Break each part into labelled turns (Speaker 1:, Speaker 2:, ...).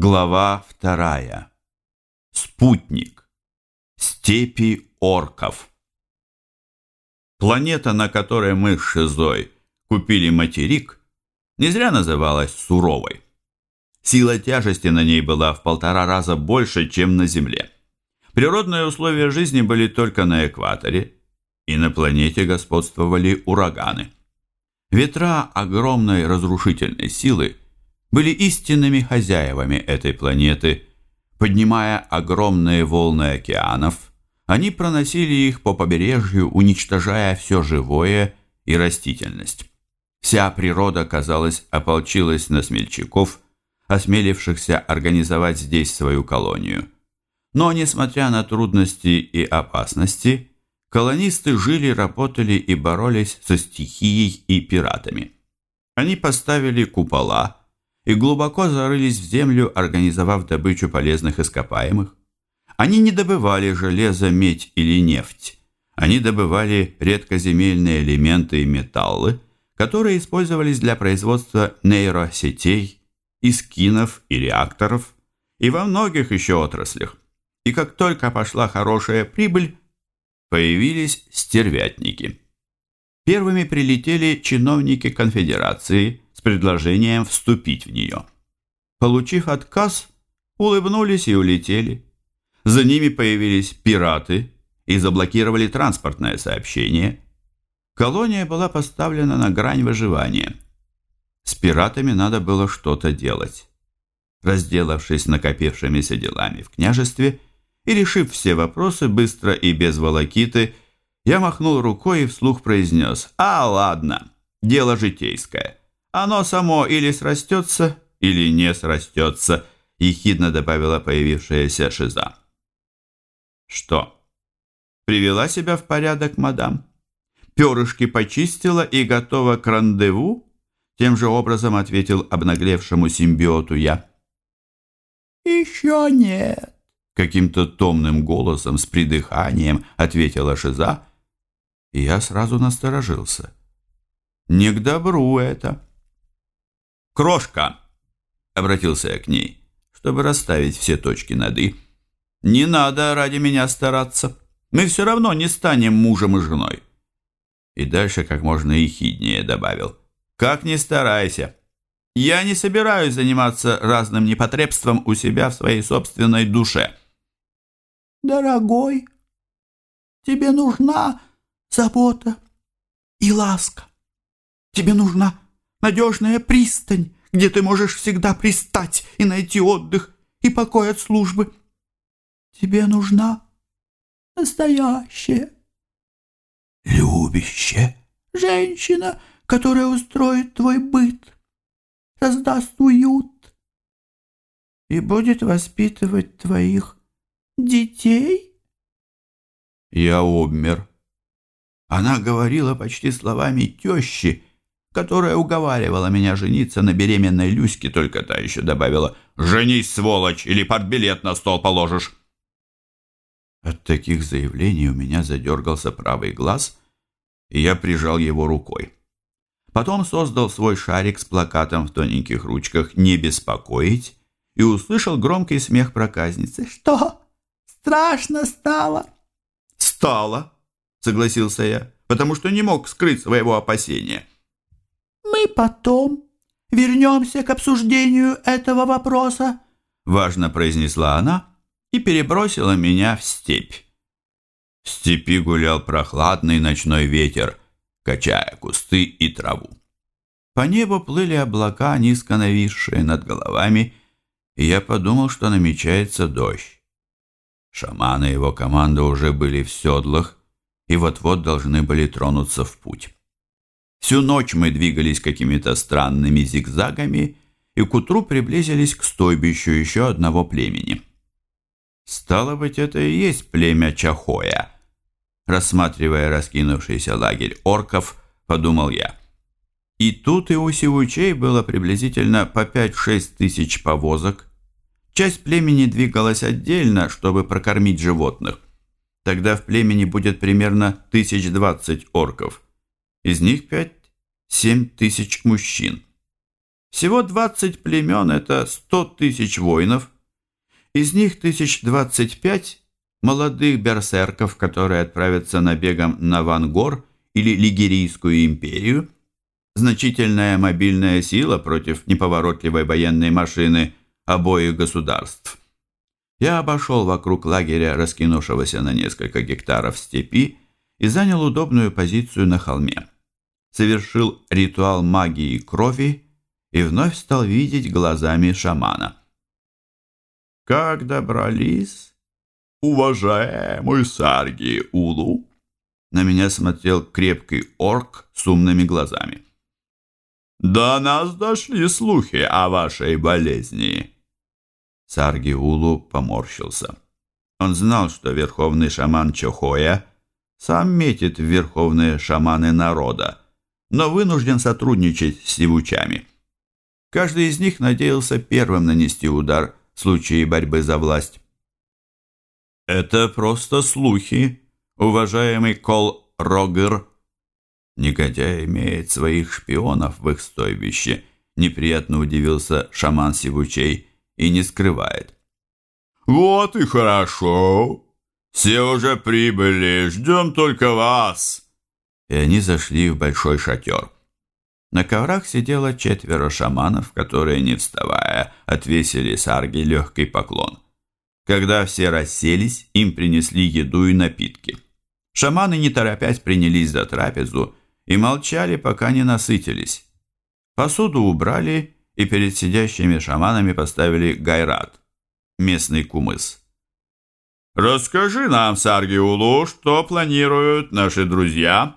Speaker 1: Глава вторая. Спутник. Степи орков. Планета, на которой мы с Шизой купили материк, не зря называлась суровой. Сила тяжести на ней была в полтора раза больше, чем на Земле. Природные условия жизни были только на экваторе, и на планете господствовали ураганы. Ветра огромной разрушительной силы были истинными хозяевами этой планеты. Поднимая огромные волны океанов, они проносили их по побережью, уничтожая все живое и растительность. Вся природа, казалось, ополчилась на смельчаков, осмелившихся организовать здесь свою колонию. Но, несмотря на трудности и опасности, колонисты жили, работали и боролись со стихией и пиратами. Они поставили купола, и глубоко зарылись в землю, организовав добычу полезных ископаемых. Они не добывали железо, медь или нефть. Они добывали редкоземельные элементы и металлы, которые использовались для производства нейросетей, искинов и реакторов, и во многих еще отраслях. И как только пошла хорошая прибыль, появились стервятники. Первыми прилетели чиновники конфедерации – предложением вступить в нее. Получив отказ, улыбнулись и улетели. За ними появились пираты и заблокировали транспортное сообщение. Колония была поставлена на грань выживания. С пиратами надо было что-то делать. Разделавшись накопившимися делами в княжестве и решив все вопросы быстро и без волокиты, я махнул рукой и вслух произнес «А, ладно, дело житейское». Оно само или срастется, или не срастется, ехидно добавила появившаяся шиза. Что? Привела себя в порядок, мадам? Перышки почистила и готова к рандеву? Тем же образом ответил обнаглевшему симбиоту я.
Speaker 2: «Еще нет», —
Speaker 1: каким-то томным голосом с придыханием ответила Шиза, и я сразу насторожился. «Не к добру это». «Крошка!» — обратился я к ней, чтобы расставить все точки над «и». «Не надо ради меня стараться. Мы все равно не станем мужем и женой». И дальше как можно ехиднее добавил. «Как ни старайся. Я не собираюсь заниматься разным непотребством у себя в своей собственной душе».
Speaker 2: «Дорогой, тебе нужна забота и ласка. Тебе нужна надежная пристань, где ты можешь всегда пристать и найти отдых и покой от службы. Тебе нужна настоящая,
Speaker 1: любящая
Speaker 2: женщина, которая устроит твой быт, создаст уют и будет воспитывать твоих детей.
Speaker 1: Я обмер. Она говорила почти словами тещи, которая уговаривала меня жениться на беременной Люське, только та еще добавила «Женись, сволочь, или портбилет на стол положишь». От таких заявлений у меня задергался правый глаз, и я прижал его рукой. Потом создал свой шарик с плакатом в тоненьких ручках «Не беспокоить» и услышал громкий смех проказницы.
Speaker 2: «Что? Страшно стало?»
Speaker 1: «Стало», — согласился я, потому что не мог скрыть своего опасения.
Speaker 2: Мы потом вернемся к обсуждению этого вопроса,
Speaker 1: важно произнесла она и перебросила меня в степь. В степи гулял прохладный ночной ветер, качая кусты и траву. По небу плыли облака, низко нависшие над головами, и я подумал, что намечается дождь. Шаман и его команда уже были в седлах и вот-вот должны были тронуться в путь. Всю ночь мы двигались какими-то странными зигзагами и к утру приблизились к стойбищу еще одного племени. Стало быть, это и есть племя Чахоя. Рассматривая раскинувшийся лагерь орков, подумал я. И тут и у сивучей было приблизительно по 5-6 тысяч повозок. Часть племени двигалась отдельно, чтобы прокормить животных. Тогда в племени будет примерно 1020 орков – из них пять-семь тысяч мужчин. Всего 20 племен – это 100 тысяч воинов. Из них тысяч 25 молодых берсерков, которые отправятся набегом на Вангор или Лигерийскую империю. Значительная мобильная сила против неповоротливой военной машины обоих государств. Я обошел вокруг лагеря, раскинувшегося на несколько гектаров степи, и занял удобную позицию на холме. Совершил ритуал магии крови и вновь стал видеть глазами шамана. «Как добрались, уважаемый Сарги Улу?» На меня смотрел крепкий орк с умными глазами. «До нас дошли слухи о вашей болезни». Сарги Улу поморщился. Он знал, что верховный шаман Чохоя сам метит в верховные шаманы народа, но вынужден сотрудничать с сивучами. Каждый из них надеялся первым нанести удар в случае борьбы за власть. «Это просто слухи, уважаемый Кол Рогер». Негодяй имеет своих шпионов в их стойбище, неприятно удивился шаман Сивучей и не скрывает. «Вот и хорошо. Все уже прибыли, ждем только вас». И они зашли в большой шатер. На коврах сидело четверо шаманов, которые, не вставая, отвесили Сарге легкий поклон. Когда все расселись, им принесли еду и напитки. Шаманы, не торопясь, принялись за трапезу и молчали, пока не насытились. Посуду убрали и перед сидящими шаманами поставили гайрат, местный кумыс. «Расскажи нам, Саргиулу, что планируют наши друзья?»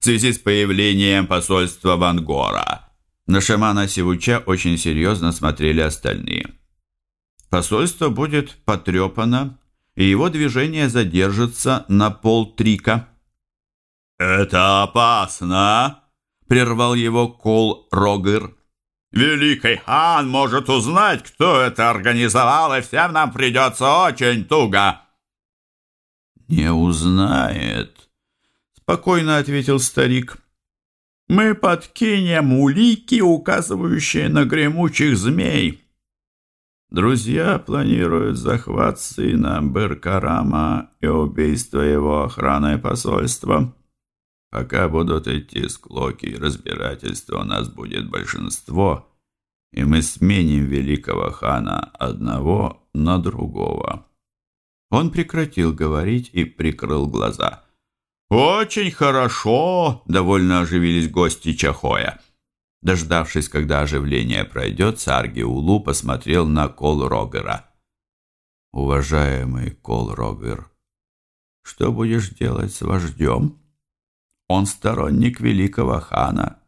Speaker 1: в связи с появлением посольства Вангора. На шамана Сивуча очень серьезно смотрели остальные. Посольство будет потрепано, и его движение задержится на полтрика. «Это опасно!» — прервал его Кол Рогыр. «Великий хан может узнать, кто это организовал, и всем нам придется очень туго!» «Не узнает», спокойно ответил старик. Мы подкинем улики, указывающие на гремучих змей. Друзья планируют захват сына Беркарама и убийство его охраной посольства. Пока будут идти склоки и разбирательства, у нас будет большинство, и мы сменим великого хана одного на другого. Он прекратил говорить и прикрыл глаза. «Очень хорошо!» – довольно оживились гости Чахоя. Дождавшись, когда оживление пройдет, Сарги Улу посмотрел на Кол Рогера. «Уважаемый Кол Рогер, что будешь делать с вождем? Он сторонник великого хана».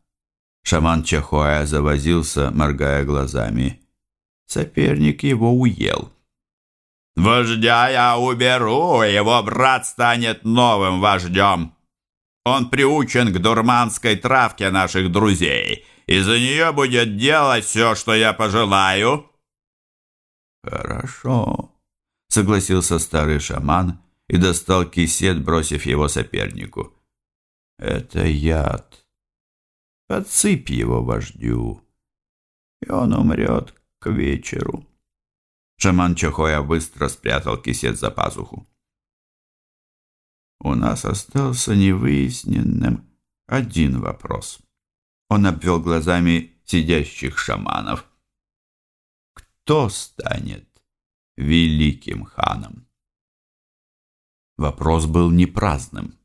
Speaker 1: Шаман Чахоя завозился, моргая глазами. Соперник его уел. Вождя я уберу, его брат станет новым вождем. Он приучен к дурманской травке наших друзей, и за нее будет делать все, что я пожелаю». «Хорошо», — согласился старый шаман и достал кисет, бросив его сопернику. «Это яд. Подсыпь его вождю, и он умрет к вечеру». Шаман Чахоя быстро спрятал кисет за пазуху. У нас остался невыясненным один вопрос. Он обвел глазами сидящих шаманов. Кто станет великим ханом? Вопрос был не праздным.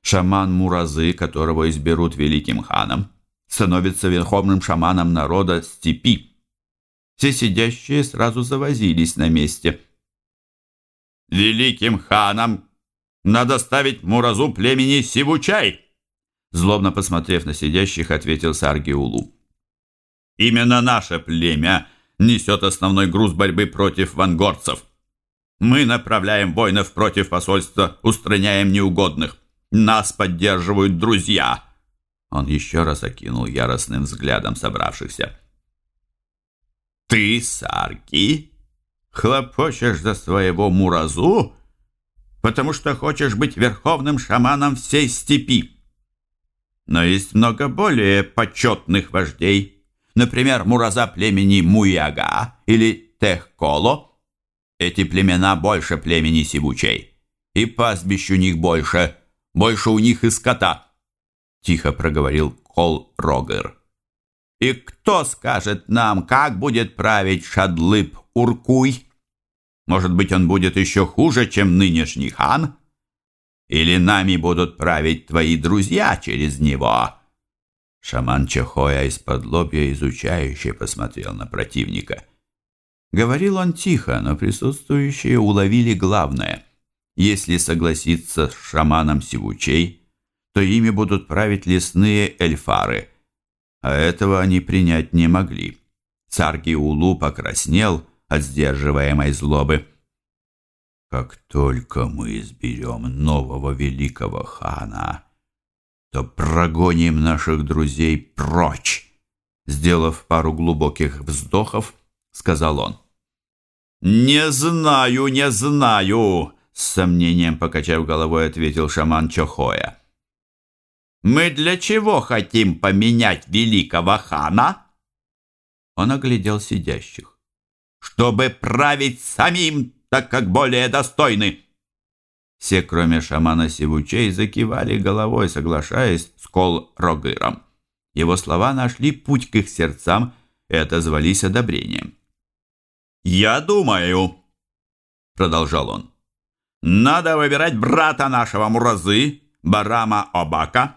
Speaker 1: Шаман Муразы, которого изберут великим ханом, становится верховным шаманом народа степи. Все сидящие сразу завозились на месте. «Великим ханам надо ставить Муразу племени Сивучай!» Злобно посмотрев на сидящих, ответил Саргиулу. «Именно наше племя несет основной груз борьбы против вангорцев. Мы направляем воинов против посольства, устраняем неугодных. Нас поддерживают друзья!» Он еще раз окинул яростным взглядом собравшихся. Ты, Сарки, хлопочешь за своего Муразу, потому что хочешь быть верховным шаманом всей степи. Но есть много более почетных вождей. например, Мураза племени Муяга или Техколо. Эти племена больше племени Сибучей, и пастбищ у них больше, больше у них и скота, тихо проговорил Кол Рогер. И кто скажет нам, как будет править Шадлып Уркуй? Может быть, он будет еще хуже, чем нынешний хан? Или нами будут править твои друзья через него?» Шаман Чахоя из-под лобья изучающе посмотрел на противника. Говорил он тихо, но присутствующие уловили главное. Если согласиться с шаманом Сивучей, то ими будут править лесные эльфары, а этого они принять не могли. Царги Улу покраснел от сдерживаемой злобы. Как только мы изберем нового великого хана, то прогоним наших друзей прочь. Сделав пару глубоких вздохов, сказал он. «Не знаю, не знаю», — с сомнением покачав головой, ответил шаман Чохоя. «Мы для чего хотим поменять великого хана?» Он оглядел сидящих. «Чтобы править самим так как более достойны». Все, кроме шамана Сивучей, закивали головой, соглашаясь с Кол-Рогыром. Его слова нашли путь к их сердцам и отозвались одобрением. «Я думаю», — продолжал он, — «надо выбирать брата нашего Муразы, Барама Обака.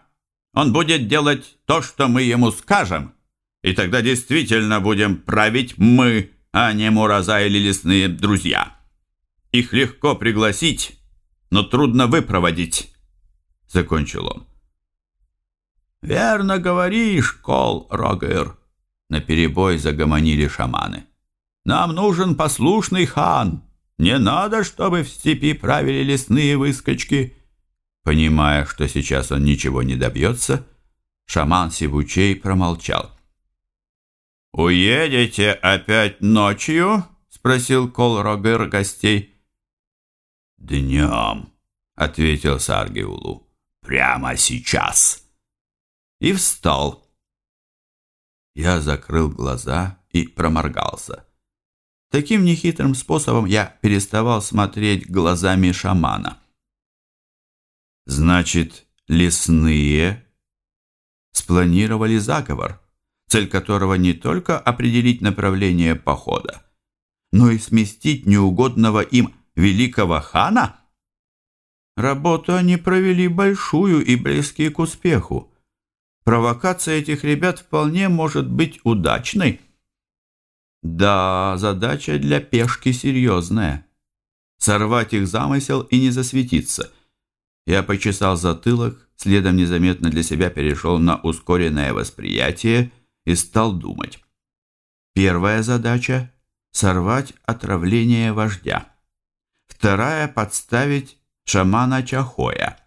Speaker 1: Он будет делать то, что мы ему скажем, и тогда действительно будем править мы, а не Мураза или лесные друзья». Их легко пригласить, но трудно выпроводить», — закончил он. «Верно говоришь, Кол Рогер», — наперебой загомонили шаманы. «Нам нужен послушный хан. Не надо, чтобы в степи правили лесные выскочки». Понимая, что сейчас он ничего не добьется, шаман Сибучей промолчал. «Уедете опять ночью?» — спросил Кол Рогер гостей. «Днем», — ответил Саргиулу, — «прямо сейчас». И встал. Я закрыл глаза и проморгался. Таким нехитрым способом я переставал смотреть глазами шамана. Значит, лесные спланировали заговор, цель которого не только определить направление похода, но и сместить неугодного им великого хана? Работу они провели большую и близкие к успеху. Провокация этих ребят вполне может быть удачной. Да, задача для пешки серьезная. Сорвать их замысел и не засветиться. Я почесал затылок, следом незаметно для себя перешел на ускоренное восприятие и стал думать. Первая задача – сорвать отравление вождя. Вторая – подставить шамана Чахоя.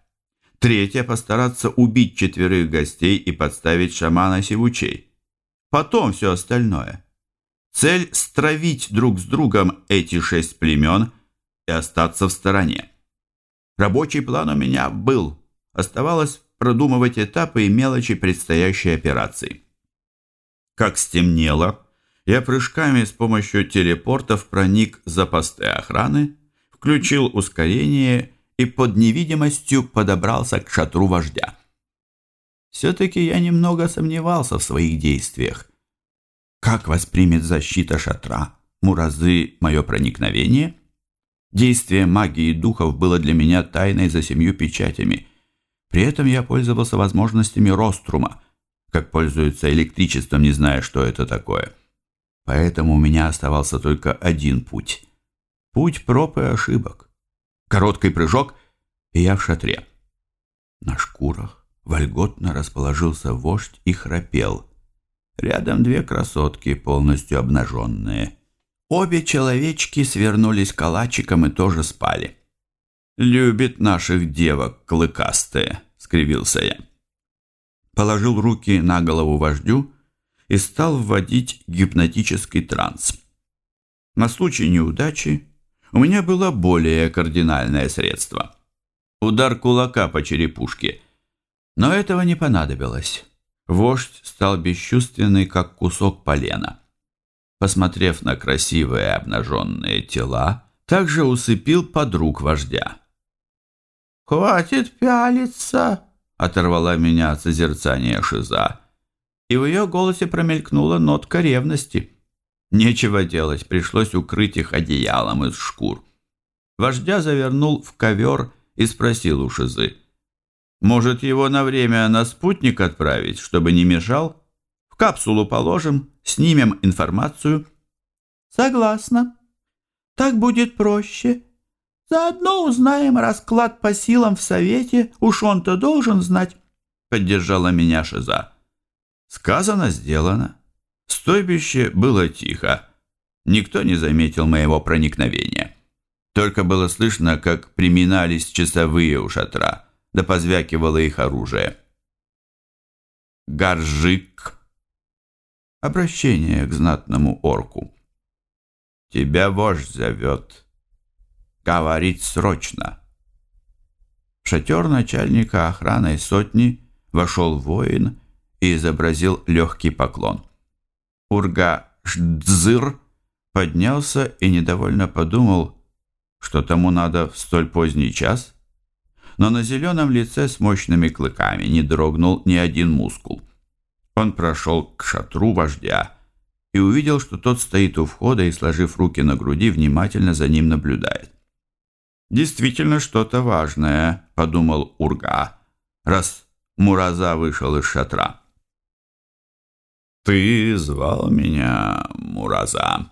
Speaker 1: Третья – постараться убить четверых гостей и подставить шамана Сивучей. Потом все остальное. Цель – стравить друг с другом эти шесть племен и остаться в стороне. Рабочий план у меня был. Оставалось продумывать этапы и мелочи предстоящей операции. Как стемнело, я прыжками с помощью телепортов проник за посты охраны, включил ускорение и под невидимостью подобрался к шатру вождя. Все-таки я немного сомневался в своих действиях. Как воспримет защита шатра Муразы мое проникновение? Действие магии духов было для меня тайной за семью печатями. При этом я пользовался возможностями Рострума, как пользуются электричеством, не зная, что это такое. Поэтому у меня оставался только один путь — Путь проб и ошибок. Короткий прыжок, и я в шатре. На шкурах вольготно расположился вождь и храпел. Рядом две красотки, полностью обнаженные. Обе человечки свернулись калачиком и тоже спали. «Любит наших девок клыкастые», — скривился я. Положил руки на голову вождю и стал вводить гипнотический транс. На случай неудачи у меня было более кардинальное средство. Удар кулака по черепушке. Но этого не понадобилось. Вождь стал бесчувственный, как кусок полена. Посмотрев на красивые обнаженные тела, также усыпил подруг вождя.
Speaker 2: «Хватит пялиться!»
Speaker 1: — оторвала меня от созерцания Шиза, и в ее голосе промелькнула нотка ревности. Нечего делать, пришлось укрыть их одеялом из шкур. Вождя завернул в ковер и спросил у Шизы. «Может, его на время на спутник отправить, чтобы не мешал? Капсулу положим, снимем информацию».
Speaker 2: «Согласна. Так будет проще. Заодно узнаем расклад по силам в Совете. Уж он-то должен знать», —
Speaker 1: поддержала меня Шиза. Сказано, сделано. Стойбище было тихо. Никто не заметил моего проникновения. Только было слышно, как приминались часовые у шатра, да позвякивало их оружие. Горжик. Обращение к знатному орку. Тебя вождь зовет. Говорит срочно. В шатер начальника охраны сотни вошел воин и изобразил легкий поклон. Урга Ждзыр поднялся и недовольно подумал, что тому надо в столь поздний час, но на зеленом лице с мощными клыками не дрогнул ни один мускул. Он прошел к шатру вождя и увидел, что тот стоит у входа и, сложив руки на груди, внимательно за ним наблюдает. «Действительно что-то важное», — подумал Урга, раз Мураза вышел из шатра. «Ты звал меня, Мураза?»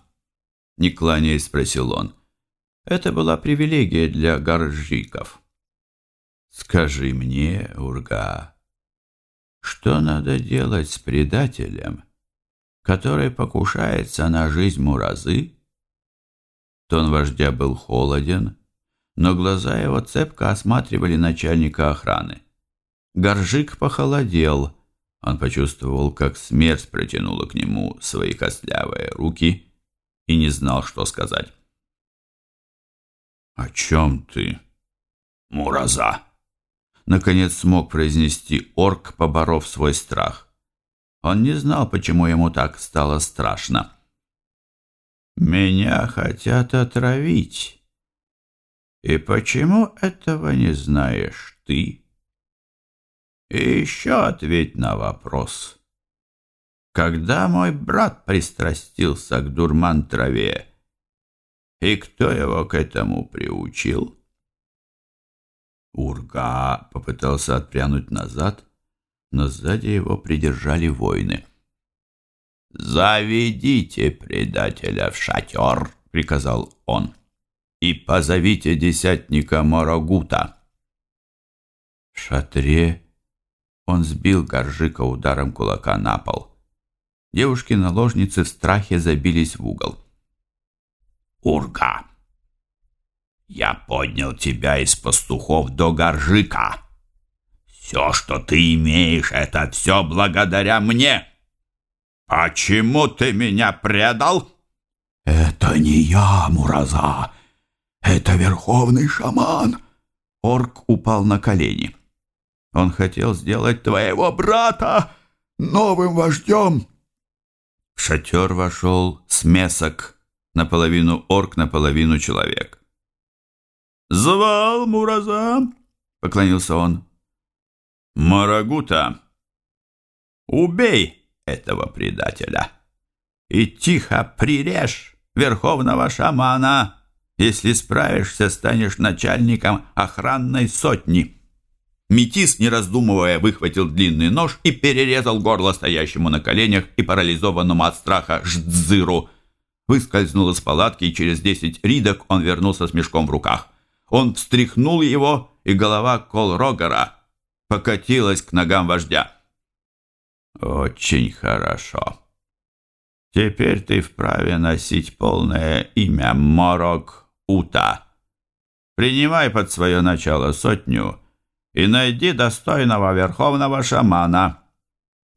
Speaker 1: Не кланяясь, спросил он. Это была привилегия для горжиков. «Скажи мне, Урга, что надо делать с предателем, который покушается на жизнь Муразы?» Тон вождя был холоден, но глаза его цепко осматривали начальника охраны. Горжик похолодел. Он почувствовал, как смерть протянула к нему свои костлявые руки и не знал, что сказать. «О чем ты, Мураза?» Наконец смог произнести орк, поборов свой страх. Он не знал, почему ему так стало страшно. «Меня хотят отравить. И почему этого не знаешь ты?» «И еще ответь на вопрос. Когда мой брат пристрастился к дурман-траве, и кто его к этому приучил? Урга попытался отпрянуть назад, но сзади его придержали воины. «Заведите предателя в шатер», — приказал он, — «и позовите десятника Морогута». В шатре он сбил Горжика ударом кулака на пол. Девушки-наложницы в страхе забились в угол. Урга. Я поднял тебя из пастухов до горжика. Все, что ты имеешь, это все благодаря мне. Почему ты меня предал?
Speaker 2: Это не я, Мураза. Это верховный шаман.
Speaker 1: Орк упал на колени. Он хотел сделать твоего брата новым вождем. В шатер вошел смесок наполовину орк, наполовину человек. «Звал Мураза?» — поклонился он. «Марагута, убей этого предателя и тихо прирежь верховного шамана. Если справишься, станешь начальником охранной сотни». Метис, не раздумывая, выхватил длинный нож и перерезал горло стоящему на коленях и парализованному от страха Ждзыру — выскользнул из палатки, и через десять ридок он вернулся с мешком в руках. Он встряхнул его, и голова Колрогера покатилась к ногам вождя. «Очень хорошо. Теперь ты вправе носить полное имя Морок Ута. Принимай под свое начало сотню и найди достойного верховного шамана.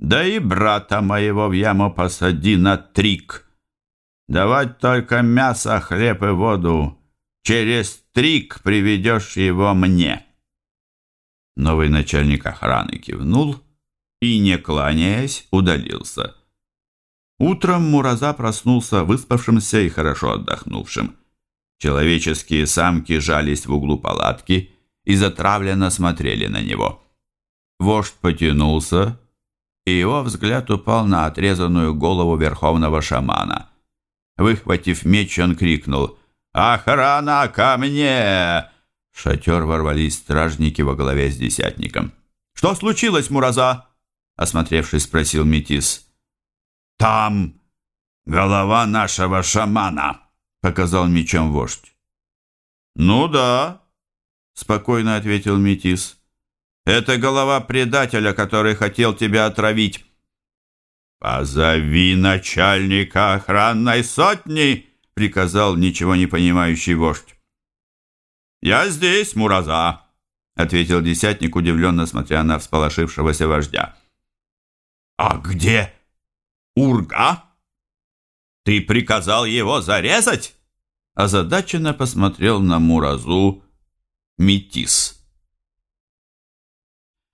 Speaker 1: Да и брата моего в яму посади на трик». Давать только мясо, хлеб и воду. Через трик приведешь его мне». Новый начальник охраны кивнул и, не кланяясь, удалился. Утром Мураза проснулся выспавшимся и хорошо отдохнувшим. Человеческие самки жались в углу палатки и затравленно смотрели на него. Вождь потянулся, и его взгляд упал на отрезанную голову верховного шамана. Выхватив меч, он крикнул «Охрана ко мне!» В шатер ворвались стражники во главе с десятником. «Что случилось, Мураза?» Осмотревшись, спросил Метис.
Speaker 2: «Там голова нашего шамана!» Показал мечом вождь.
Speaker 1: «Ну да», — спокойно ответил Метис. Это голова предателя, который хотел тебя отравить.
Speaker 2: Позови начальника охранной сотни, приказал ничего не понимающий вождь.
Speaker 1: Я здесь, Мураза, ответил десятник, удивленно смотря на всполошившегося вождя.
Speaker 2: А где Урга? Ты приказал его зарезать?
Speaker 1: Озадаченно посмотрел на Муразу Метис.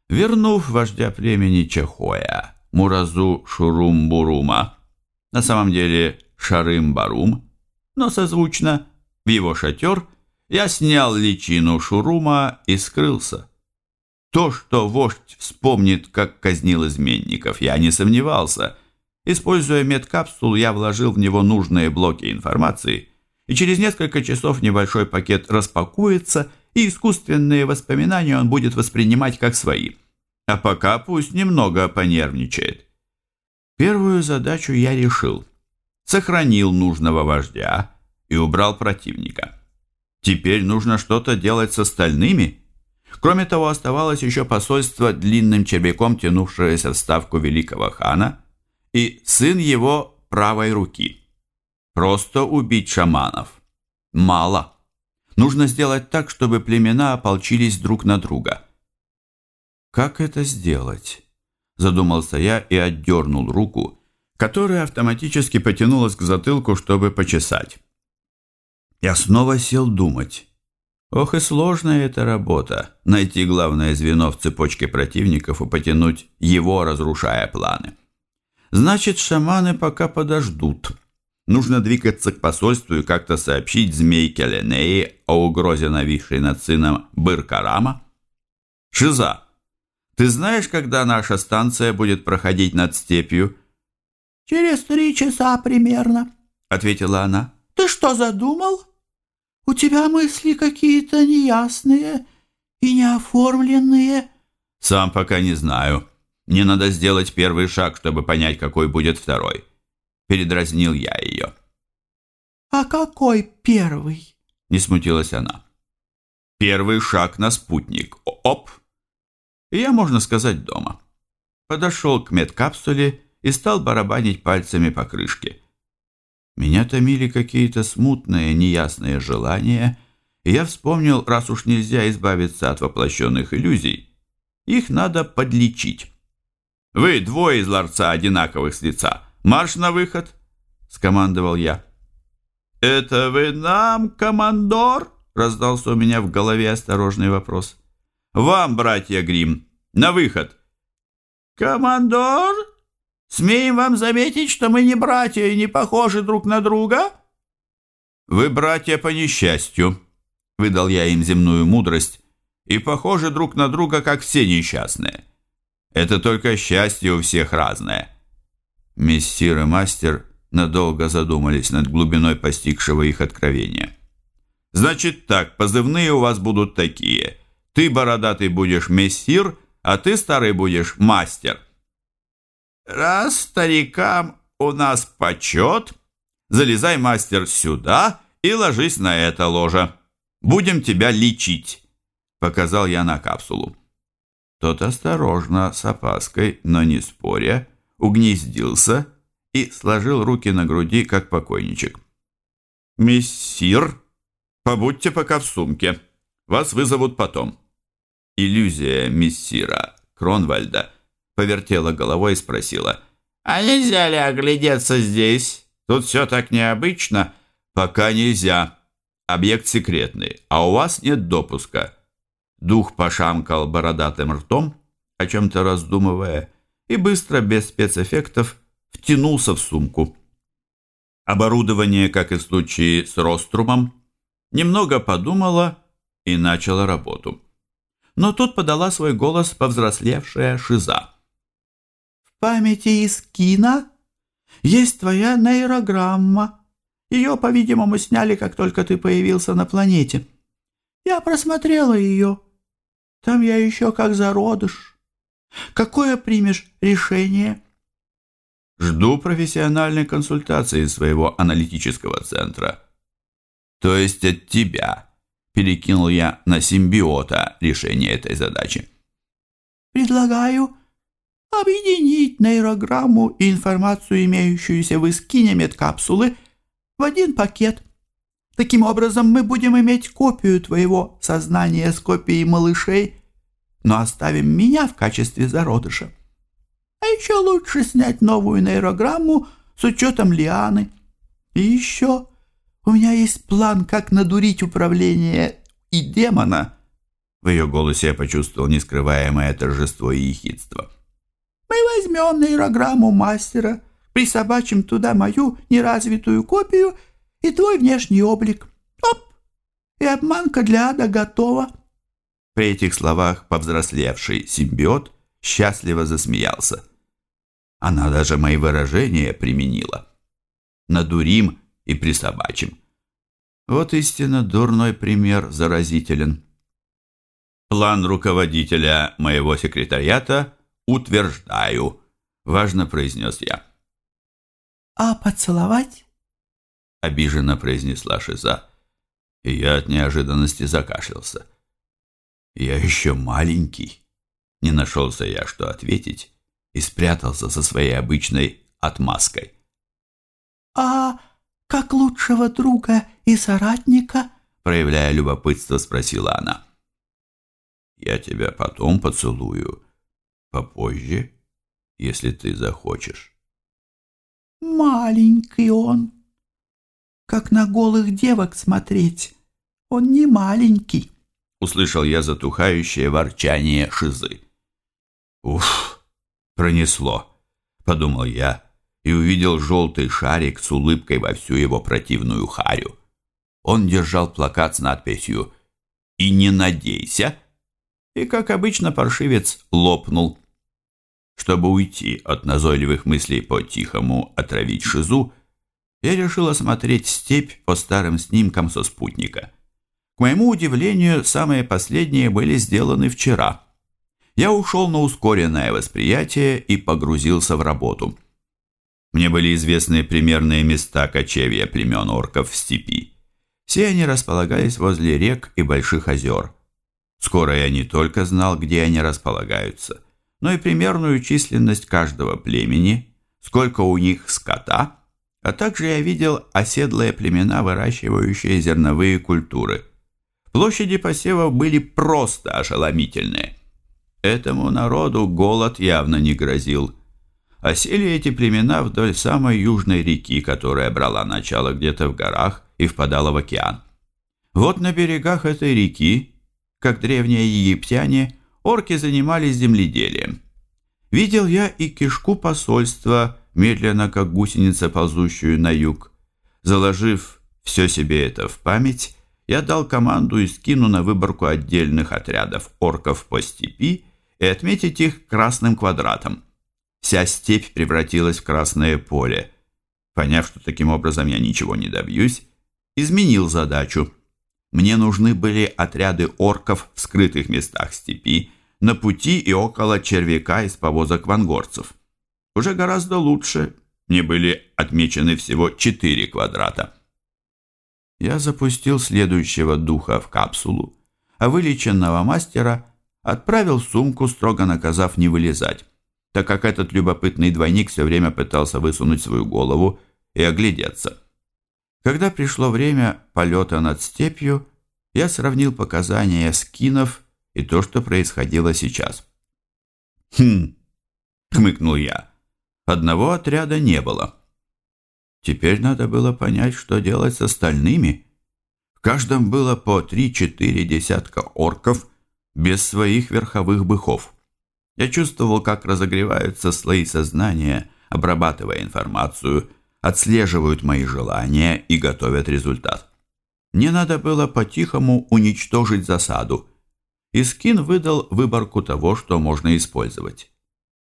Speaker 1: Вернув вождя племени Чехоя, Муразу Шурум-Бурума, на самом деле Шарым-Барум, но созвучно, в его шатер, я снял личину Шурума и скрылся. То, что вождь вспомнит, как казнил изменников, я не сомневался. Используя медкапсул, я вложил в него нужные блоки информации, и через несколько часов небольшой пакет распакуется, и искусственные воспоминания он будет воспринимать как свои. А пока пусть немного понервничает. Первую задачу я решил. Сохранил нужного вождя и убрал противника. Теперь нужно что-то делать с остальными. Кроме того, оставалось еще посольство длинным червяком, тянувшееся в ставку великого хана, и сын его правой руки. Просто убить шаманов. Мало. Нужно сделать так, чтобы племена ополчились друг на друга. «Как это сделать?» Задумался я и отдернул руку, которая автоматически потянулась к затылку, чтобы почесать. Я снова сел думать. Ох и сложная эта работа – найти главное звено в цепочке противников и потянуть его, разрушая планы. Значит, шаманы пока подождут. Нужно двигаться к посольству и как-то сообщить змейке Ленеи о угрозе, нависшей над сыном Быркарама. «Шиза, ты знаешь, когда наша станция будет проходить над степью?»
Speaker 3: «Через три часа примерно», — ответила она. «Ты что задумал? У тебя мысли какие-то неясные и неоформленные».
Speaker 1: «Сам пока не знаю. Мне надо сделать первый шаг, чтобы понять, какой будет второй». Передразнил я ее.
Speaker 3: «А какой первый?»
Speaker 1: — не смутилась она. «Первый шаг на спутник. Оп!» и я, можно сказать, дома. Подошел к медкапсуле и стал барабанить пальцами по крышке. Меня томили какие-то смутные, неясные желания, и я вспомнил, раз уж нельзя избавиться от воплощенных иллюзий, их надо подлечить. «Вы двое из ларца одинаковых с лица. Марш на выход!» — скомандовал я.
Speaker 2: «Это вы нам, командор?» — раздался у меня в голове осторожный вопрос.
Speaker 1: Вам, братья Грим, на выход!»
Speaker 3: «Командор, смеем вам заметить, что мы не братья и не похожи друг на друга?»
Speaker 1: «Вы братья по несчастью», — выдал я им земную мудрость, «и похожи друг на друга, как все несчастные. Это только счастье у всех разное». Мессир и мастер надолго задумались над глубиной постигшего их откровения. «Значит так, позывные у вас будут такие. Ты, бородатый, будешь мессир, а ты, старый, будешь мастер.
Speaker 2: Раз старикам у нас почет,
Speaker 1: залезай, мастер, сюда и ложись на это ложе. Будем тебя лечить, показал я на капсулу. Тот осторожно, с опаской, но не споря, угнездился и сложил руки на груди, как покойничек. «Мессир, побудьте пока в сумке. Вас вызовут потом». Иллюзия мессира Кронвальда повертела головой и спросила,
Speaker 2: «А нельзя ли оглядеться здесь? Тут все так необычно».
Speaker 1: «Пока нельзя. Объект секретный, а у вас нет допуска». Дух пошамкал бородатым ртом, о чем-то раздумывая, и быстро, без спецэффектов, втянулся в сумку. Оборудование, как и в случае с Рострумом, немного подумала и начала работу. Но тут подала свой голос повзрослевшая Шиза.
Speaker 3: «В памяти из кино есть твоя нейрограмма. Ее, по-видимому, сняли, как только ты появился на планете. Я просмотрела ее. Там я еще как зародыш. Какое примешь решение?»
Speaker 1: Жду профессиональной консультации своего аналитического центра. То есть от тебя. Перекинул я на симбиота решение этой задачи.
Speaker 3: Предлагаю объединить нейрограмму и информацию, имеющуюся в эскине медкапсулы, в один пакет. Таким образом, мы будем иметь копию твоего сознания с копией малышей, но оставим меня в качестве зародыша. А еще лучше снять новую нейрограмму с учетом лианы. И еще у меня есть план, как надурить управление и демона.
Speaker 1: В ее голосе я почувствовал нескрываемое торжество и ехидство.
Speaker 3: Мы возьмем нейрограмму мастера, присобачим туда мою неразвитую копию и твой внешний облик. Оп! И обманка для ада готова.
Speaker 1: При этих словах повзрослевший симбиот счастливо засмеялся. Она даже мои выражения применила. Надурим и присобачим. Вот истинно дурной пример заразителен. План руководителя моего секретариата утверждаю, важно произнес я.
Speaker 3: А поцеловать?
Speaker 1: Обиженно произнесла Шиза, и я от неожиданности закашлялся. Я еще маленький. Не нашелся я, что ответить, и спрятался со своей обычной отмазкой.
Speaker 3: «А как лучшего друга и соратника?»
Speaker 1: Проявляя любопытство, спросила она. «Я тебя потом поцелую, попозже, если ты захочешь».
Speaker 3: «Маленький он. Как на голых девок смотреть. Он не маленький», —
Speaker 1: услышал я затухающее ворчание Шизы. «Уф!» Пронесло, подумал я, и увидел желтый шарик с улыбкой во всю его противную харю. Он держал плакат с надписью «И не надейся!» и, как обычно, паршивец лопнул. Чтобы уйти от назойливых мыслей по-тихому отравить шизу, я решил осмотреть степь по старым снимкам со спутника. К моему удивлению, самые последние были сделаны вчера – я ушел на ускоренное восприятие и погрузился в работу. Мне были известны примерные места кочевья племен орков в степи. Все они располагались возле рек и больших озер. Скоро я не только знал, где они располагаются, но и примерную численность каждого племени, сколько у них скота, а также я видел оседлые племена, выращивающие зерновые культуры. Площади посевов были просто ошеломительные. Этому народу голод явно не грозил. Осели эти племена вдоль самой южной реки, которая брала начало где-то в горах и впадала в океан. Вот на берегах этой реки, как древние египтяне, орки занимались земледелием. Видел я и кишку посольства, медленно как гусеница, ползущую на юг. Заложив все себе это в память, я дал команду и скину на выборку отдельных отрядов орков по степи и отметить их красным квадратом. Вся степь превратилась в красное поле. Поняв, что таким образом я ничего не добьюсь, изменил задачу. Мне нужны были отряды орков в скрытых местах степи, на пути и около червяка из повозок вангорцев. Уже гораздо лучше. Мне были отмечены всего четыре квадрата. Я запустил следующего духа в капсулу, а вылеченного мастера отправил сумку, строго наказав не вылезать, так как этот любопытный двойник все время пытался высунуть свою голову и оглядеться. Когда пришло время полета над степью, я сравнил показания скинов и то, что происходило сейчас. «Хм!» — хмыкнул я. «Одного отряда не было. Теперь надо было понять, что делать с остальными. В каждом было по три-четыре десятка орков без своих верховых быков. Я чувствовал, как разогреваются слои сознания, обрабатывая информацию, отслеживают мои желания и готовят результат. Мне надо было по-тихому уничтожить засаду. Искин выдал выборку того, что можно использовать.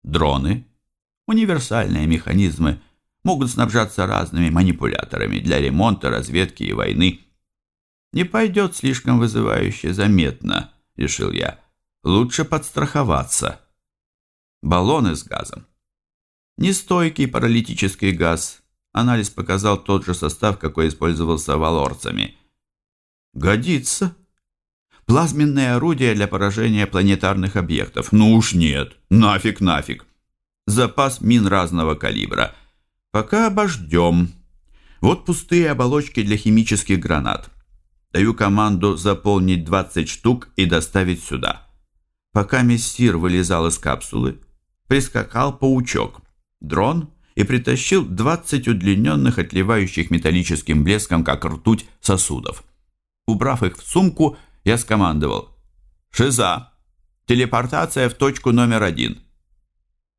Speaker 1: Дроны, универсальные механизмы, могут снабжаться разными манипуляторами для ремонта, разведки и войны. Не пойдет слишком вызывающе заметно, решил я. Лучше подстраховаться. Баллоны с газом. Нестойкий паралитический газ. Анализ показал тот же состав, какой использовался валорцами. Годится. Плазменное орудие для поражения планетарных объектов. Ну уж нет. Нафиг, нафиг. Запас мин разного калибра. Пока обождем. Вот пустые оболочки для химических гранат. Даю команду заполнить 20 штук и доставить сюда. Пока мессир вылезал из капсулы, прискакал паучок, дрон и притащил 20 удлиненных, отливающих металлическим блеском, как ртуть, сосудов. Убрав их в сумку, я скомандовал «Шиза! Телепортация в точку номер один!»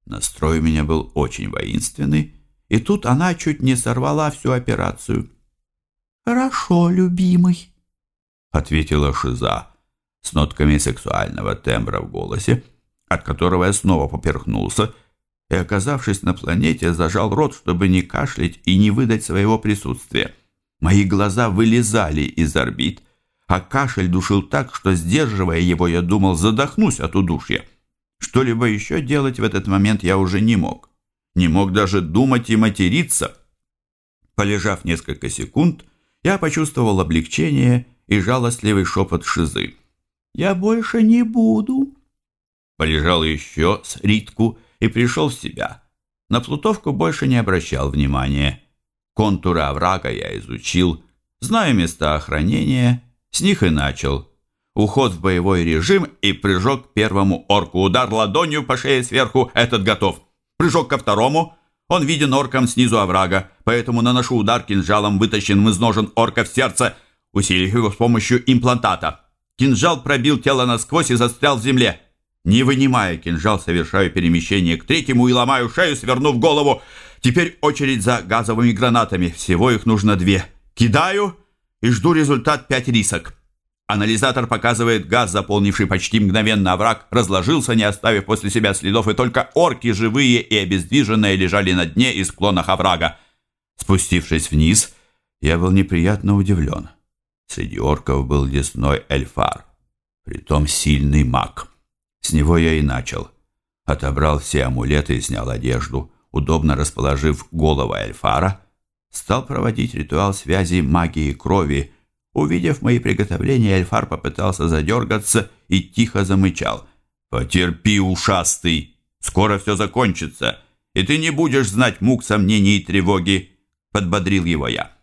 Speaker 1: Настрой у меня был очень воинственный, и тут она чуть не сорвала всю операцию.
Speaker 3: «Хорошо, любимый»,
Speaker 1: ответила Шиза с нотками сексуального тембра в голосе, от которого я снова поперхнулся и, оказавшись на планете, зажал рот, чтобы не кашлять и не выдать своего присутствия. Мои глаза вылезали из орбит, а кашель душил так, что, сдерживая его, я думал, задохнусь от удушья. Что-либо еще делать в этот момент я уже не мог. Не мог даже думать и материться. Полежав несколько секунд, я почувствовал облегчение и жалостливый шепот Шизы.
Speaker 3: «Я больше не буду».
Speaker 1: Полежал еще с Ритку и пришел в себя. На плутовку больше не обращал внимания. Контуры оврага я изучил, знаю места охранения, с них и начал. Уход в боевой режим и прыжок к первому орку. Удар ладонью по шее сверху, этот готов. Прыжок ко второму. Он виден орком снизу оврага, поэтому наношу удар кинжалом, вытащенным из ножен орка в сердце усилив его с помощью имплантата. Кинжал пробил тело насквозь и застрял в земле. Не вынимая кинжал, совершаю перемещение к третьему и ломаю шею, свернув голову. Теперь очередь за газовыми гранатами. Всего их нужно две. Кидаю и жду результат пять рисок. Анализатор показывает газ, заполнивший почти мгновенно овраг, разложился, не оставив после себя следов, и только орки, живые и обездвиженные, лежали на дне и склонах оврага. Спустившись вниз, я был неприятно удивлен. Среди орков был лесной эльфар, притом сильный маг. С него я и начал. Отобрал все амулеты и снял одежду, удобно расположив голову эльфара, стал проводить ритуал связи магии крови. Увидев мои приготовления, эльфар попытался задергаться и тихо замычал. «Потерпи, ушастый! Скоро все закончится, и ты не будешь знать мук, сомнений и тревоги!» Подбодрил его я.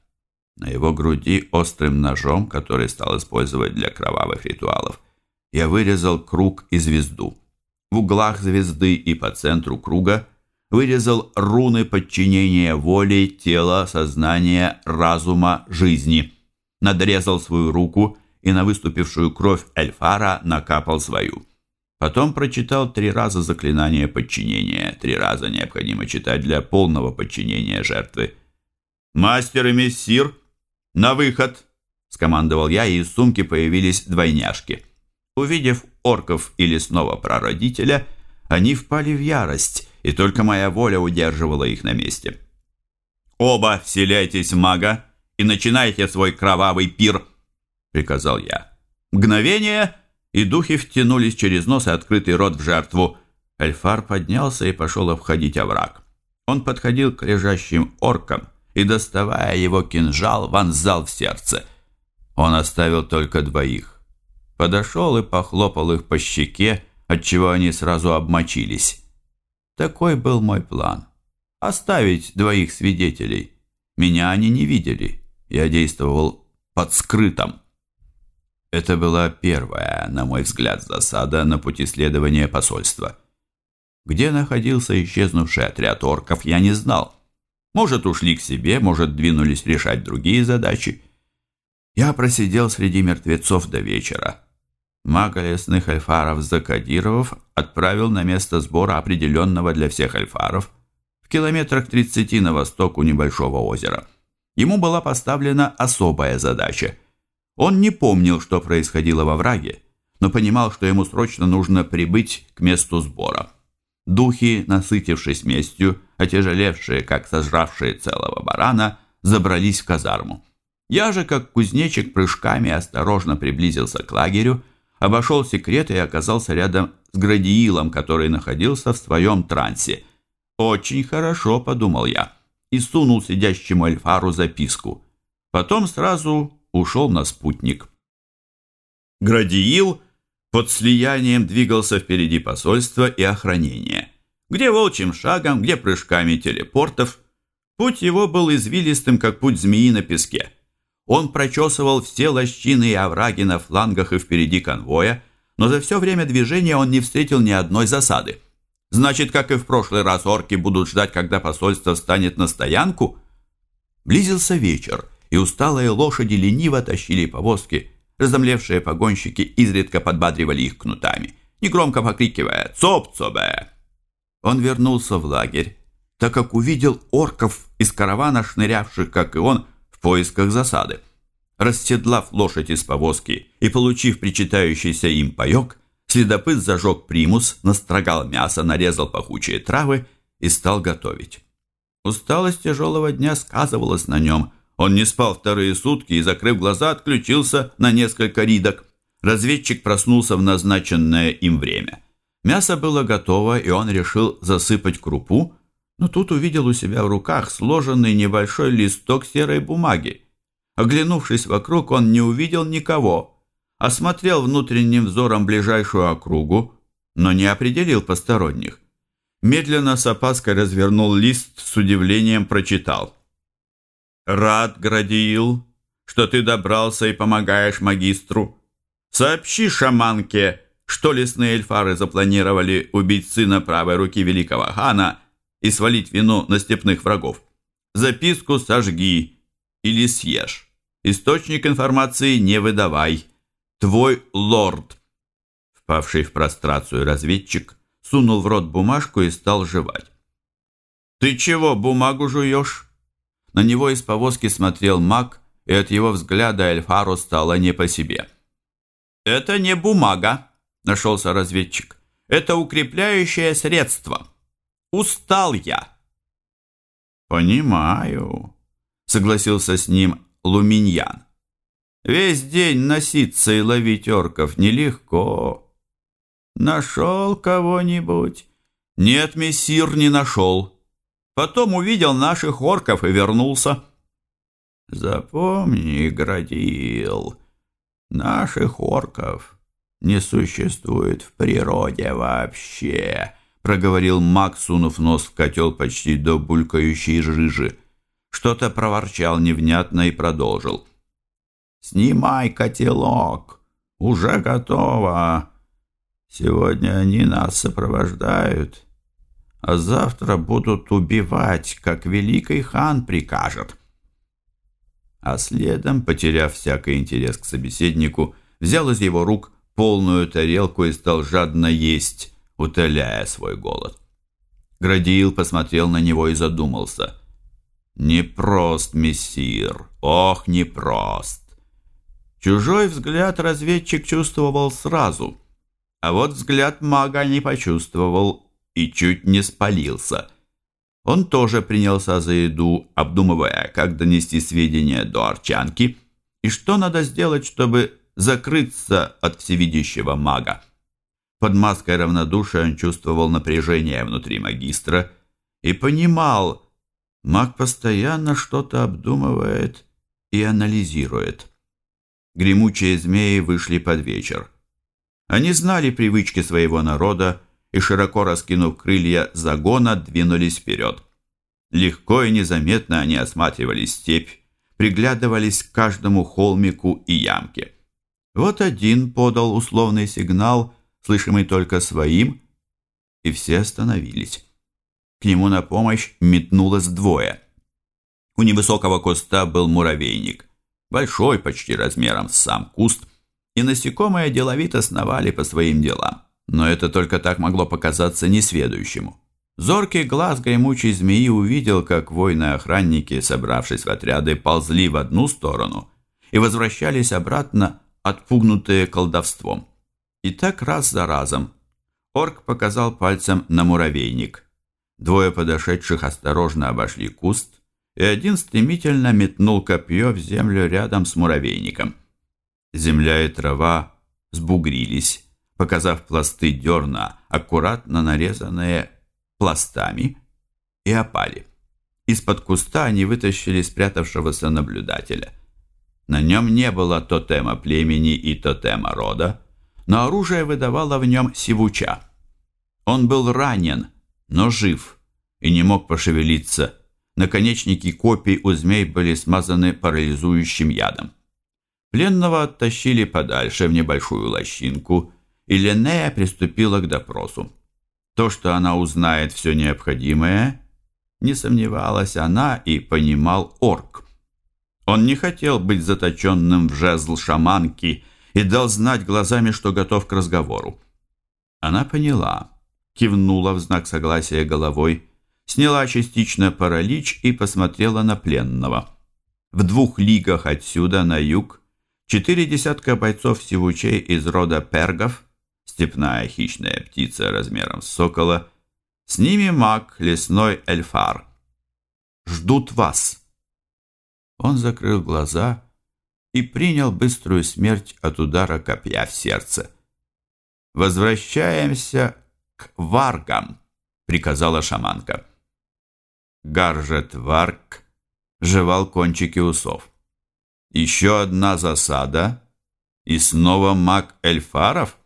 Speaker 1: На его груди острым ножом, который стал использовать для кровавых ритуалов, я вырезал круг и звезду. В углах звезды и по центру круга вырезал руны подчинения воли, тела, сознания, разума, жизни. Надрезал свою руку и на выступившую кровь Эльфара накапал свою. Потом прочитал три раза заклинание подчинения. Три раза необходимо читать для полного подчинения жертвы. «Мастер и мессир!» «На выход!» – скомандовал я, и из сумки появились двойняшки. Увидев орков и лесного прародителя, они впали в ярость, и только моя воля удерживала их на месте. «Оба вселяйтесь в мага и начинайте свой кровавый пир!» – приказал я. Мгновение, и духи втянулись через нос и открытый рот в жертву. Эльфар поднялся и пошел обходить овраг. Он подходил к лежащим оркам, и, доставая его кинжал, вонзал в сердце. Он оставил только двоих. Подошел и похлопал их по щеке, отчего они сразу обмочились. Такой был мой план. Оставить двоих свидетелей. Меня они не видели. Я действовал под скрытом. Это была первая, на мой взгляд, засада на пути следования посольства. Где находился исчезнувший отряд орков, я не знал. Может, ушли к себе, может, двинулись решать другие задачи. Я просидел среди мертвецов до вечера. Мага лесных альфаров закодировав, отправил на место сбора определенного для всех альфаров в километрах 30 на восток у небольшого озера. Ему была поставлена особая задача. Он не помнил, что происходило во враге, но понимал, что ему срочно нужно прибыть к месту сбора. Духи, насытившись местью, отяжелевшие, как сожравшие целого барана, забрались в казарму. Я же, как кузнечик, прыжками осторожно приблизился к лагерю, обошел секрет и оказался рядом с Градиилом, который находился в своем трансе. «Очень хорошо», — подумал я, и сунул сидящему Эльфару записку. Потом сразу ушел на спутник. Градиил под слиянием двигался впереди посольства и охранения. Где волчьим шагом, где прыжками телепортов. Путь его был извилистым, как путь змеи на песке. Он прочесывал все лощины и овраги на флангах и впереди конвоя, но за все время движения он не встретил ни одной засады. Значит, как и в прошлый раз, орки будут ждать, когда посольство встанет на стоянку? Близился вечер, и усталые лошади лениво тащили повозки. Разомлевшие погонщики изредка подбадривали их кнутами, негромко покрикивая «Цоп-цобе!». Он вернулся в лагерь, так как увидел орков из каравана, шнырявших, как и он, поисках засады. Расседлав лошадь из повозки и получив причитающийся им паек, следопыт зажег примус, настрогал мясо, нарезал пахучие травы и стал готовить. Усталость тяжелого дня сказывалась на нем. Он не спал вторые сутки и, закрыв глаза, отключился на несколько ридок. Разведчик проснулся в назначенное им время. Мясо было готово, и он решил засыпать крупу, но тут увидел у себя в руках сложенный небольшой листок серой бумаги. Оглянувшись вокруг, он не увидел никого, осмотрел внутренним взором ближайшую округу, но не определил посторонних. Медленно с опаской развернул лист, с удивлением прочитал. «Рад, Градиил, что ты добрался и помогаешь магистру. Сообщи шаманке, что лесные эльфары запланировали убить сына правой руки великого хана и свалить вину на степных врагов. Записку сожги или съешь. Источник информации не выдавай. Твой лорд. Впавший в прострацию разведчик сунул в рот бумажку и стал жевать. «Ты чего бумагу жуешь?» На него из повозки смотрел маг, и от его взгляда Эльфару стало не по себе. «Это не бумага», — нашелся разведчик. «Это укрепляющее средство». Устал я. Понимаю, согласился с ним Луминьян. Весь день носиться и ловить орков нелегко. Нашел кого-нибудь? Нет, мессир, не нашел. Потом увидел наших орков и вернулся. Запомни, Градил, наших орков не существует в природе вообще проговорил Мак, сунув нос в котел почти до булькающей жижи. Что-то проворчал невнятно и продолжил. «Снимай котелок! Уже готово! Сегодня они нас сопровождают, а завтра будут убивать, как великий хан прикажет». А следом, потеряв всякий интерес к собеседнику, взял из его рук полную тарелку и стал жадно есть, утоляя свой голод. Градиил посмотрел на него и задумался. «Непрост, мессир, ох, непрост!» Чужой взгляд разведчик чувствовал сразу, а вот взгляд мага не почувствовал и чуть не спалился. Он тоже принялся за еду, обдумывая, как донести сведения до арчанки и что надо сделать, чтобы закрыться от всевидящего мага. Под маской равнодушия он чувствовал напряжение внутри магистра и понимал, маг постоянно что-то обдумывает и анализирует. Гремучие змеи вышли под вечер. Они знали привычки своего народа и, широко раскинув крылья загона, двинулись вперед. Легко и незаметно они осматривали степь, приглядывались к каждому холмику и ямке. Вот один подал условный сигнал – слышимый только своим, и все остановились. К нему на помощь метнулось двое. У невысокого куста был муравейник, большой, почти размером с сам куст, и насекомые деловито сновали по своим делам. Но это только так могло показаться несведущему. Зоркий глаз гремучей змеи увидел, как воины-охранники, собравшись в отряды, ползли в одну сторону и возвращались обратно, отпугнутые колдовством. И так раз за разом. Орк показал пальцем на муравейник. Двое подошедших осторожно обошли куст, и один стремительно метнул копье в землю рядом с муравейником. Земля и трава сбугрились, показав пласты дерна, аккуратно нарезанные пластами, и опали. Из-под куста они вытащили спрятавшегося наблюдателя. На нем не было тотема племени и тотема рода, но оружие выдавало в нем сивуча. Он был ранен, но жив, и не мог пошевелиться. Наконечники копий у змей были смазаны парализующим ядом. Пленного оттащили подальше в небольшую лощинку, и Ленея приступила к допросу. То, что она узнает все необходимое, не сомневалась она и понимал орк. Он не хотел быть заточенным в жезл шаманки и дал знать глазами, что готов к разговору. Она поняла, кивнула в знак согласия головой, сняла частично паралич и посмотрела на пленного. В двух лигах отсюда, на юг, четыре десятка бойцов-сивучей из рода пергов, степная хищная птица размером с сокола, с ними маг лесной эльфар. «Ждут вас!» Он закрыл глаза и принял быструю смерть от удара копья в сердце. «Возвращаемся к варгам», — приказала шаманка. Гаржет Варг жевал кончики усов. «Еще одна засада, и снова маг Эльфаров?»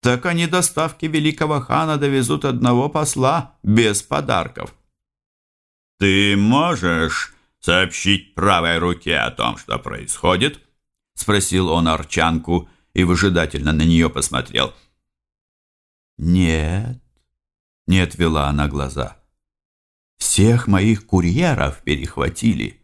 Speaker 1: «Так они доставки великого хана довезут одного посла без подарков». «Ты можешь сообщить правой руке о том, что происходит?» — спросил он Арчанку и выжидательно на нее посмотрел. «Нет», — не отвела она глаза. «Всех моих курьеров перехватили.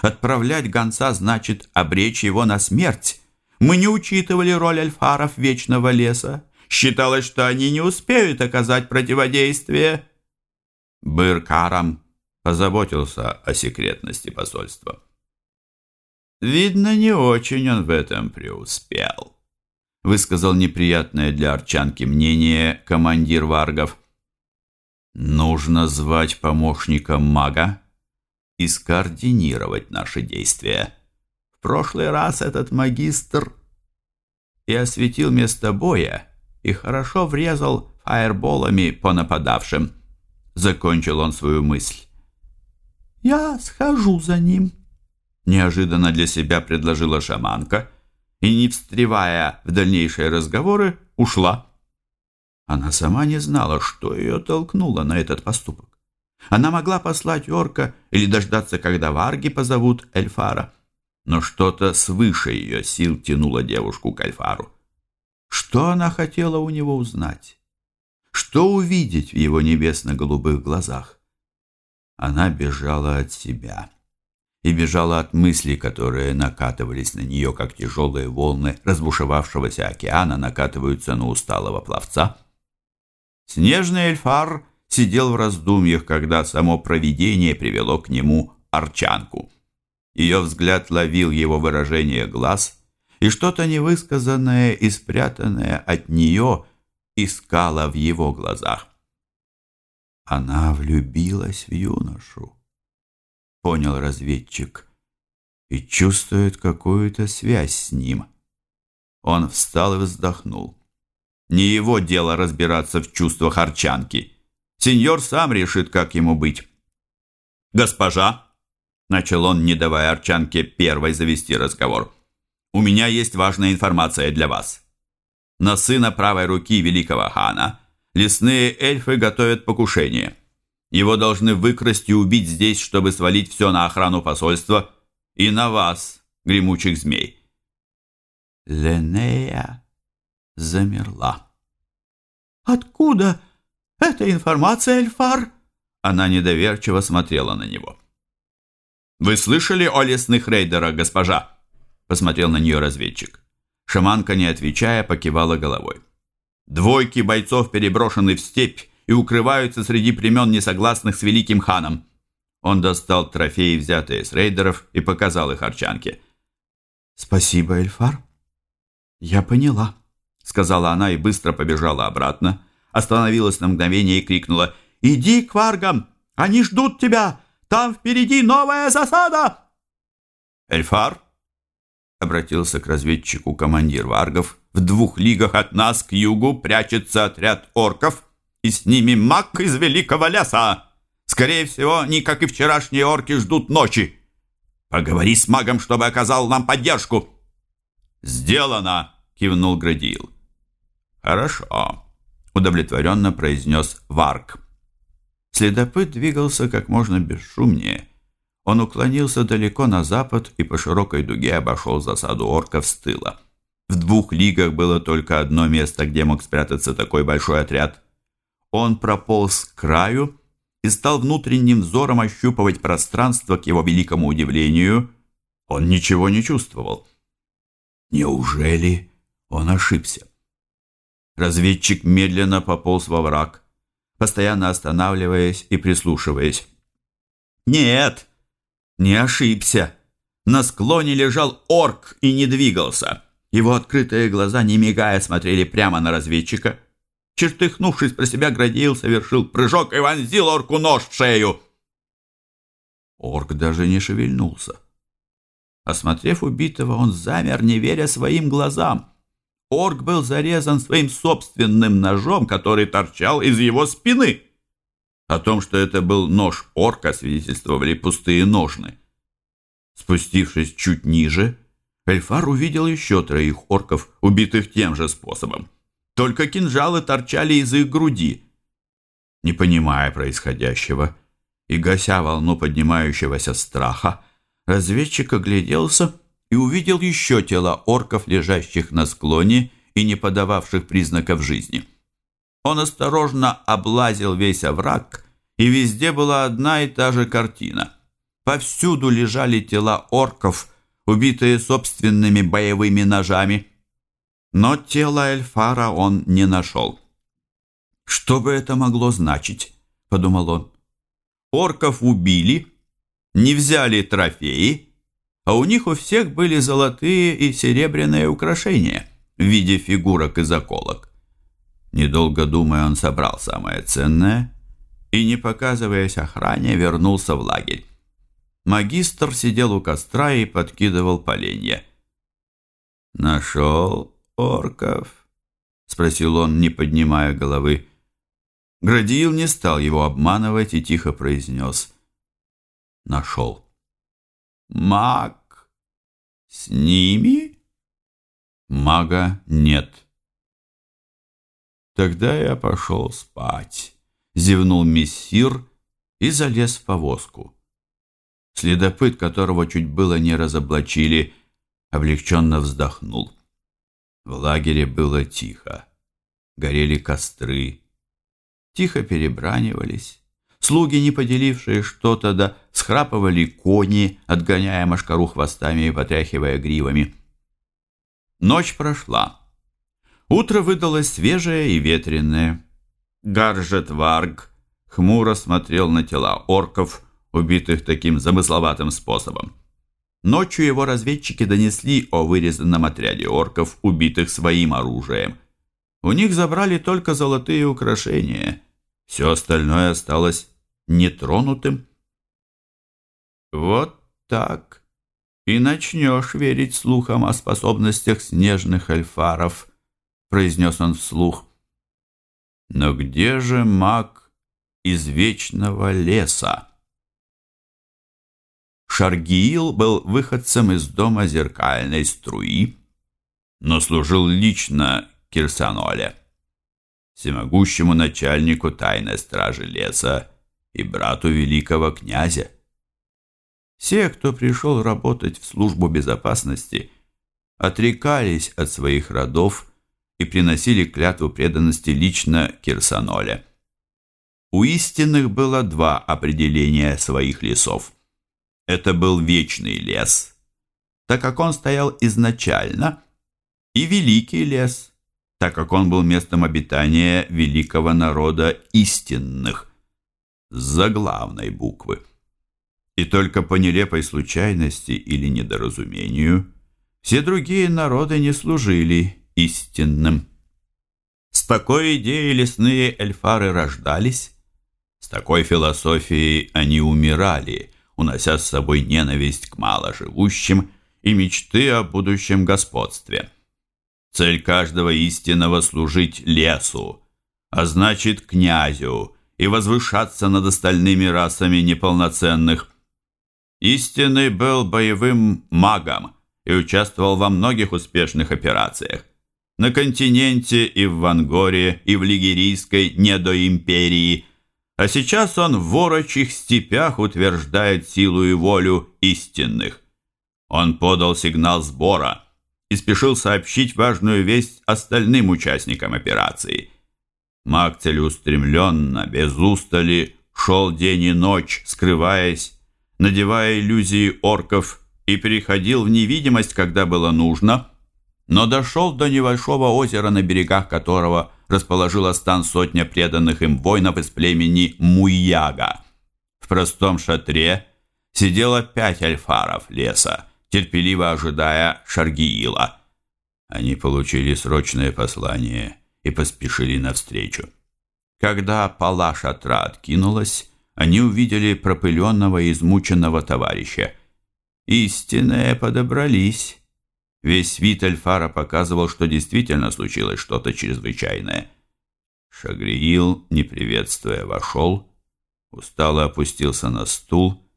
Speaker 1: Отправлять гонца значит обречь его на смерть. Мы не учитывали роль альфаров Вечного Леса. Считалось, что они не успеют оказать противодействие». Быркарам позаботился о секретности посольства. «Видно, не очень он в этом преуспел», — высказал неприятное для Арчанки мнение командир Варгов. «Нужно звать помощника мага и скоординировать наши действия. В прошлый раз этот магистр и осветил место боя и хорошо врезал фаерболами по нападавшим». Закончил он свою мысль.
Speaker 3: «Я схожу за ним», —
Speaker 1: неожиданно для себя предложила шаманка и, не встревая в дальнейшие разговоры, ушла. Она сама не знала, что ее толкнуло на этот поступок. Она могла послать орка или дождаться, когда варги позовут Эльфара, но что-то свыше ее сил тянуло девушку к Эльфару. Что она хотела у него узнать? Что увидеть в его небесно-голубых глазах? Она бежала от себя и бежала от мыслей, которые накатывались на нее, как тяжелые волны разбушевавшегося океана накатываются на усталого пловца. Снежный эльфар сидел в раздумьях, когда само провидение привело к нему арчанку. Ее взгляд ловил его выражение глаз, и что-то невысказанное и спрятанное от нее искало в его глазах. Она влюбилась в юношу, понял разведчик, и чувствует какую-то связь с ним. Он встал и вздохнул. Не его дело разбираться в чувствах Арчанки. Сеньор сам решит, как ему быть. «Госпожа!» — начал он, не давая Арчанке первой завести разговор. «У меня есть важная информация для вас. На сына правой руки великого хана лесные эльфы готовят покушение. Его должны выкрасть и убить здесь, чтобы свалить все на охрану посольства и на вас, гремучих змей. Ленея замерла.
Speaker 3: «Откуда эта информация, Эльфар?»
Speaker 1: Она недоверчиво смотрела на него. «Вы слышали о лесных рейдерах, госпожа?» Посмотрел на нее разведчик. Шаманка, не отвечая, покивала головой. Двойки бойцов переброшены в степь и укрываются среди племен, несогласных с великим ханом. Он достал трофеи, взятые с рейдеров, и показал их Арчанке.
Speaker 2: «Спасибо, Эльфар. Я поняла», — сказала она и быстро побежала обратно, остановилась на мгновение и крикнула «Иди к варгам! Они ждут тебя! Там впереди новая засада!»
Speaker 1: «Эльфар!» — обратился к разведчику командир варгов. «В двух лигах от нас к югу прячется отряд орков, и с ними маг из великого леса!» Скорее всего, они, как и вчерашние орки, ждут ночи. Поговори с магом, чтобы оказал нам поддержку. Сделано, кивнул Градиил. Хорошо, удовлетворенно произнес Варк. Следопыт двигался как можно бесшумнее. Он уклонился далеко на запад и по широкой дуге обошел засаду орков с тыла. В двух лигах было только одно место, где мог спрятаться такой большой отряд. Он прополз к краю и стал внутренним взором ощупывать пространство к его великому удивлению. Он ничего не чувствовал. Неужели он ошибся? Разведчик медленно пополз во враг, постоянно останавливаясь и прислушиваясь. Нет, не ошибся. На склоне лежал орк и не двигался. Его открытые глаза, не мигая, смотрели прямо на разведчика – Чертыхнувшись про себя, Градиил совершил прыжок и вонзил орку нож в шею. Орк даже не шевельнулся. Осмотрев убитого, он замер, не веря своим глазам. Орк был зарезан своим собственным ножом, который торчал из его спины. О том, что это был нож орка, свидетельствовали пустые ножны. Спустившись чуть ниже, Эльфар увидел еще троих орков, убитых тем же способом. Только кинжалы торчали из их груди. Не понимая происходящего и гася волну поднимающегося страха, разведчик огляделся и увидел еще тела орков, лежащих на склоне и не подававших признаков жизни. Он осторожно облазил весь овраг, и везде была одна и та же картина. Повсюду лежали тела орков, убитые собственными боевыми ножами – но тело Эльфара он не нашел. «Что бы это могло значить?» – подумал он. «Орков убили, не взяли трофеи, а у них у всех были золотые и серебряные украшения в виде фигурок и заколок. Недолго думая, он собрал самое ценное и, не показываясь охране, вернулся в лагерь. Магистр сидел у костра и подкидывал поленья. «Нашел?» орков?» — спросил он, не поднимая головы. Градиил не стал его обманывать и тихо произнес. «Нашел». «Маг с ними?» «Мага нет». «Тогда я пошел спать», — зевнул мессир и залез в повозку. Следопыт, которого чуть было не разоблачили, облегченно вздохнул. В лагере было тихо. Горели костры. Тихо перебранивались. Слуги, не поделившие что-то, да схрапывали кони, отгоняя машкару хвостами и потряхивая гривами. Ночь прошла. Утро выдалось свежее и ветреное. Гаржет Варг хмуро смотрел на тела орков, убитых таким замысловатым способом. Ночью его разведчики донесли о вырезанном отряде орков, убитых своим оружием. У них забрали только золотые украшения. Все остальное осталось нетронутым. Вот так и начнешь верить слухам о способностях снежных эльфаров, произнес он вслух. Но где же маг из вечного леса? Шаргиил был выходцем из дома зеркальной струи, но служил лично Кирсаноле, всемогущему начальнику тайной стражи леса и брату великого князя. Все, кто пришел работать в службу безопасности, отрекались от своих родов и приносили клятву преданности лично Кирсаноле. У истинных было два определения своих лесов – это был вечный лес, так как он стоял изначально и великий лес, так как он был местом обитания великого народа истинных, с заглавной буквы. И только по нелепой случайности или недоразумению все другие народы не служили истинным. С такой идеей лесные эльфары рождались, с такой философией они умирали, унося с собой ненависть к маложивущим и мечты о будущем господстве. Цель каждого истинного – служить лесу, а значит князю, и возвышаться над остальными расами неполноценных. Истинный был боевым магом и участвовал во многих успешных операциях. На континенте и в Вангоре, и в Лигерийской недоимперии. А сейчас он в ворочьих степях утверждает силу и волю истинных. Он подал сигнал сбора и спешил сообщить важную весть остальным участникам операции. Маг целеустремленно, без устали, шел день и ночь, скрываясь, надевая иллюзии орков и переходил в невидимость, когда было нужно, но дошел до небольшого озера, на берегах которого расположила стан сотня преданных им воинов из племени Муяга. В простом шатре сидело пять альфаров леса, терпеливо ожидая Шаргиила. Они получили срочное послание и поспешили навстречу. Когда пола шатра откинулась, они увидели пропыленного измученного товарища. Истинные подобрались. Весь вид Эльфара показывал, что действительно случилось что-то чрезвычайное. Шагриил, не приветствуя, вошел, устало опустился на стул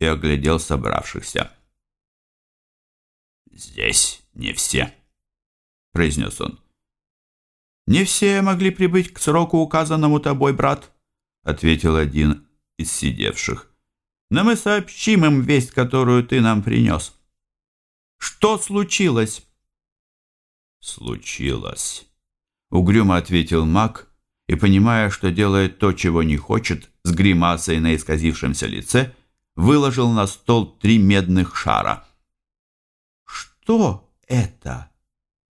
Speaker 1: и оглядел собравшихся. «Здесь не все», — произнес он.
Speaker 2: «Не все могли прибыть к сроку, указанному тобой, брат», — ответил один из сидевших. «Но мы сообщим им весть, которую ты нам принес». «Что случилось?»
Speaker 1: «Случилось», — угрюмо ответил маг, и, понимая, что делает то, чего не хочет, с гримасой на исказившемся лице, выложил на стол три медных шара —
Speaker 2: «Что это?»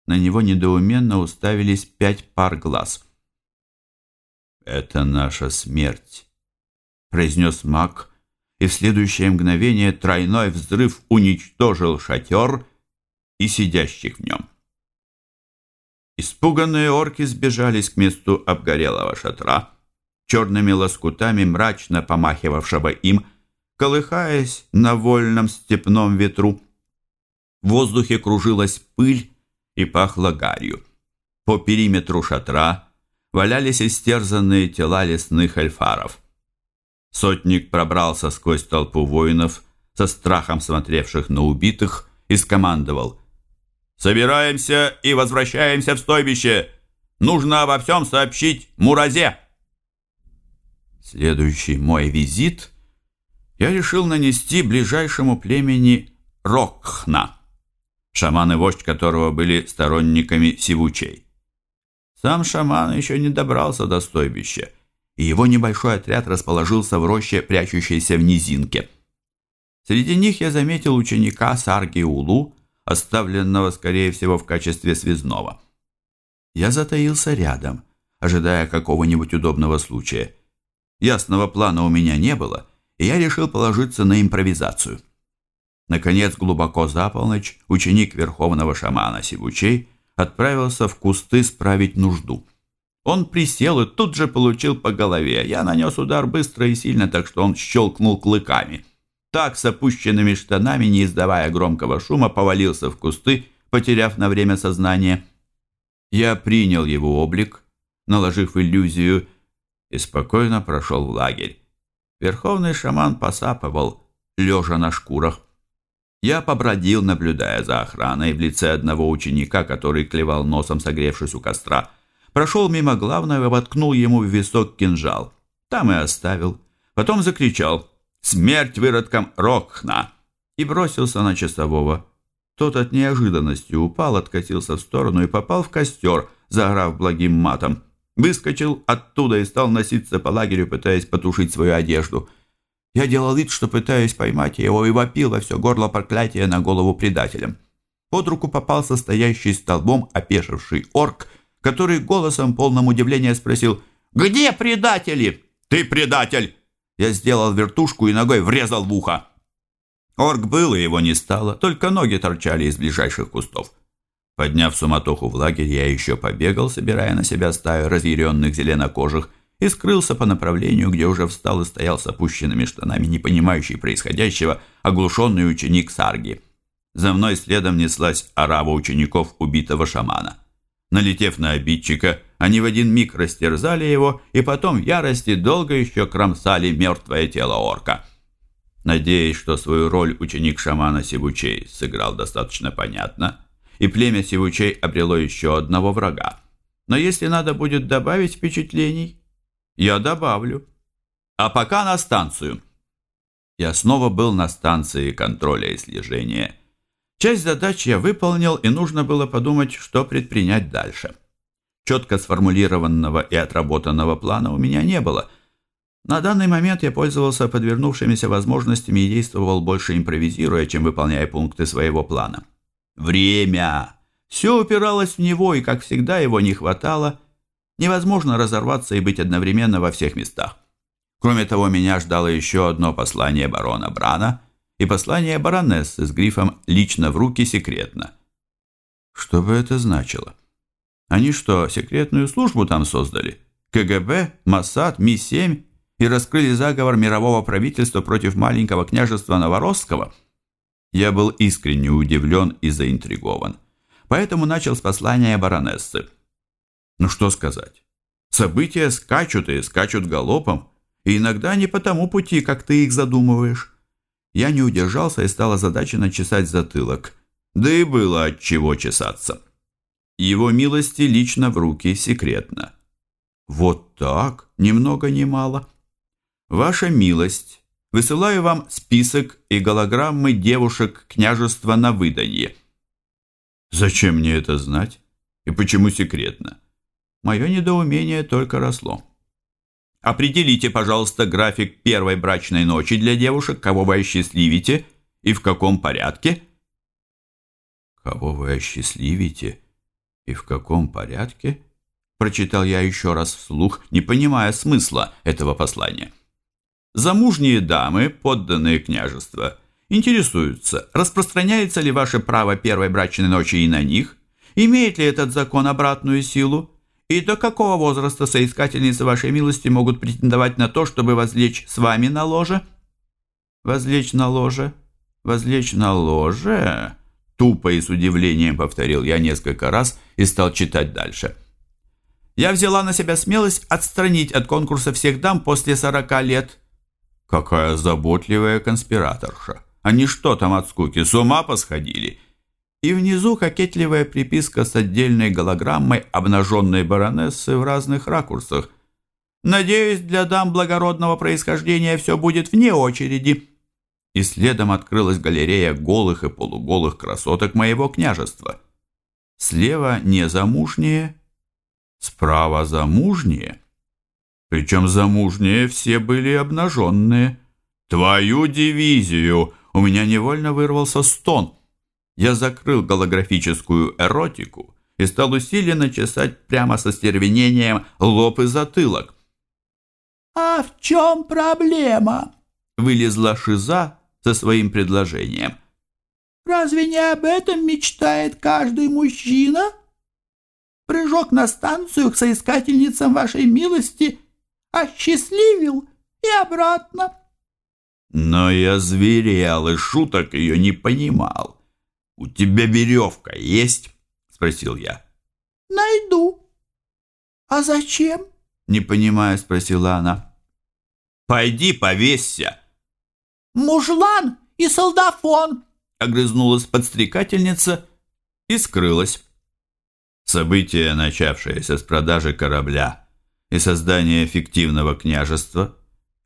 Speaker 2: На него недоуменно уставились пять пар глаз.
Speaker 1: «Это наша смерть», — произнес маг, и в следующее мгновение тройной взрыв уничтожил шатер и сидящих в нем. Испуганные орки сбежались к месту обгорелого шатра, черными лоскутами мрачно помахивавшего им, колыхаясь на вольном степном ветру. В воздухе кружилась пыль и пахло гарью. По периметру шатра валялись истерзанные тела лесных эльфаров. Сотник пробрался сквозь толпу воинов, со страхом смотревших на убитых, и скомандовал «Собираемся и возвращаемся в стойбище! Нужно обо всем сообщить Муразе!» Следующий мой визит я решил нанести ближайшему племени Рокхна шаман и вождь которого были сторонниками сивучей. Сам шаман еще не добрался до стойбища, и его небольшой отряд расположился в роще, прячущейся в низинке. Среди них я заметил ученика Сарги Улу, оставленного, скорее всего, в качестве связного. Я затаился рядом, ожидая какого-нибудь удобного случая. Ясного плана у меня не было, и я решил положиться на импровизацию. Наконец, глубоко за полночь, ученик верховного шамана Сивучей отправился в кусты справить нужду. Он присел и тут же получил по голове. Я нанес удар быстро и сильно, так что он щелкнул клыками. Так, с опущенными штанами, не издавая громкого шума, повалился в кусты, потеряв на время сознание. Я принял его облик, наложив иллюзию, и спокойно прошел в лагерь. Верховный шаман посапывал, лежа на шкурах. Я побродил, наблюдая за охраной в лице одного ученика, который клевал носом, согревшись у костра. Прошел мимо главного и воткнул ему в висок кинжал. Там и оставил. Потом закричал «Смерть выродкам Рокхна!» и бросился на часового. Тот от неожиданности упал, откатился в сторону и попал в костер, заграв благим матом. Выскочил оттуда и стал носиться по лагерю, пытаясь потушить свою одежду – я делал вид, что пытаюсь поймать его, и вопил во все горло проклятия на голову предателям. Под руку попал состоящий столбом опешивший орк, который голосом полным удивления спросил «Где предатели?» «Ты предатель!» Я сделал вертушку и ногой врезал в ухо. Орк был, и его не стало, только ноги торчали из ближайших кустов. Подняв суматоху в лагерь, я еще побегал, собирая на себя стаю разъяренных зеленокожих, и скрылся по направлению, где уже встал и стоял с опущенными штанами, не понимающий происходящего, оглушенный ученик Сарги. За мной следом неслась арава учеников убитого шамана. Налетев на обидчика, они в один миг растерзали его и потом в ярости долго еще кромсали мертвое тело орка. Надеясь, что свою роль ученик шамана Сивучей сыграл достаточно понятно, и племя Сивучей обрело еще одного врага. Но если надо будет добавить впечатлений, я добавлю. А пока на станцию. Я снова был на станции контроля и слежения. Часть задач я выполнил, и нужно было подумать, что предпринять дальше. Четко сформулированного и отработанного плана у меня не было. На данный момент я пользовался подвернувшимися возможностями и действовал больше импровизируя, чем выполняя пункты своего плана. Время! Все упиралось в него, и, как всегда, его не хватало – Невозможно разорваться и быть одновременно во всех местах. Кроме того, меня ждало еще одно послание барона Брана и послание баронессы с грифом «Лично в руки секретно». Что бы это значило? Они что, секретную службу там создали? КГБ, Моссад, Ми-7 и раскрыли заговор мирового правительства против маленького княжества Новоросского? Я был искренне удивлен и заинтригован. Поэтому начал с послания баронессы. Ну что сказать? События скачут и скачут галопом, и иногда не по тому пути, как ты их задумываешь. Я не удержался и стал озадаченно чесать затылок. Да и было от чего чесаться. Его милости лично в руки секретно. Вот так, ни много ни мало. Ваша милость, высылаю вам список и голограммы девушек княжества на выданье. Зачем мне это знать? И почему секретно? Мое недоумение только росло. Определите, пожалуйста, график первой брачной ночи для девушек, кого вы осчастливите и в каком порядке. Кого вы осчастливите и в каком порядке? Прочитал я еще раз вслух, не понимая смысла этого послания. Замужние дамы, подданные княжества, интересуются, распространяется ли ваше право первой брачной ночи и на них, имеет ли этот закон обратную силу, и до какого возраста соискательницы вашей милости могут претендовать на то, чтобы возлечь с вами на ложе? Возлечь на ложе? Возлечь на ложе? Тупо и с удивлением повторил я несколько раз и стал читать дальше. Я взяла на себя смелость отстранить от конкурса всех дам после сорока лет. Какая заботливая конспираторша. Они что там от скуки, с ума посходили? И внизу кокетливая приписка с отдельной голограммой обнаженной баронессы в разных ракурсах. «Надеюсь, для дам благородного происхождения все будет вне очереди». И следом открылась галерея голых и полуголых красоток моего княжества. Слева незамужние, справа замужние. Причем замужние все были обнаженные. «Твою дивизию!» У меня невольно вырвался стон – я закрыл голографическую эротику и стал усиленно чесать прямо со стервенением лоб и затылок.
Speaker 3: «А в чем проблема?»
Speaker 1: — вылезла Шиза со своим предложением.
Speaker 3: «Разве не об этом мечтает каждый мужчина? Прыжок на станцию к соискательницам вашей милости осчастливил и обратно».
Speaker 1: Но я зверел и шуток ее не понимал. «У тебя веревка есть?» – спросил я.
Speaker 3: «Найду». «А зачем?»
Speaker 1: – не понимая, спросила она. «Пойди повесься».
Speaker 3: «Мужлан и солдафон!»
Speaker 1: – огрызнулась подстрекательница и скрылась. События, начавшиеся с продажи корабля и создания фиктивного княжества,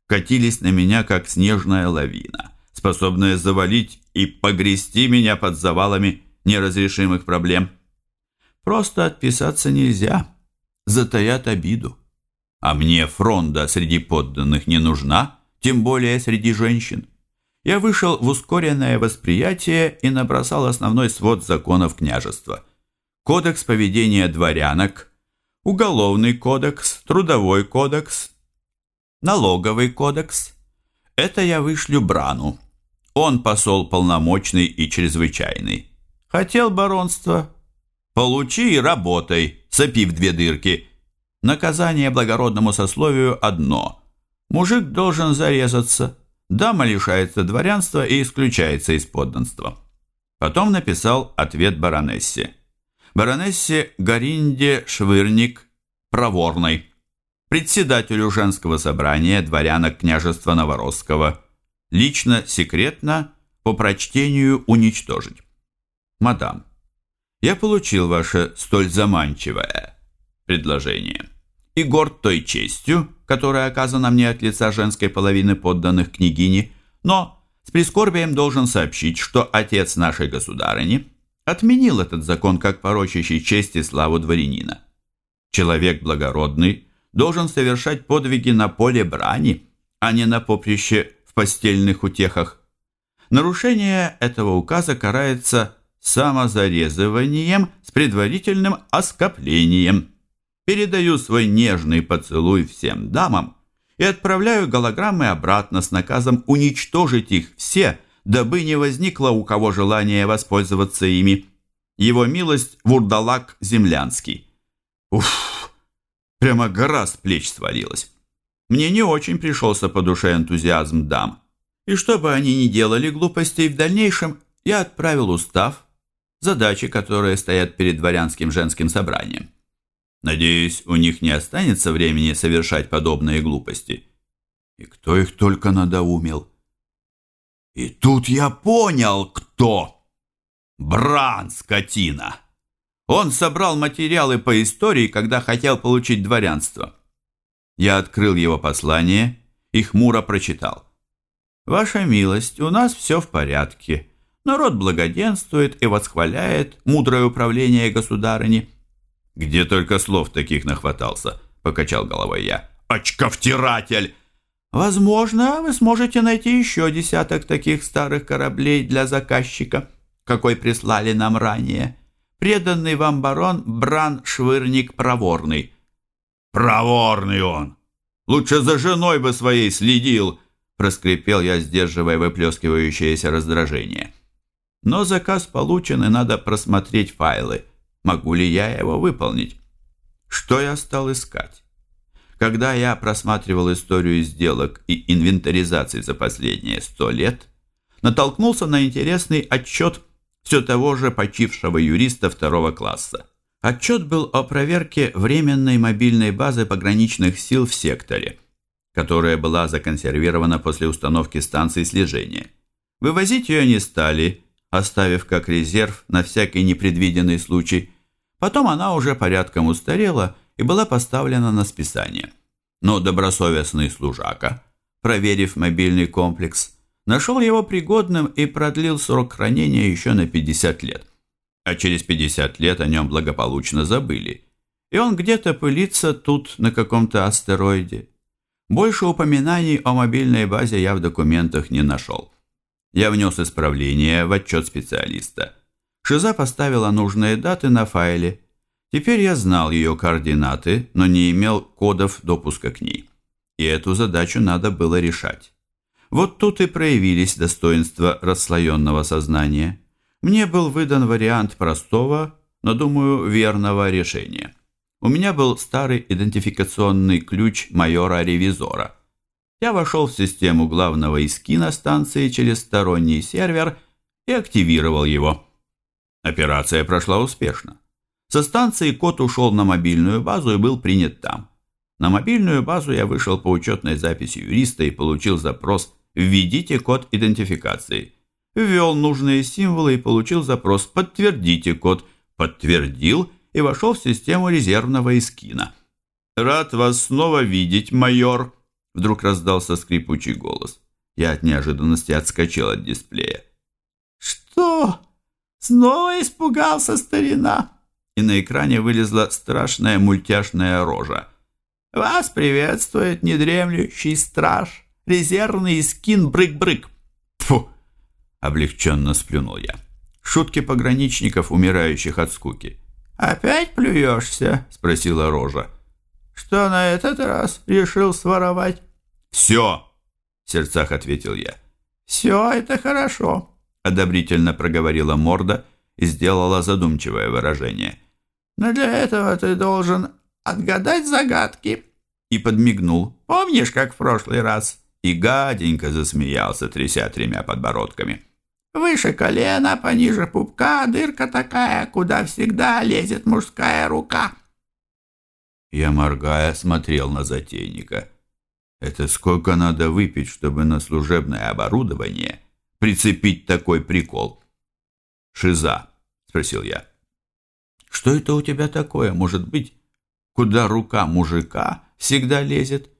Speaker 1: катились на меня, как снежная лавина способное завалить и погрести меня под завалами неразрешимых проблем. Просто отписаться нельзя, затаят обиду. А мне фронта среди подданных не нужна, тем более среди женщин. я вышел в ускоренное восприятие и набросал основной свод законов княжества. Кодекс поведения дворянок, Уголовный кодекс, Трудовой кодекс, Налоговый кодекс. Это я вышлю Брану. Он посол полномочный и чрезвычайный. Хотел баронство? Получи и работай, сопи в две дырки. Наказание благородному сословию одно. Мужик должен зарезаться. Дама лишается дворянства и исключается из подданства. Потом написал ответ баронессе. Баронессе Гаринде Швырник Проворной, председателю женского собрания дворянок княжества Новоросского, лично, секретно, по прочтению уничтожить. Мадам, я получил ваше столь заманчивое предложение и горд той честью, которая оказана мне от лица женской половины подданных княгини, но с прискорбием должен сообщить, что отец нашей государыни отменил этот закон как порочащий честь и славу дворянина. Человек благородный должен совершать подвиги на поле брани, а не на поприще постельных утехах. Нарушение этого указа карается самозарезыванием с предварительным оскоплением – передаю свой нежный поцелуй всем дамам и отправляю голограммы обратно с наказом уничтожить их все, дабы не возникло у кого желания воспользоваться ими. Его милость Вурдалак Землянский. Уф, прямо гора с плеч свалилась. Мне не очень пришелся по душе энтузиазм дам. И чтобы они не делали глупостей в дальнейшем, я отправил устав, задачи, которые стоят перед дворянским женским собранием. Надеюсь, у них не останется времени совершать подобные глупости. И кто их только надоумил. И тут я понял, кто. Бран, скотина. Он собрал материалы по истории, когда хотел получить дворянство. Я открыл его послание и хмуро прочитал. «Ваша милость, у нас все в порядке. Народ благоденствует и восхваляет мудрое управление государыни». «Где только слов таких нахватался», — покачал головой я. «Очковтиратель!» «Возможно, вы сможете найти еще десяток таких старых кораблей для заказчика, какой прислали нам ранее. Преданный вам барон Бран Швырник Проворный». «Проворный он! Лучше за женой бы своей следил!» проскрипел я, сдерживая выплескивающееся раздражение. Но заказ получен, и надо просмотреть файлы могу ли я его выполнить. Что я стал искать? Когда я просматривал историю сделок и инвентаризации за последние сто лет, натолкнулся на интересный отчет все того же почившего юриста второго класса. Отчет был о проверке временной мобильной базы пограничных сил в секторе, которая была законсервирована после установки станции слежения. Вывозить ее не стали, оставив как резерв на всякий непредвиденный случай – Потом она уже порядком устарела и была поставлена на списание. Но добросовестный служака, проверив мобильный комплекс, нашел его пригодным и продлил срок хранения еще на 50 лет. А через 50 лет о нем благополучно забыли. И он где-то пылится тут, на каком-то астероиде. Больше упоминаний о мобильной базе я в документах не нашел. Я внес исправление в отчет специалиста – Шиза поставила нужные даты на файле. Теперь я знал ее координаты, но не имел кодов допуска к ней. И эту задачу надо было решать. Вот тут и проявились достоинства расслоенного сознания. Мне был выдан вариант простого, но, думаю, верного решения. У меня был старый идентификационный ключ майора-ревизора. Я вошел в систему главного искина станции через сторонний сервер и активировал его. Операция прошла успешно. Со станции код ушел на мобильную базу и был принят там. На мобильную базу я вышел по учетной записи юриста и получил запрос «Введите код идентификации». Ввел нужные символы и получил запрос «Подтвердите код». Подтвердил и вошел в систему резервного эскина. «Рад вас снова видеть, майор!» Вдруг раздался скрипучий голос. Я от неожиданности отскочил от дисплея.
Speaker 3: «Что?» Снова испугался старина.
Speaker 1: И на экране вылезла страшная мультяшная рожа.
Speaker 3: Вас приветствует недремлющий страж, резервный скин Брык-Брык.
Speaker 1: Облегченно сплюнул я. Шутки пограничников, умирающих от скуки.
Speaker 2: «Опять плюешься?» — спросила Рожа. «Что на этот раз решил своровать?»
Speaker 1: «Все!» — в сердцах ответил я.
Speaker 2: «Все это хорошо», —
Speaker 1: одобрительно проговорила морда и сделала задумчивое выражение.
Speaker 2: «Но для этого ты должен отгадать загадки».
Speaker 1: И подмигнул.
Speaker 2: «Помнишь, как в прошлый раз?»
Speaker 1: И гаденько засмеялся, тряся тремя подбородками.
Speaker 2: «Выше колена, пониже пупка, дырка такая, куда всегда лезет мужская рука».
Speaker 1: Я, моргая, смотрел на затейника. Это сколько надо выпить, чтобы на служебное оборудование прицепить такой прикол? «Шиза», — спросил я. «Что это у тебя такое, может быть, куда рука мужика всегда лезет?»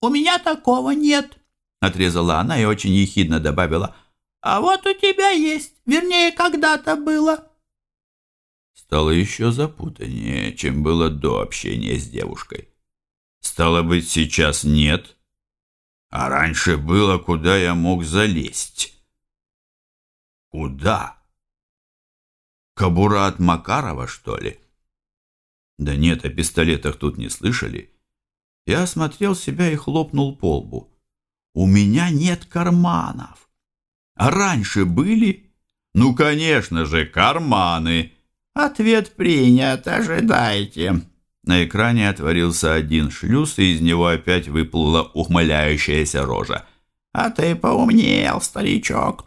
Speaker 2: «У меня такого нет», — отрезала она и очень ехидно добавила. «А вот у тебя есть, вернее, когда-то было».
Speaker 1: Стало еще запутаннее, чем было до общения с девушкой. Стало быть, сейчас нет, а раньше было, куда я мог залезть. Куда? Кабура от Макарова, что ли? Да нет, о пистолетах тут не слышали. Я осмотрел себя и хлопнул по лбу. У меня нет карманов. А раньше были? Ну, конечно же, карманы.
Speaker 2: Ответ принят, ожидайте.
Speaker 1: На экране отворился один шлюз, и из него опять выплыла ухмыляющаяся рожа.
Speaker 2: «А ты поумнел, старичок.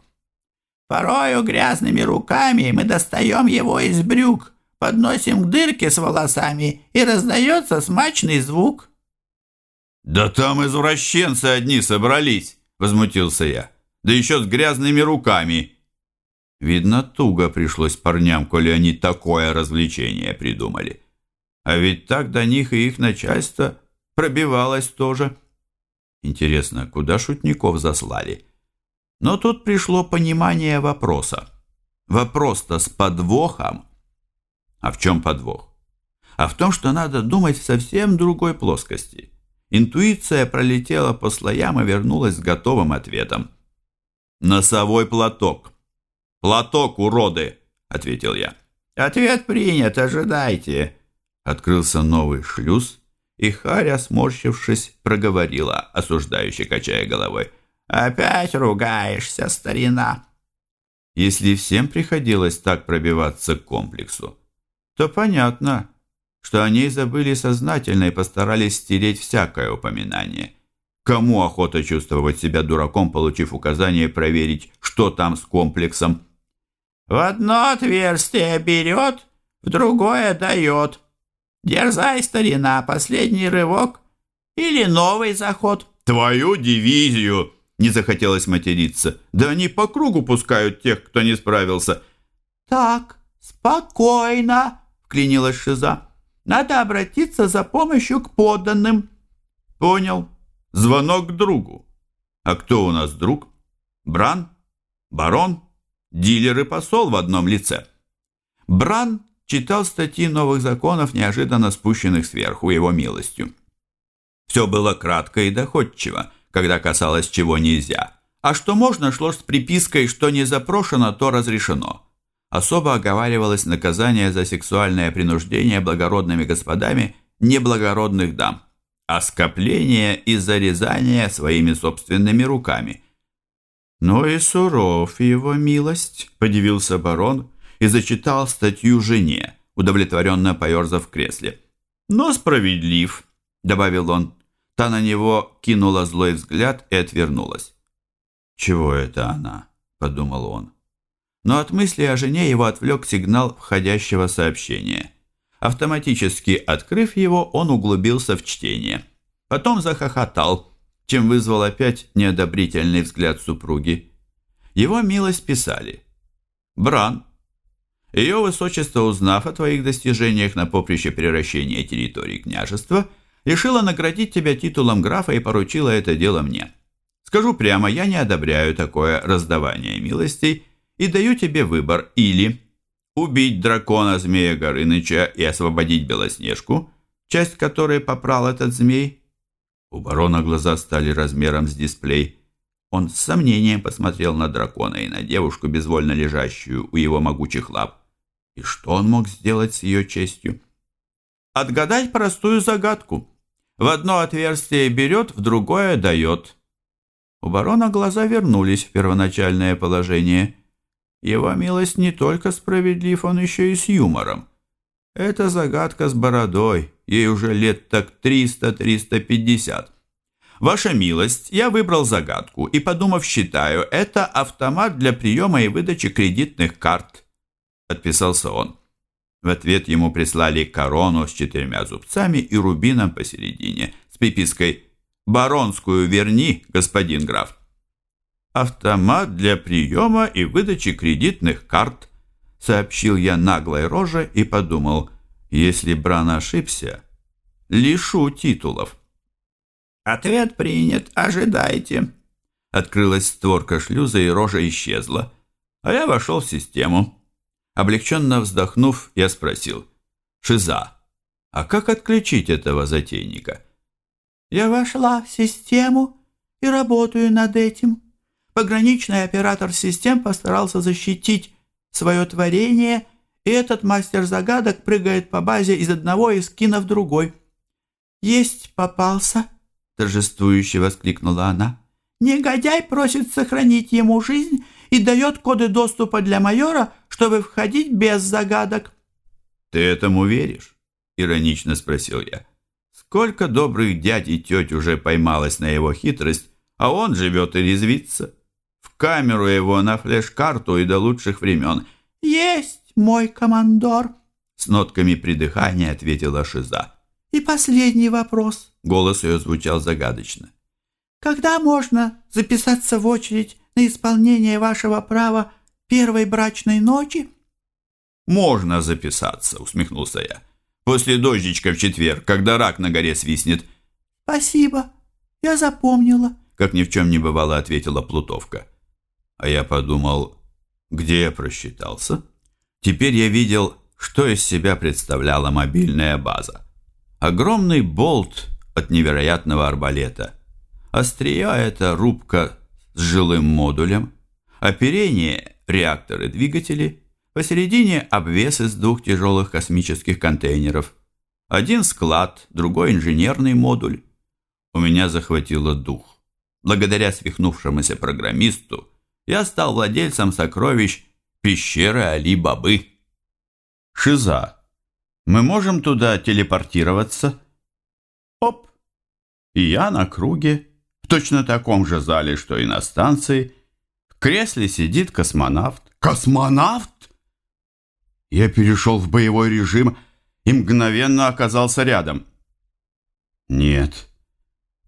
Speaker 2: Порою грязными руками мы достаем его из брюк, подносим к дырке с волосами, и раздается смачный звук».
Speaker 1: «Да там извращенцы одни собрались!» — возмутился я. «Да еще с грязными руками!» Видно, туго пришлось парням, коли они такое развлечение придумали. А ведь так до них и их начальство пробивалось тоже. Интересно, куда шутников заслали? Но тут пришло понимание вопроса. Вопрос-то с подвохом. А в чем подвох? А в том, что надо думать в совсем другой плоскости. Интуиция пролетела по слоям и вернулась с готовым ответом. «Носовой платок». «Платок, уроды!» — ответил я.
Speaker 2: «Ответ принят, ожидайте»,
Speaker 1: Открылся новый шлюз, и Харя, сморщившись, проговорила, осуждающе качая головой.
Speaker 2: «Опять ругаешься, старина!»
Speaker 1: Если всем приходилось так пробиваться к комплексу, то понятно, что о ней забыли сознательно и постарались стереть всякое упоминание. Кому охота чувствовать себя дураком, получив указание проверить, что там с комплексом?
Speaker 2: «В одно отверстие берет, в другое дает», Дерзай, старина, последний рывок или новый заход.
Speaker 1: Твою дивизию! Не захотелось материться. Да они по кругу пускают тех, кто не справился.
Speaker 2: Так, спокойно, вклинилась Шиза. Надо обратиться за помощью к подданным.
Speaker 1: Понял. Звонок к другу. А кто у нас друг? Бран? Барон? Дилер и посол в одном лице. Бран читал статьи новых законов, неожиданно спущенных сверху его милостью. Все было кратко и доходчиво, когда касалось чего нельзя, а что можно, шло с припиской «что не запрошено, то разрешено». Особо оговаривалось наказание за сексуальное принуждение благородными господами неблагородных дам, а скопление и зарезание своими собственными руками. «Ну и суров его милость», – подивился барон, и зачитал статью жене, удовлетворенно поерзав в кресле. «Но справедлив», — добавил он. Та на него кинула злой взгляд и отвернулась. «Чего это она?» — подумал он. Но от мысли о жене его отвлек сигнал входящего сообщения. Автоматически открыв его, он углубился в чтение. Потом захохотал, чем вызвал опять неодобрительный взгляд супруги. Его милость писали. «Бран, ее высочество, узнав о твоих достижениях на поприще превращения территории княжества, решила наградить тебя титулом графа и поручила это дело мне. Скажу прямо, я не одобряю такое раздавание милостей и даю тебе выбор или убить дракона Змея Горыныча и освободить Белоснежку, часть которой попрал этот змей. У барона глаза стали размером с дисплей. Он с сомнением посмотрел на дракона и на девушку, безвольно лежащую у его могучих лап. И что он мог сделать с ее честью? Отгадать простую загадку. В одно отверстие берет, в другое дает. У барона глаза вернулись в первоначальное положение. Его милость не только справедлив, он еще и с юмором. Это загадка с бородой, ей уже лет так триста-триста пятьдесят. Ваша милость, я выбрал загадку и, подумав, считаю, это автомат для приема и выдачи кредитных карт. Отписался он. В ответ ему прислали корону с четырьмя зубцами и рубином посередине, с припиской «Баронскую верни, господин граф». «Автомат для приема и выдачи кредитных карт», сообщил я наглой роже и подумал, если Бран ошибся, лишу титулов.
Speaker 2: «Ответ принят, ожидайте».
Speaker 1: Открылась створка шлюза, и рожа исчезла. А я вошел в систему. Облегченно вздохнув, я спросил. «Шиза, а как отключить этого затейника?»
Speaker 3: «Я вошла в систему и работаю над этим. Пограничный оператор систем постарался защитить свое творение, и этот мастер загадок прыгает по базе из одного из кино в другой. Есть попался» торжествующе воскликнула она. «Негодяй просит сохранить ему жизнь и дает коды доступа для майора, чтобы входить без загадок».
Speaker 1: «Ты этому веришь?» — иронично спросил я. «Сколько добрых дядь и теть уже поймалось на его хитрость, а он живет и резвится. Камеру его на флеш-карту и до лучших времен».
Speaker 3: «Есть, мой командор!»
Speaker 1: — с нотками придыхания ответила Шиза.
Speaker 3: «И последний вопрос».
Speaker 1: Голос ее звучал загадочно.
Speaker 3: «Когда можно записаться в очередь на исполнение вашего права первой брачной ночи?»
Speaker 1: «Можно записаться», — усмехнулся я. «После дождичка в четверг, когда рак на горе свистнет».
Speaker 3: «Спасибо, я запомнила», —
Speaker 1: как ни в чем не бывало, ответила Плутовка. А я подумал, где я просчитался? Теперь я видел, что из себя представляла мобильная база. Огромный болт от невероятного арбалета. Острия – это рубка с жилым модулем, оперение – реакторы-двигатели, посередине обвес из двух тяжелых космических контейнеров. Один склад, другой инженерный модуль. У меня захватило дух. Благодаря свихнувшемуся программисту я стал владельцем сокровищ пещеры Али-Бабы. Шиза мы можем туда телепортироваться?» Оп! И я на круге, в точно таком же зале, что и на станции. В кресле сидит космонавт. Космонавт? Я перешел в боевой режим и мгновенно оказался рядом. Нет,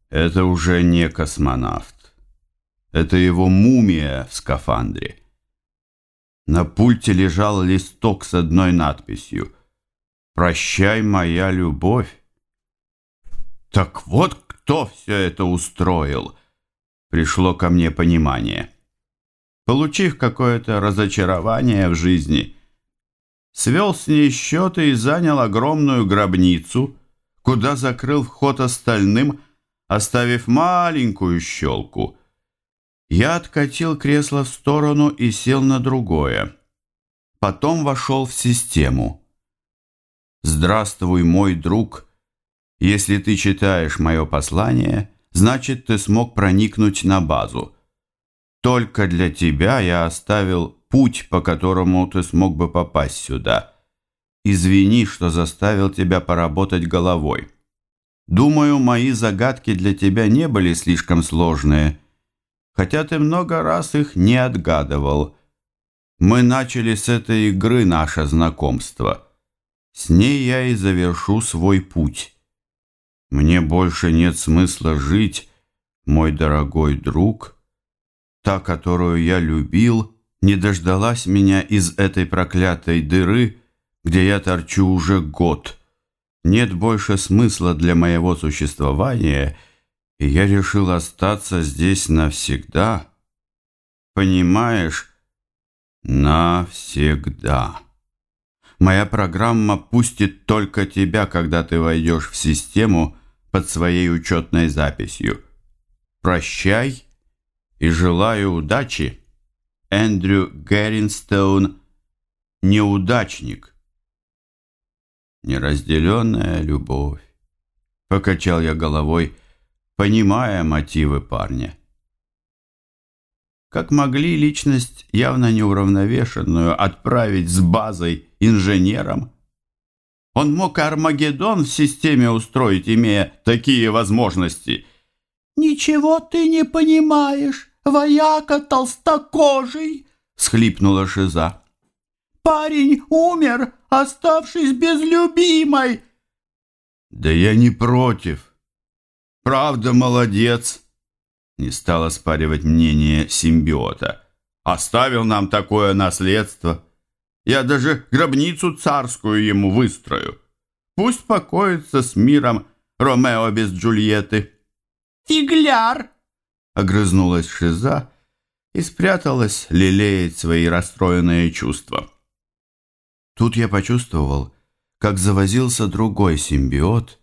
Speaker 1: это уже не космонавт. Это его мумия в скафандре. На пульте лежал листок с одной надписью — Прощай, моя любовь. Так вот кто все это устроил. Пришло ко мне понимание. Получив какое-то разочарование в жизни, свел с ней счеты и занял огромную гробницу, куда закрыл вход остальным, оставив маленькую щелку. Я откатил кресло в сторону и сел на другое. Потом вошел в систему. «Здравствуй, мой друг. Если ты читаешь мое послание, значит, ты смог проникнуть на базу. Только для тебя я оставил путь, по которому ты смог бы попасть сюда. Извини, что заставил тебя поработать головой. Думаю, мои загадки для тебя не были слишком сложные, хотя ты много раз их не отгадывал. Мы начали с этой игры наше знакомство». С ней я и завершу свой путь. Мне больше нет смысла жить, мой дорогой друг. Та, которую я любил, не дождалась меня из этой проклятой дыры, где я торчу уже год. Нет больше смысла для моего существования, и я решил остаться здесь навсегда. Понимаешь? Навсегда. Моя программа пустит только тебя, когда ты войдешь в систему под своей учетной записью. Прощай и желаю удачи, Эндрю Геринстоун – неудачник. Неразделенная любовь. Покачал я головой, понимая мотивы парня. Как могли личность, явно неуравновешенную, отправить с базой инженером? Он мог Армагеддон в системе устроить, имея такие возможности.
Speaker 3: «Ничего ты не понимаешь, вояка толстокожий!» — схлипнула Шиза. «Парень умер, оставшись без любимой!»
Speaker 1: «Да я не против. Правда, молодец!» Не стал оспаривать мнение симбиота. «Оставил нам такое наследство!» Я даже гробницу царскую ему выстрою. Пусть покоится с миром Ромео без Джульетты.
Speaker 3: «Фигляр!»
Speaker 1: — огрызнулась Шиза и спряталась лелеять свои расстроенные чувства. Тут я почувствовал, как завозился другой симбиот,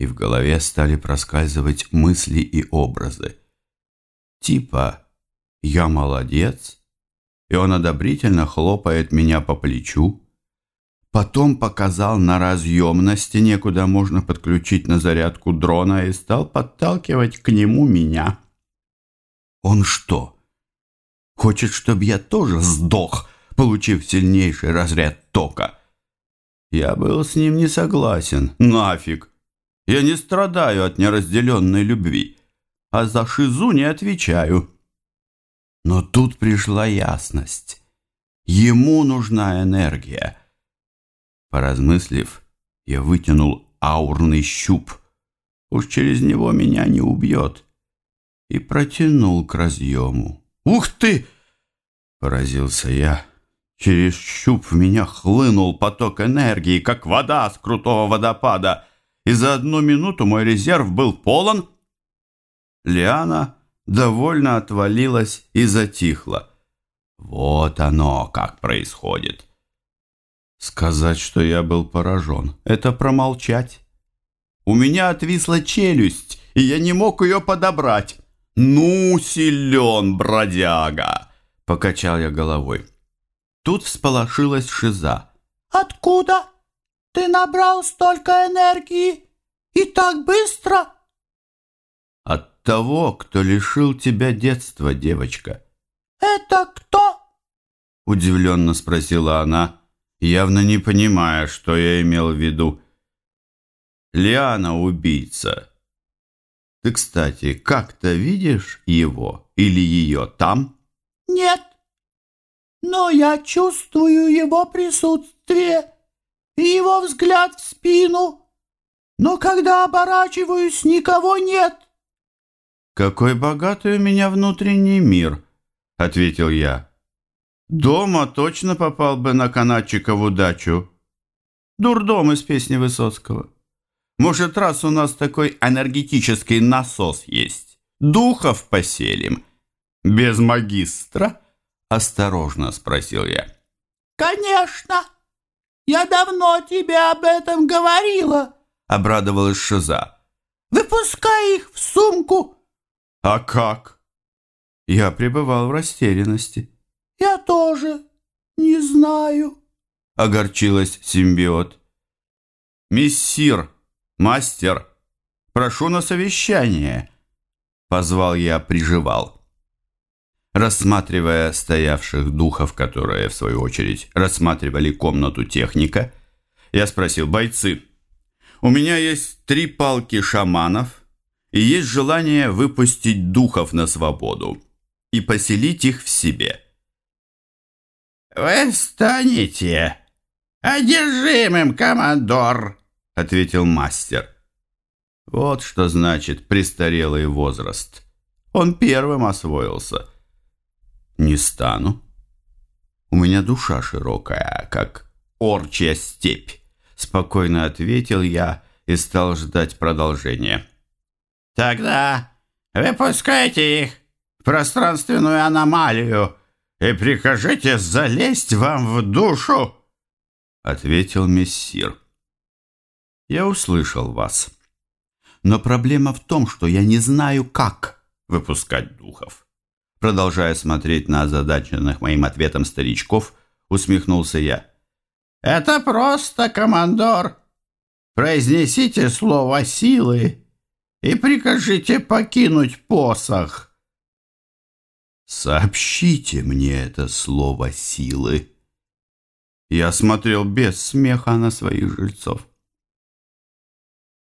Speaker 1: и в голове стали проскальзывать мысли и образы. Типа «я молодец», и он одобрительно хлопает меня по плечу. Потом показал на разъем на стене, куда можно подключить на зарядку дрона, и стал подталкивать к нему меня. Он что, хочет, чтобы я тоже сдох, получив сильнейший разряд тока? Я был с ним не согласен. Нафиг! Я не страдаю от неразделенной любви, а за шизу не отвечаю. Но тут пришла ясность. Ему нужна энергия. Поразмыслив, я вытянул аурный щуп. Уж через него меня не убьет. И протянул к разъему. «Ух ты!» — поразился я. Через щуп в меня хлынул поток энергии, как вода с крутого водопада, и за одну минуту мой резерв был полон. Лиана довольно отвалилась и затихла. Вот оно как происходит. Сказать, что я был поражен, это промолчать. У меня отвисла челюсть, и я не мог ее подобрать. «Ну, силен, бродяга!» — покачал я головой. Тут всполошилась Шиза.
Speaker 3: «Откуда? Ты набрал столько энергии? И так быстро?»
Speaker 1: От того, кто лишил тебя детства, девочка.
Speaker 3: Это кто?
Speaker 1: Удивленно спросила она, явно не понимая, что я имел в виду. Лиана убийца. Ты, кстати, как-то видишь его или ее там?
Speaker 3: Нет, но я чувствую его присутствие и его взгляд в спину. Но когда оборачиваюсь, никого нет.
Speaker 1: «Какой богатый у меня внутренний мир», — ответил я. «Дома точно попал бы на канатчика в удачу. Дурдом из песни Высоцкого. Может, раз у нас такой энергетический насос есть, духов поселим? Без магистра?» — осторожно спросил я.
Speaker 3: «Конечно! Я давно тебе об этом говорила!»
Speaker 1: — обрадовалась Шиза.
Speaker 3: «Выпускай их в сумку!»
Speaker 1: «А как?» Я пребывал в растерянности.
Speaker 3: «Я тоже не знаю», — огорчилась
Speaker 1: симбиот. «Мессир, мастер, прошу на совещание», — позвал я, приживал. Рассматривая стоявших духов, которые, в свою очередь, рассматривали комнату техника, я спросил, «Бойцы, у меня есть три палки шаманов, и есть желание выпустить духов на свободу и поселить их в себе.
Speaker 4: «Вы станете одержимым, командор», — ответил мастер.
Speaker 1: Вот что значит престарелый возраст. Он первым освоился. Не стану. У меня душа широкая, как орчья степь. Спокойно ответил я и стал ждать продолжения.
Speaker 4: Тогда выпускайте их в пространственную аномалию и прикажите залезть вам в душу, — ответил мессир.
Speaker 1: Я услышал вас. Но проблема в том, что я не знаю, как выпускать духов. Продолжая смотреть на озадаченных моим ответом старичков, усмехнулся я.
Speaker 4: «Это просто, командор. Произнесите слово силы и прикажите покинуть посох».
Speaker 1: «Сообщите мне это слово силы». Я смотрел без смеха на своих жильцов.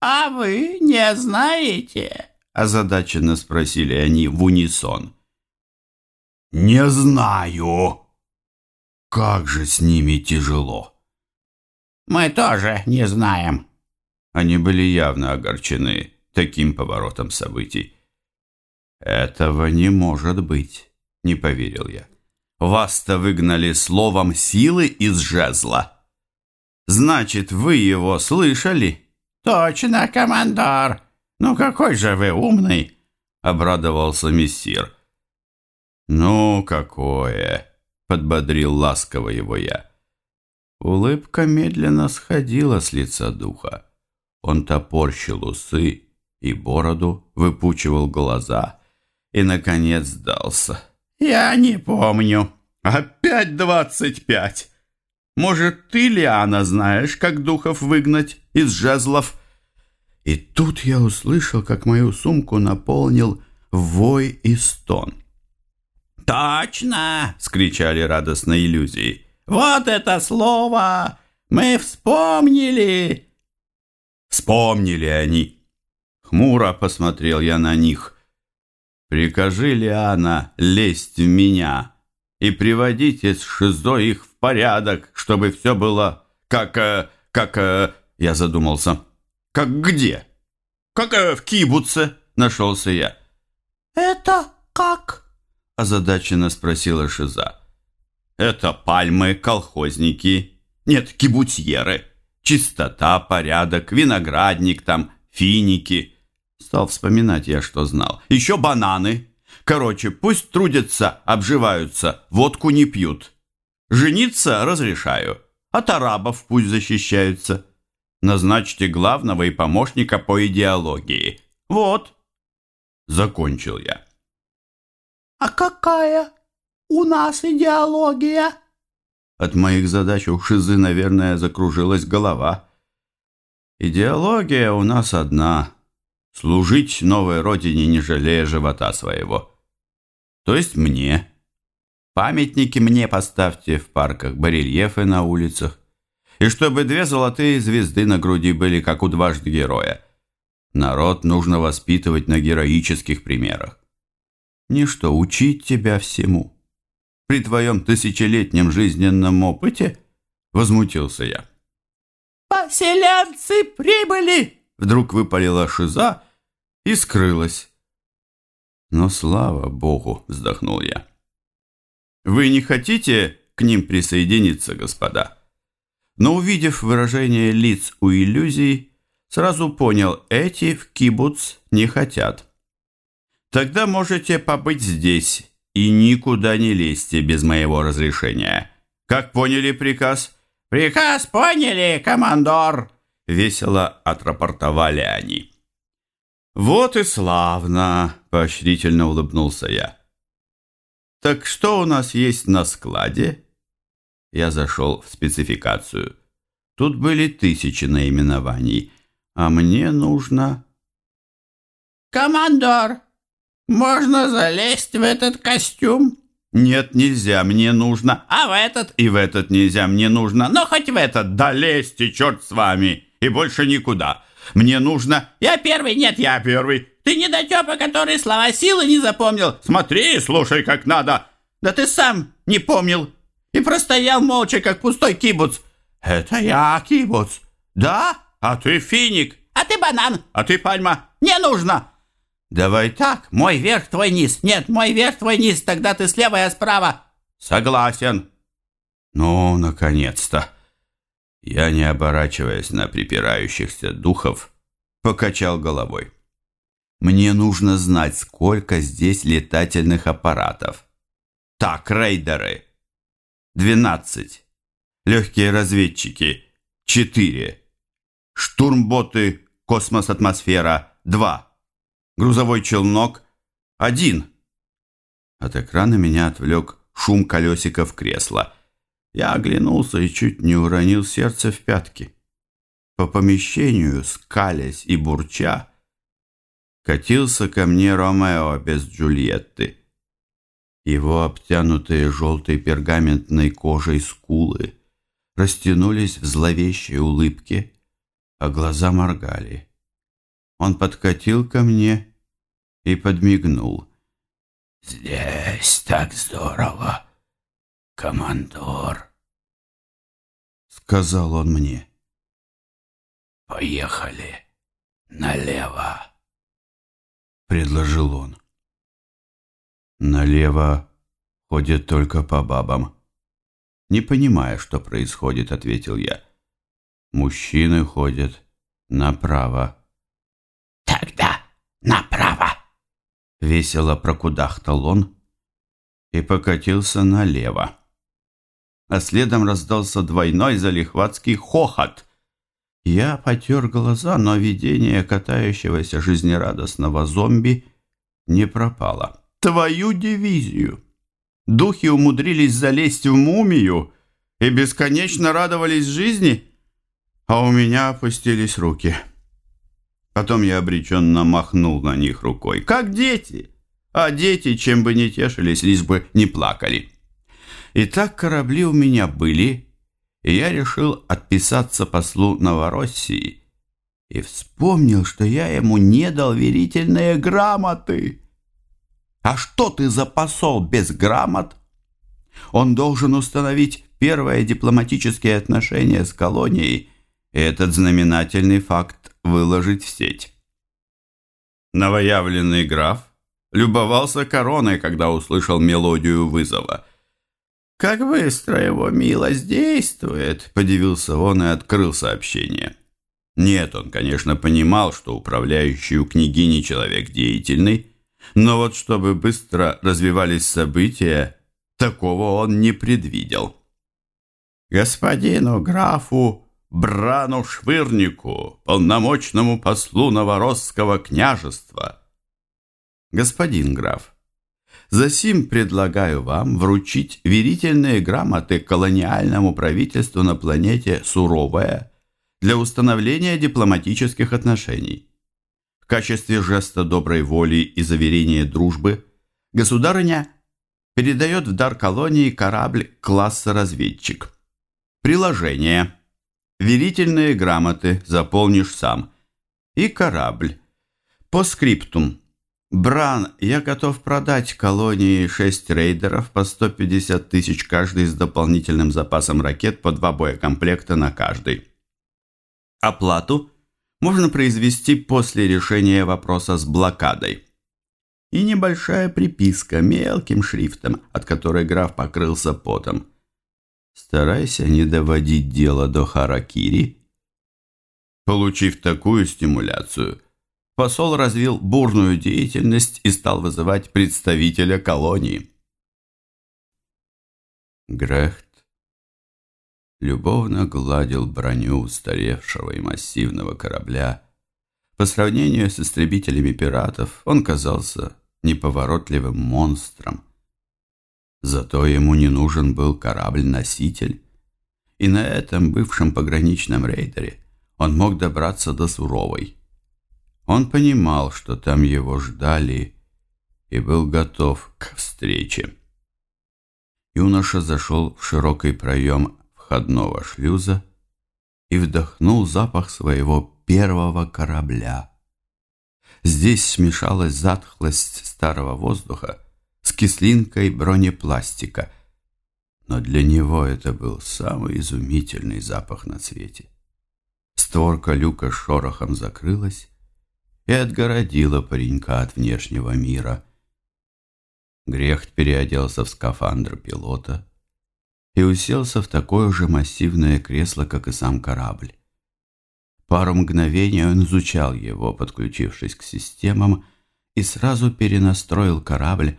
Speaker 4: «А вы не знаете?»
Speaker 1: озадаченно спросили они в унисон. «Не знаю. Как же с ними тяжело!»
Speaker 4: «Мы тоже не знаем».
Speaker 1: Они были явно огорчены таким поворотом событий. «Этого не может быть», — не поверил я. «Вас-то выгнали словом силы из жезла. Значит, вы его слышали?»
Speaker 4: «Точно, командор! Ну какой же вы умный!» — обрадовался мессир.
Speaker 1: «Ну, какое!» — подбодрил ласково его я. Улыбка медленно сходила с лица духа. Он топорщил усы и бороду, выпучивал глаза и, наконец, сдался.
Speaker 4: «Я не помню».
Speaker 1: «Опять двадцать пять! Может, ты, Лиана, знаешь, как духов выгнать из жезлов?» И тут я услышал, как мою сумку наполнил вой и стон.
Speaker 4: «Точно!» — скричали радостно иллюзии. «Вот это слово! Мы вспомнили!»
Speaker 1: Вспомнили они. Хмуро посмотрел я на них. «Прикажи, Лиана, лезть в меня и приводите с шизо их в порядок, чтобы все было как... Э, как... Э, я задумался. «Как где?» «Как э, в кибуце», — нашелся я.
Speaker 3: «Это как?»
Speaker 1: — озадаченно спросила Шиза. «Это пальмы, колхозники, нет, кибутьеры, чистота, порядок, виноградник там, финики». Стал вспоминать я, что знал. «Еще бананы. Короче, пусть трудятся, обживаются, водку не пьют. Жениться разрешаю, от арабов пусть защищаются». Назначьте главного и помощника по идеологии. Вот. Закончил я.
Speaker 3: А какая у нас идеология?
Speaker 1: От моих задач у Шизы, наверное, закружилась голова. Идеология у нас одна. Служить новой родине, не жалея живота своего. То есть мне. Памятники мне поставьте в парках, барельефы на улицах и чтобы две золотые звезды на груди были, как у дважды героя. Народ нужно воспитывать на героических примерах. Не что, учить тебя всему. При твоем тысячелетнем жизненном опыте возмутился я.
Speaker 3: «Поселенцы прибыли!»
Speaker 1: Вдруг выпалила шиза и скрылась. Но слава богу, вздохнул я. Вы не хотите к ним присоединиться, господа? но увидев выражение лиц у иллюзий, сразу понял, эти в кибуц не хотят. Тогда можете побыть здесь и никуда не лезьте без моего разрешения. Как поняли приказ?
Speaker 4: Приказ поняли, командор,
Speaker 1: весело отрапортовали они. Вот и славно, поощрительно улыбнулся я. Так что у нас есть на складе? Я зашел в спецификацию. Тут были тысячи наименований, а мне нужно...
Speaker 4: «Командор, можно залезть в этот костюм?»
Speaker 1: «Нет, нельзя, мне нужно...»
Speaker 4: «А в этот?»
Speaker 1: «И в этот нельзя, мне нужно...» «Но хоть в этот, да лезьте, черт с вами, и больше никуда. Мне нужно...»
Speaker 4: «Я первый, нет, я первый. Ты недотепа, который слова силы не запомнил.
Speaker 1: Смотри и слушай, как надо!»
Speaker 4: «Да ты сам не помнил и простоял молча, как пустой кибуц.
Speaker 1: Это я кибуц. Да? А ты финик.
Speaker 4: А ты банан.
Speaker 1: А ты пальма.
Speaker 4: Не нужно.
Speaker 1: Давай так.
Speaker 4: Мой верх, твой низ. Нет, мой верх, твой низ. Тогда ты слева, я справа.
Speaker 1: Согласен. Ну, наконец-то. Я, не оборачиваясь на припирающихся духов, покачал головой. Мне нужно знать, сколько здесь летательных аппаратов. Так, рейдеры, 12. Легкие разведчики – 4. Штурмботы «Космос-атмосфера» – 2. Грузовой челнок – 1. От экрана меня отвлек шум колесиков кресла. Я оглянулся и чуть не уронил сердце в пятки. По помещению, скалясь и бурча, катился ко мне Ромео без Джульетты. Его обтянутые желтой пергаментной кожей скулы растянулись в зловещей улыбке, а глаза моргали. Он подкатил ко мне и подмигнул.
Speaker 4: «Здесь так здорово, командор», —
Speaker 1: сказал он мне.
Speaker 4: «Поехали налево», —
Speaker 1: предложил он. «Налево ходят только по бабам». «Не понимая, что происходит», — ответил я. «Мужчины ходят направо».
Speaker 4: «Тогда направо!»
Speaker 1: Весело прокудахтал он и покатился налево. А следом раздался двойной залихватский хохот. Я потер глаза, но видение катающегося жизнерадостного зомби не пропало. Твою дивизию! Духи умудрились залезть в мумию и бесконечно радовались жизни, а у меня опустились руки. Потом я обреченно махнул на них рукой. Как дети! А дети, чем бы не тешились, лишь бы не плакали. И так корабли у меня были, и я решил отписаться послу Новороссии. И вспомнил, что я ему не дал верительные грамоты. А что ты за посол без грамот? Он должен установить первые дипломатические отношения с колонией и этот знаменательный факт выложить в сеть. Новоявленный граф любовался короной, когда услышал мелодию вызова. «Как быстро его милость действует!» – подивился он и открыл сообщение. Нет, он, конечно, понимал, что управляющий у княгини человек деятельный, но вот чтобы быстро развивались события, такого он не предвидел. «Господину графу Брану Швырнику, полномочному послу Новоросского княжества!» «Господин граф, засим предлагаю вам вручить верительные грамоты колониальному правительству на планете Суровая для установления дипломатических отношений». В качестве жеста доброй воли и заверения дружбы государыня передает в дар колонии корабль класса «Разведчик». Приложение. Верительные грамоты заполнишь сам. И корабль. По скриптум. Бран, я готов продать колонии 6 рейдеров по 150 тысяч каждый с дополнительным запасом ракет по два боекомплекта на каждый. Оплату можно произвести после решения вопроса с блокадой. И небольшая приписка мелким шрифтом, от которой граф покрылся потом. Старайся не доводить дело до харакири. Получив такую стимуляцию, посол развил бурную деятельность и стал вызывать представителя колонии. Грехт любовно гладил броню устаревшего и массивного корабля. По сравнению с истребителями пиратов он казался неповоротливым монстром. Зато ему не нужен был корабль-носитель, и на этом бывшем пограничном рейдере он мог добраться до Суровой. Он понимал, что там его ждали, и был готов к встрече. Юноша зашел в широкий проем входного шлюза и вдохнул запах своего первого корабля. Здесь смешалась затхлость старого воздуха кислинкой бронепластика, но для него это был самый изумительный запах на свете. Створка люка шорохом закрылась и отгородила паренька от внешнего мира. Грехт переоделся в скафандр пилота и уселся в такое же массивное кресло, как и сам корабль. Пару мгновений он изучал его, подключившись к системам, и сразу перенастроил корабль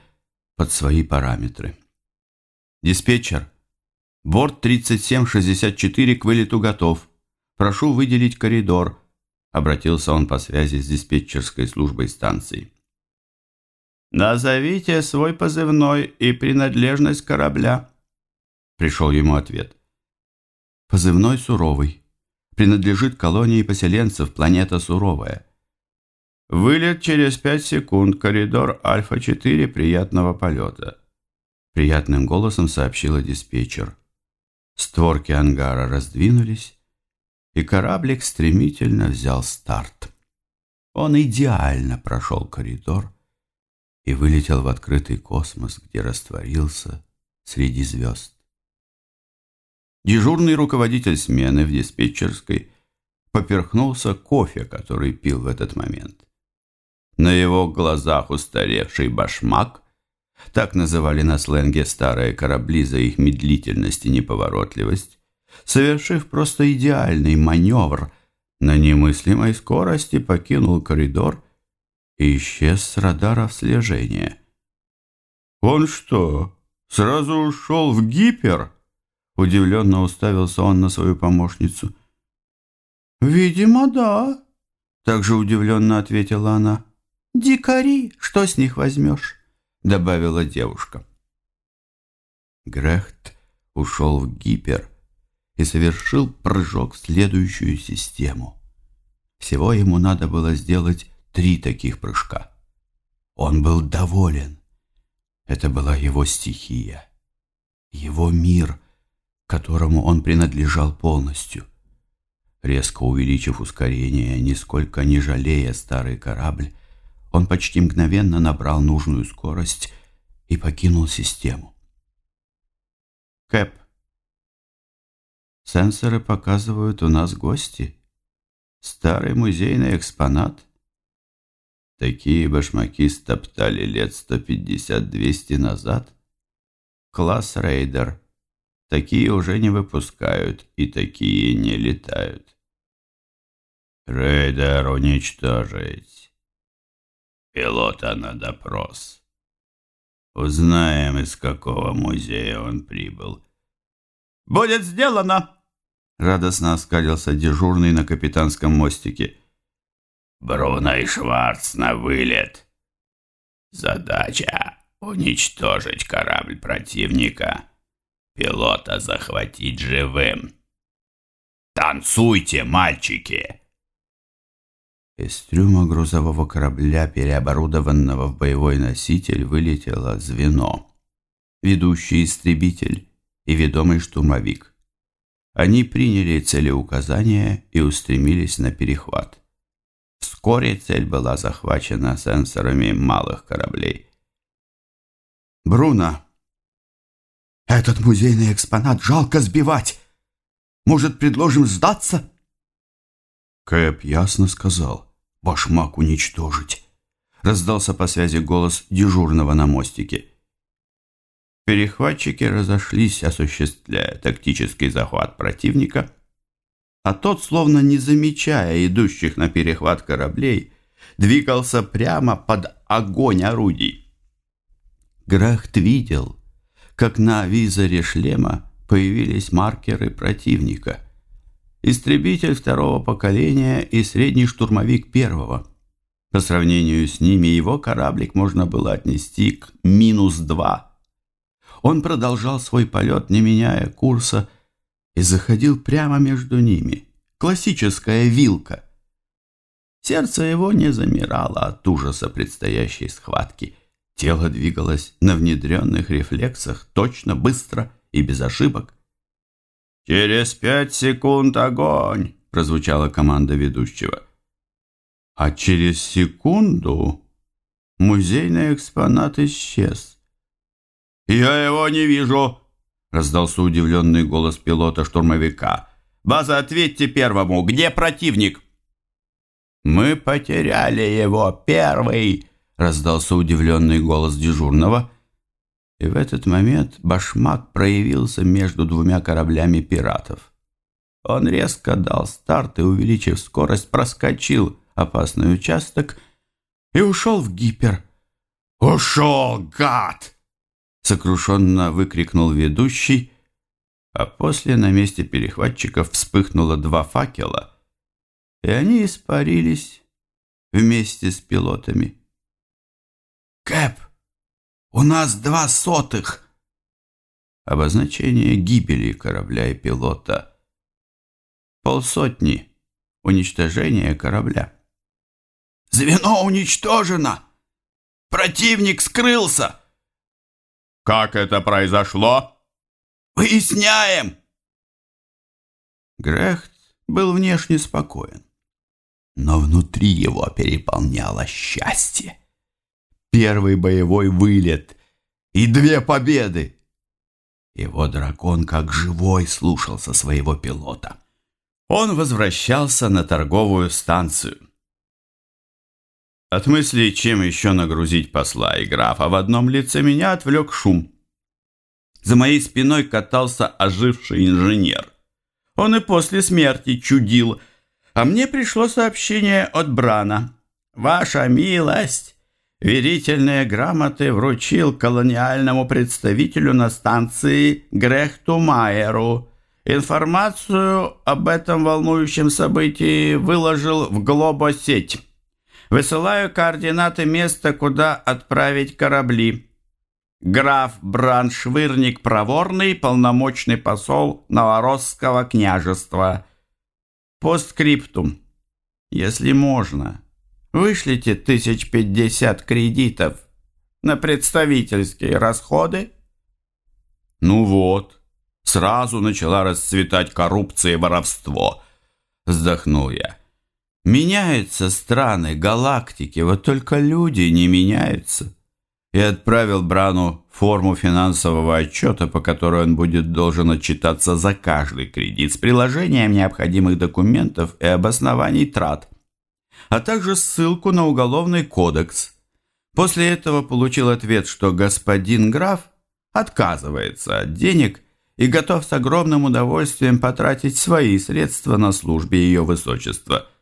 Speaker 1: под свои параметры. «Диспетчер, борт 3764 к вылету готов. Прошу выделить коридор», — обратился он по связи с диспетчерской службой станции.
Speaker 4: «Назовите свой позывной и принадлежность корабля», — пришел ему ответ.
Speaker 1: Позывной «Суровый». Принадлежит колонии поселенцев, планета Суровая.
Speaker 4: Вылет через пять секунд, коридор Альфа-4, приятного полета.
Speaker 1: Приятным голосом сообщила диспетчер. Створки ангара раздвинулись, и кораблик стремительно взял старт. Он идеально прошел коридор и вылетел в открытый космос, где растворился среди звезд. Дежурный руководитель смены в диспетчерской поперхнулся кофе, который пил в этот момент. На его глазах устаревший башмак, так называли на сленге старые корабли за их медлительность и неповоротливость, совершив просто идеальный маневр, на немыслимой скорости покинул коридор и исчез с радаров слежения.
Speaker 4: «Он что, сразу ушел в гипер?»
Speaker 1: Удивленно уставился он на свою помощницу.
Speaker 3: «Видимо, да», —
Speaker 1: также удивленно ответила она.
Speaker 3: «Дикари, что с них возьмешь?» — добавила девушка.
Speaker 1: Грехт ушел в гипер и совершил прыжок в следующую систему. Всего ему надо было сделать три таких прыжка. Он был доволен. Это была его стихия, его мир — которому он принадлежал полностью. Резко увеличив ускорение, нисколько не жалея старый корабль, он почти мгновенно набрал нужную скорость и покинул систему.
Speaker 4: Кэп.
Speaker 1: Сенсоры показывают у нас гости. Старый музейный экспонат. Такие башмаки стоптали лет 150-200 назад. Класс рейдер. Такие уже не выпускают и такие не летают.
Speaker 4: Рейдер уничтожить. Пилота на допрос. Узнаем, из какого музея он прибыл.
Speaker 3: «Будет сделано!»
Speaker 1: Радостно оскалился дежурный на капитанском мостике.
Speaker 4: «Бруно и Шварц на вылет. Задача — уничтожить корабль противника» пилота захватить живым. Танцуйте, мальчики!»
Speaker 1: Из трюма грузового корабля, переоборудованного в боевой носитель, вылетело звено. Ведущий истребитель и ведомый штурмовик. Они приняли целеуказания и устремились на перехват. Вскоре цель была захвачена сенсорами малых кораблей.
Speaker 2: «Бруно!» Этот музейный экспонат жалко сбивать. Может, предложим сдаться?»
Speaker 1: Кэп ясно сказал. «Башмак уничтожить!» Раздался по связи голос дежурного на мостике. Перехватчики разошлись, осуществляя тактический захват противника, а тот, словно не замечая идущих на перехват кораблей, двигался прямо под огонь орудий. Грехт видел, как на визоре шлема появились маркеры противника. Истребитель второго поколения и средний штурмовик первого. По сравнению с ними его кораблик можно было отнести к минус два. Он продолжал свой полет, не меняя курса, и заходил прямо между ними. Классическая вилка. Сердце его не замирало от ужаса предстоящей схватки – Тело двигалось на внедренных рефлексах точно, быстро и без ошибок.
Speaker 4: «Через пять секунд огонь!» – прозвучала команда ведущего.
Speaker 1: А через секунду музейный экспонат исчез.
Speaker 4: «Я его не вижу!» – раздался удивленный голос пилота-штурмовика. «База, ответьте первому, где противник?»
Speaker 3: «Мы потеряли его первый!» раздался удивленный голос дежурного, и в этот момент башмак проявился между двумя кораблями пиратов. Он резко дал старт и, увеличив скорость, проскочил опасный участок и ушел в гипер.
Speaker 4: «Ушел, гад!»
Speaker 3: — сокрушенно выкрикнул ведущий, а после на месте перехватчиков вспыхнуло два факела, и они испарились вместе с пилотами.
Speaker 4: Кэп, у нас два сотых. Обозначение гибели корабля и пилота. Полсотни. Уничтожение корабля. Звено уничтожено! Противник скрылся!
Speaker 1: Как это произошло?
Speaker 4: Выясняем! Грехт был внешне спокоен, но внутри его переполняло счастье. Первый боевой вылет и две победы. Его дракон как живой слушался своего пилота. Он возвращался на торговую станцию. От мысли, чем еще нагрузить посла и графа в одном лице, меня отвлек шум. За моей спиной катался оживший инженер. Он и после смерти чудил, а мне пришло сообщение от Брана. «Ваша милость!» Верительные грамоты вручил колониальному представителю на станции Грехту Майеру. Информацию об этом волнующем событии выложил в Глобосеть. Высылаю координаты места, куда отправить корабли. Граф Браншвырник Проворный, полномочный посол Новоросского княжества. Постскриптум. Если можно, вышлите тысяч пятьдесят кредитов на представительские расходы. Ну вот, сразу начала расцветать коррупция и воровство. Вздохнул я. Меняются страны, галактики, вот только люди не меняются. И отправил Брану форму финансового отчета, по которой он будет должен отчитаться за каждый кредит с приложением необходимых документов и обоснований трат, а также ссылку на уголовный кодекс. После этого получил ответ, что господин граф отказывается от денег и готов с огромным удовольствием потратить свои средства на службе ее высочества –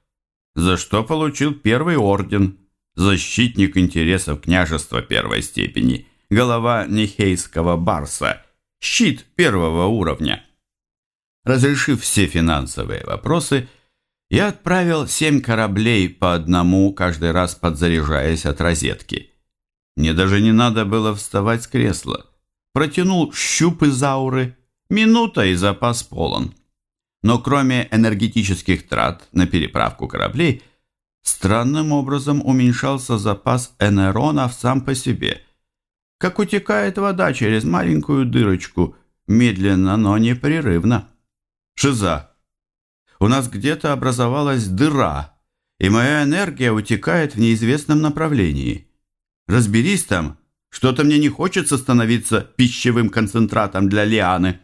Speaker 4: за что получил первый орден, защитник интересов княжества первой степени, голова Нехейского барса, щит первого уровня. Разрешив все финансовые вопросы, я отправил семь кораблей по одному, каждый раз подзаряжаясь от розетки. Мне даже не надо было вставать с кресла. Протянул щуп из ауры, минута и запас полон. Но кроме энергетических трат на переправку кораблей, странным образом уменьшался запас энеронов сам по себе. Как утекает вода через маленькую дырочку, медленно, но непрерывно. Шиза. У нас где-то образовалась дыра, и моя энергия утекает в неизвестном направлении. Разберись там, что-то мне не хочется становиться пищевым концентратом для лианы.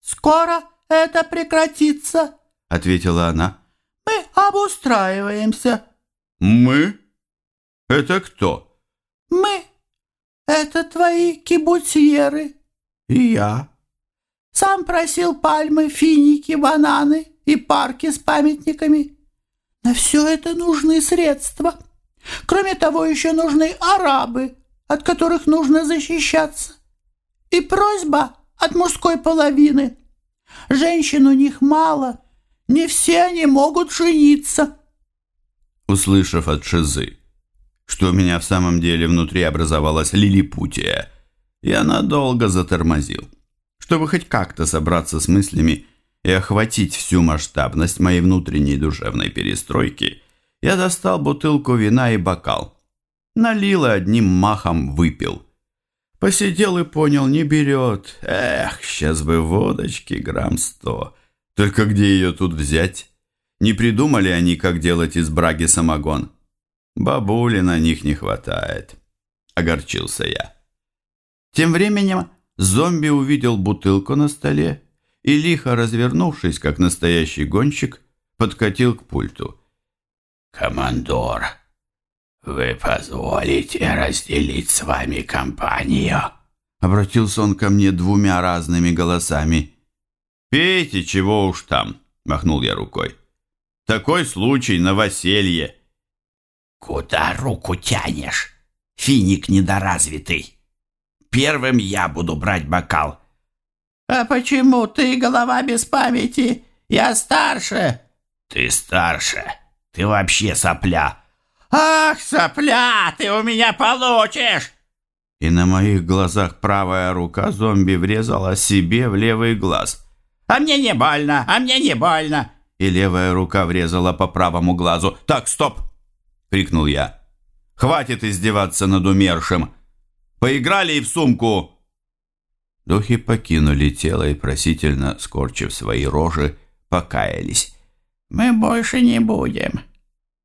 Speaker 3: «Скоро это прекратится», —
Speaker 4: ответила она.
Speaker 3: «Мы обустраиваемся».
Speaker 4: «Мы? Это кто?»
Speaker 3: «Мы. Это твои кибуцьеры».
Speaker 4: «И я».
Speaker 3: «Сам просил пальмы, финики, бананы и парки с памятниками. На все это нужны средства. Кроме того, еще нужны арабы, от которых нужно защищаться. И просьба от мужской половины — Женщин у них мало, не все они могут жениться.
Speaker 4: Услышав от Шизы, что у меня в самом деле внутри образовалась лилипутия, я надолго затормозил. Чтобы хоть как-то собраться с мыслями и охватить всю масштабность моей внутренней душевной перестройки, я достал бутылку вина и бокал. Налил и одним махом выпил. Посидел и понял, не берет. Эх, сейчас бы водочки грамм сто. Только где ее тут взять? Не придумали они, как делать из браги самогон. Бабули на них не хватает. Огорчился я. Тем временем зомби увидел бутылку на столе и, лихо развернувшись, как настоящий гонщик, подкатил к пульту. «Командор!» «Вы позволите разделить с вами компанию?» Обратился он ко мне двумя разными голосами. «Пейте, чего уж там!» — махнул я рукой. «Такой случай, новоселье!» «Куда руку тянешь? Финик недоразвитый! Первым я буду брать бокал!»
Speaker 3: «А почему ты голова без памяти? Я старше!»
Speaker 4: «Ты старше! Ты вообще сопля!» «Ах, сопля, ты у меня получишь!» И на моих глазах правая рука зомби врезала себе в левый глаз. «А мне не больно, а мне не больно!» И левая рука врезала по правому глазу. «Так, стоп!» — крикнул я. «Хватит издеваться над умершим! Поиграли и в сумку!» Духи покинули тело и, просительно скорчив свои рожи, покаялись. «Мы больше не будем.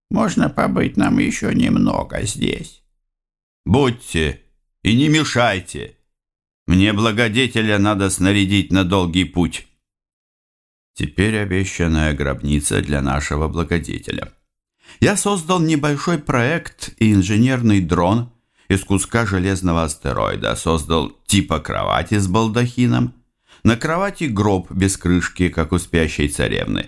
Speaker 4: Можно побыть нам еще немного здесь». «Будьте и не мешайте. Мне благодетеля надо снарядить на долгий путь». Теперь обещанная гробница для нашего благодетеля. Я создал небольшой проект и инженерный дрон – из куска железного астероида создал типа кровати с балдахином, на кровати гроб без крышки, как у спящей царевны.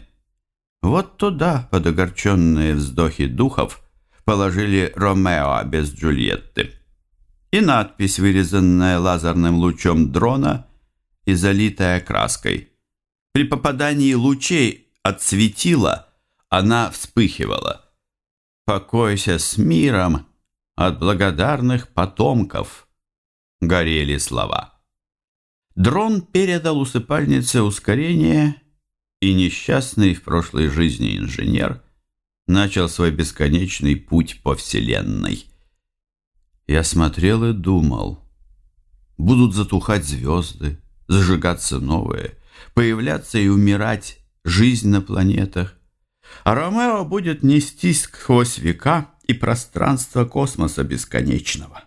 Speaker 4: Вот туда, под огорченные вздохи духов, положили Ромео без Джульетты. И надпись, вырезанная лазерным лучом дрона и залитая краской. При попадании лучей от светила она вспыхивала. «Покойся с миром, от благодарных потомков», — горели слова. Дрон передал усыпальнице ускорение, и несчастный в прошлой жизни инженер начал свой бесконечный путь по Вселенной. Я смотрел и думал, будут затухать звезды, зажигаться новые, появляться и умирать жизнь на планетах, а Ромео будет нестись сквозь века и пространство космоса бесконечного.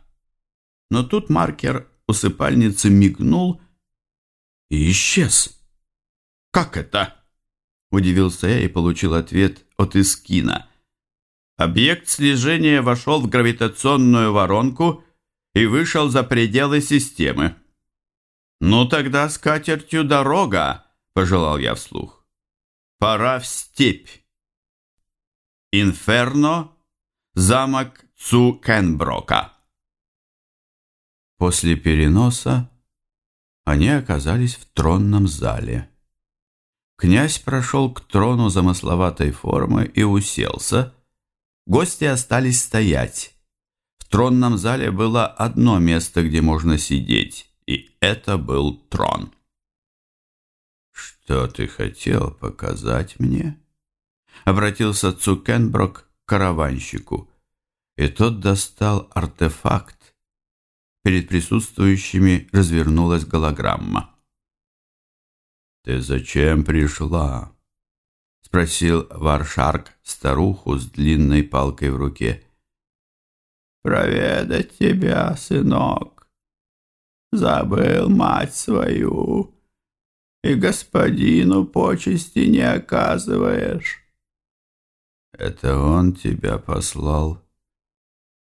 Speaker 4: Но тут маркер усыпальницы мигнул и исчез. «Как это?» – удивился я и получил ответ от Искина. Объект слежения вошел в гравитационную воронку и вышел за пределы системы. «Ну тогда с катертью дорога», – пожелал я вслух. «Пора в степь». Инферно Замок Цукенброка. После переноса они оказались в тронном зале. Князь прошел к трону замысловатой формы и уселся. Гости остались стоять. В тронном зале было одно место, где можно сидеть, и это был трон. «Что ты хотел показать мне?» Обратился Цукенброк караванщику, и тот достал артефакт. Перед присутствующими развернулась голограмма. «Ты зачем пришла?» — спросил Варшарк старуху с длинной палкой в руке. «Проведать тебя, сынок. Забыл мать свою, и господину почести не оказываешь». Это он тебя послал.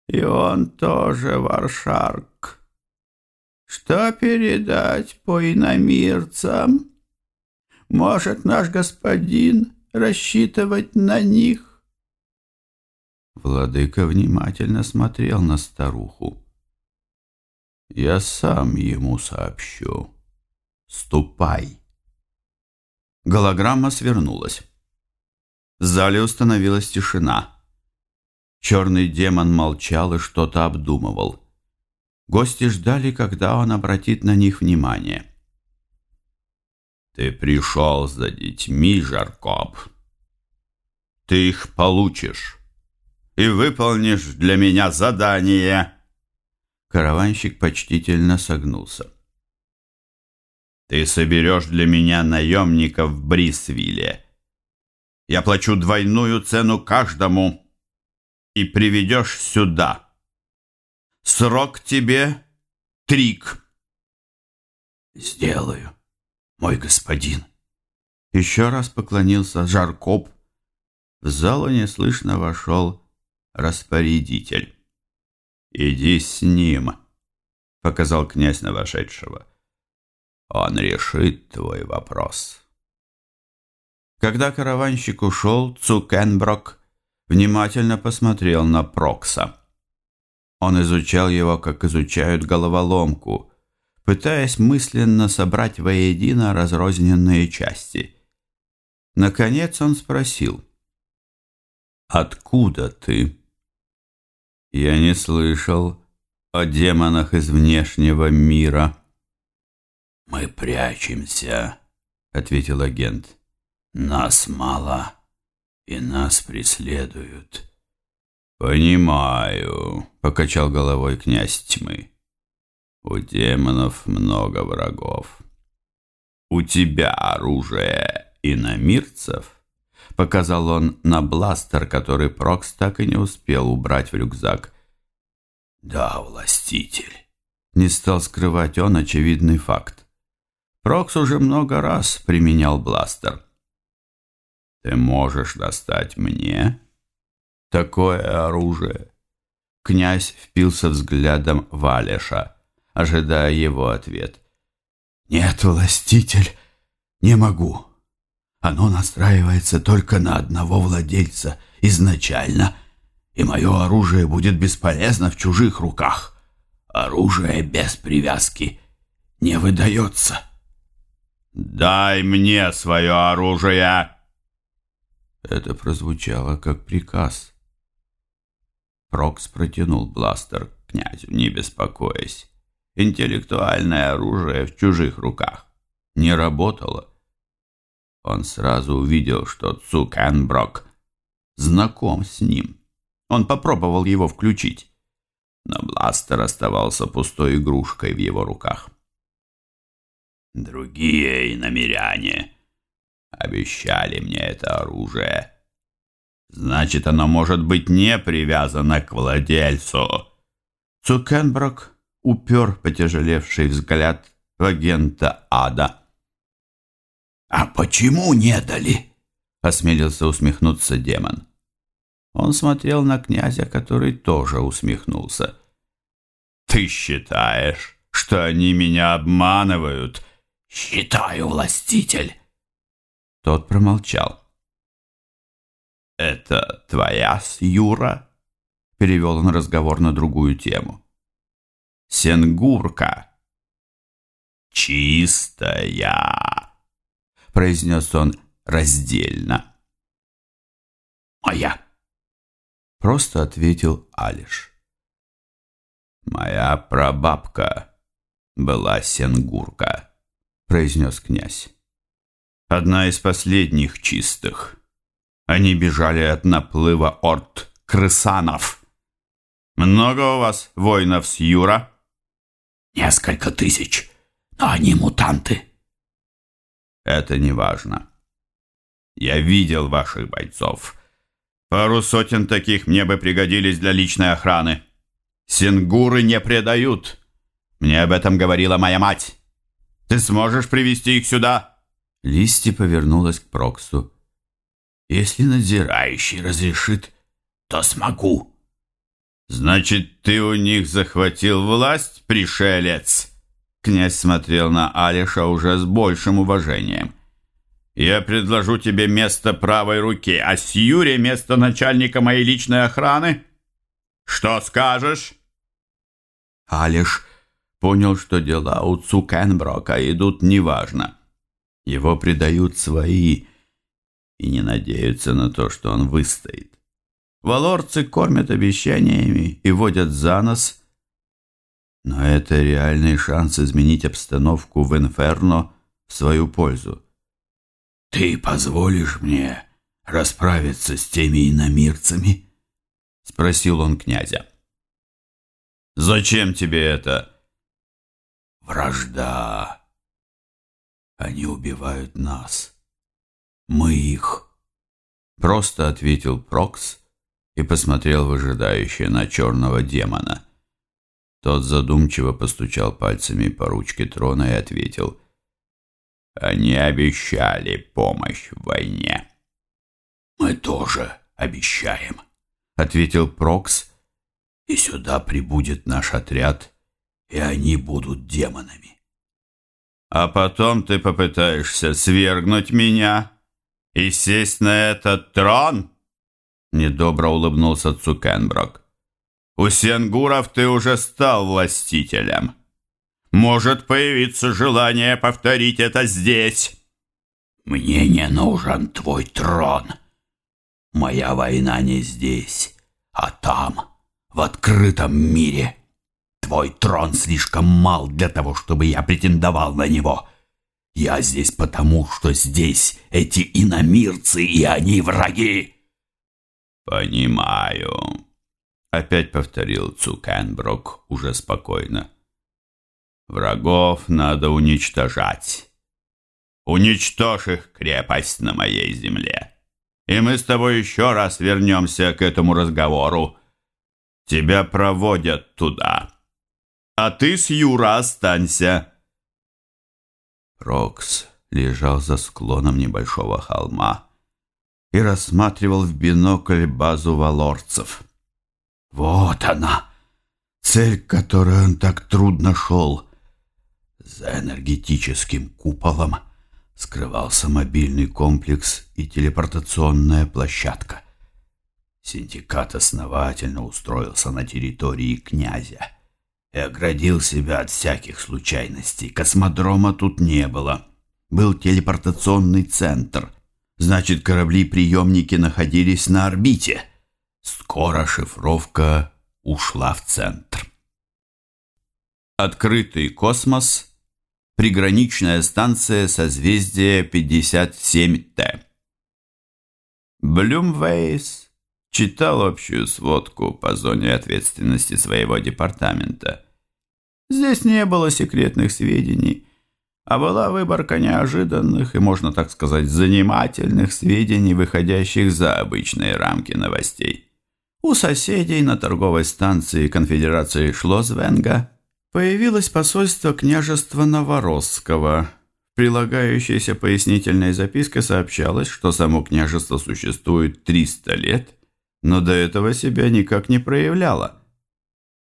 Speaker 4: И он тоже варшарк. Что передать по иномирцам? Может наш господин рассчитывать на них? Владыка внимательно смотрел на старуху. Я сам ему сообщу. Ступай. Голограмма свернулась. В зале установилась тишина. Черный демон молчал и что-то обдумывал. Гости ждали, когда он обратит на них внимание. «Ты пришел за детьми, Жаркоб. Ты их получишь и выполнишь для меня задание». Караванщик почтительно согнулся. «Ты соберешь для меня наемников в Брисвилле я плачу двойную цену каждому и приведешь сюда. Срок тебе — трик. Сделаю, мой господин. Еще раз поклонился Жаркоп. В залу неслышно вошел распорядитель. «Иди с ним», — показал князь на вошедшего. «Он решит твой вопрос». Когда караванщик ушел, Цукенброк внимательно посмотрел на Прокса. Он изучал его, как изучают головоломку, пытаясь мысленно собрать воедино разрозненные части. Наконец он спросил, «Откуда ты?»
Speaker 1: Я не слышал о демонах из внешнего мира.
Speaker 4: Мы прячемся, ответил агент. Нас мало, и нас преследуют.
Speaker 1: Понимаю, покачал головой князь тьмы. У демонов много врагов. У тебя оружие иномирцев? Показал он на бластер, который Прокс так и не успел убрать в рюкзак.
Speaker 4: Да, властитель.
Speaker 1: Не стал скрывать он очевидный факт. Прокс уже много раз применял бластер. Ты можешь достать мне такое оружие? Князь впился взглядом в Алеша, ожидая его ответ.
Speaker 2: «Нет, властитель, не могу. Оно настраивается только на одного владельца изначально, и мое оружие будет бесполезно в чужих руках. Оружие без привязки не выдается».
Speaker 1: «Дай мне свое оружие!» Это прозвучало как приказ. Прокс протянул бластер к князю, не беспокоясь. Интеллектуальное оружие в чужих руках не работало. Он сразу увидел, что Цукенброк знаком с ним. Он попробовал его включить, но бластер оставался пустой игрушкой в его руках.
Speaker 4: Другие иномиряне обещали мне это оружие.
Speaker 1: Значит, оно может быть не привязано к владельцу. Цукенброк упер потяжелевший взгляд в агента ада.
Speaker 2: «А почему не дали?» — осмелился усмехнуться демон.
Speaker 1: Он смотрел на князя, который тоже усмехнулся. «Ты считаешь, что они меня обманывают?»
Speaker 2: «Считаю, властитель!»
Speaker 1: Тот промолчал. «Это твоя Юра?» Перевел он разговор на другую тему. «Сенгурка». «Чистая», — произнес он раздельно.
Speaker 2: «Моя», —
Speaker 1: просто ответил Алиш. «Моя прабабка была сенгурка» произнес князь. Одна из последних чистых. Они бежали от наплыва орд крысанов. Много у вас воинов с Юра?
Speaker 2: Несколько тысяч, но они мутанты.
Speaker 1: Это не важно. Я видел ваших бойцов. Пару сотен таких мне бы пригодились для личной охраны. Сингуры не предают. Мне об этом говорила моя мать. Ты сможешь привести их сюда?» Листи повернулась к Проксу.
Speaker 2: «Если надзирающий разрешит, то смогу».
Speaker 1: «Значит, ты у них захватил власть, пришелец?» Князь смотрел на Алиша уже с большим уважением. «Я предложу тебе место правой руки, а Сьюре место начальника моей личной охраны. Что скажешь?» Алиш понял, что дела у Цукенброка идут неважно. Его предают свои и не надеются на то, что он выстоит. Валорцы кормят обещаниями и водят за нос, но это реальный шанс изменить обстановку в Инферно в свою пользу.
Speaker 2: «Ты позволишь мне расправиться с теми иномирцами?» — спросил он князя.
Speaker 1: «Зачем тебе это?»
Speaker 2: Вражда. Они убивают нас. Мы их.
Speaker 1: Просто ответил Прокс и посмотрел выжидающе на черного демона. Тот задумчиво постучал пальцами по ручке трона и ответил. «Они обещали помощь в войне».
Speaker 2: «Мы тоже обещаем», — ответил Прокс, «и сюда прибудет наш отряд и они будут демонами.
Speaker 1: А потом ты попытаешься свергнуть меня и сесть на этот трон? Недобро улыбнулся Цукенброк. У сенгуров ты уже стал властителем. Может появиться желание повторить это здесь.
Speaker 2: Мне не нужен твой трон. Моя война не здесь, а там,
Speaker 4: в открытом мире. Твой трон слишком мал для того, чтобы я претендовал на него. Я здесь потому, что здесь эти иномирцы, и они враги. Понимаю, опять повторил Цукенброк уже спокойно. Врагов надо уничтожать. Уничтожь их крепость на моей земле. И мы с тобой еще раз вернемся к этому разговору. Тебя проводят туда. А ты с Юра останься. Рокс лежал за склоном небольшого холма и рассматривал в бинокль базу валорцев. Вот она, цель, к которой он так трудно шел. За энергетическим куполом скрывался мобильный комплекс и телепортационная площадка. Синдикат основательно устроился на территории князя и оградил себя от всяких случайностей. Космодрома тут не было. Был телепортационный центр. Значит, корабли-приемники находились на орбите. Скоро шифровка ушла в центр. Открытый космос. Приграничная станция созвездия 57Т. Блюмвейс читал общую сводку по зоне ответственности своего департамента. Здесь не было секретных сведений, а была выборка неожиданных и, можно так сказать, занимательных сведений, выходящих за обычные рамки новостей. У соседей на торговой станции конфедерации Шлозвенга появилось посольство княжества Новоросского. Прилагающейся пояснительной записке сообщалось, что само княжество существует 300 лет – но до этого себя никак не проявляла.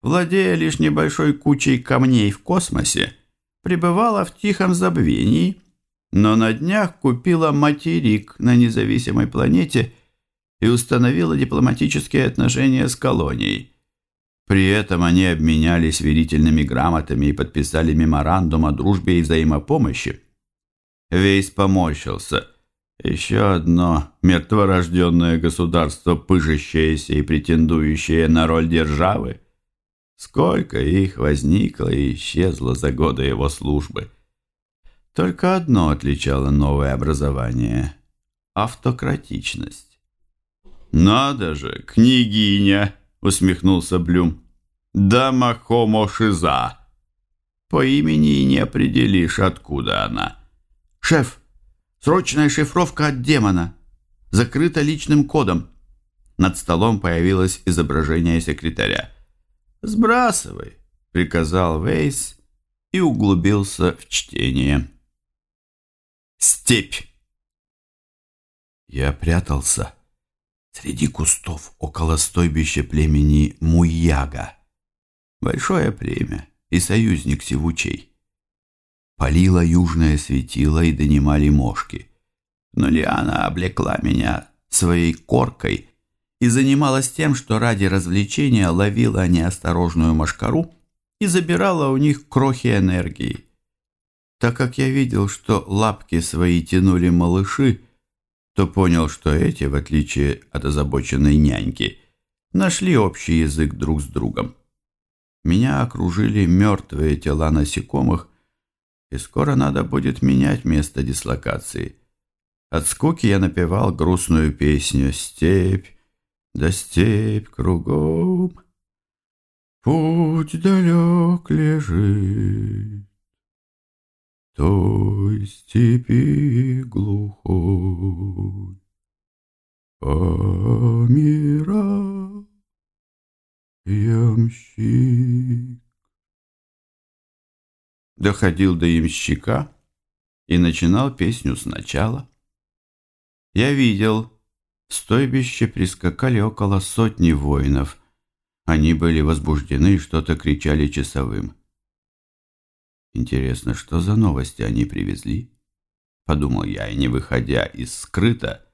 Speaker 4: Владея лишь небольшой кучей камней в космосе, пребывала в тихом забвении, но на днях купила материк на независимой планете и установила дипломатические отношения с колонией. При этом они обменялись верительными грамотами и подписали меморандум о дружбе и взаимопомощи. Вейс поморщился – еще одно мертворожденное государство, пыжащееся и претендующее на роль державы. Сколько их возникло и исчезло за годы его службы. Только одно отличало новое образование – автократичность. «Надо же, княгиня!» – усмехнулся Блюм. «Дама Хомо Шиза!» По имени и не определишь, откуда она. «Шеф, Срочная шифровка от демона. Закрыта личным кодом. Над столом появилось изображение секретаря. «Сбрасывай», — приказал Вейс и углубился в чтение. Степь. Я прятался среди кустов около стойбища племени Муяга. Большое племя и союзник сивучей. Палило южное светило и донимали мошки. Но Лиана облекла меня своей коркой и занималась тем, что ради развлечения ловила неосторожную мошкару и забирала у них крохи энергии. Так как я видел, что лапки свои тянули малыши, то понял, что эти, в отличие от озабоченной няньки, нашли общий язык друг с другом. Меня окружили мертвые тела насекомых, и скоро надо будет менять место дислокации. От скуки я напевал грустную песню «Степь, да степь кругом, путь далек лежит, той степи глухой, по мира ямщик» доходил до ямщика и начинал песню сначала. Я видел, в стойбище прискакали около сотни воинов. Они были возбуждены и что-то кричали часовым. Интересно, что за новости они привезли? Подумал я, и не выходя из скрыта,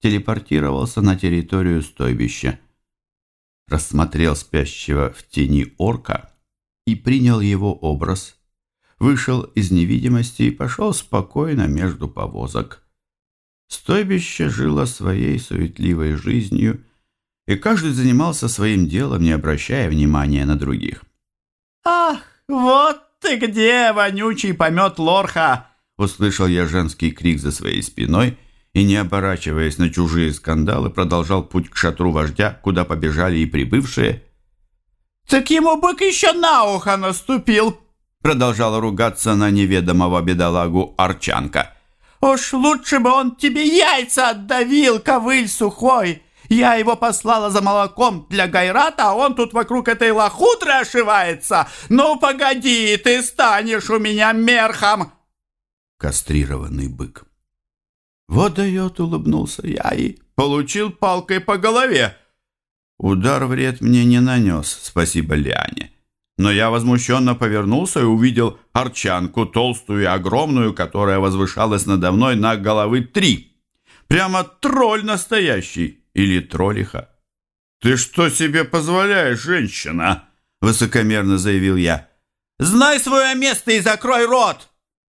Speaker 4: телепортировался на территорию стойбища. Рассмотрел спящего в тени орка и принял его образ – вышел из невидимости и пошел спокойно между повозок. Стойбище жило своей суетливой жизнью, и каждый занимался своим делом, не обращая внимания на других.
Speaker 2: «Ах, вот ты где, вонючий помет лорха!»
Speaker 4: Услышал я женский крик за своей спиной и, не оборачиваясь на чужие скандалы, продолжал путь к шатру вождя, куда побежали и прибывшие.
Speaker 2: «Так ему бык еще на ухо наступил!»
Speaker 4: Продолжала ругаться на неведомого бедолагу Арчанка.
Speaker 2: «Уж лучше бы он тебе яйца отдавил, ковыль сухой!» Я его послала за молоком для Гайрата, а он тут вокруг этой лохудры ошивается. Ну, погоди, ты станешь у меня мерхом!»
Speaker 4: Кастрированный бык. Вот дает, улыбнулся я и получил палкой по голове. Удар вред мне не нанес, спасибо Лиане. Но я возмущенно повернулся и увидел арчанку, толстую и огромную, которая возвышалась надо мной на головы три. Прямо тролль настоящий или троллиха. «Ты что себе позволяешь, женщина?» — высокомерно заявил я.
Speaker 2: «Знай свое место и закрой рот!»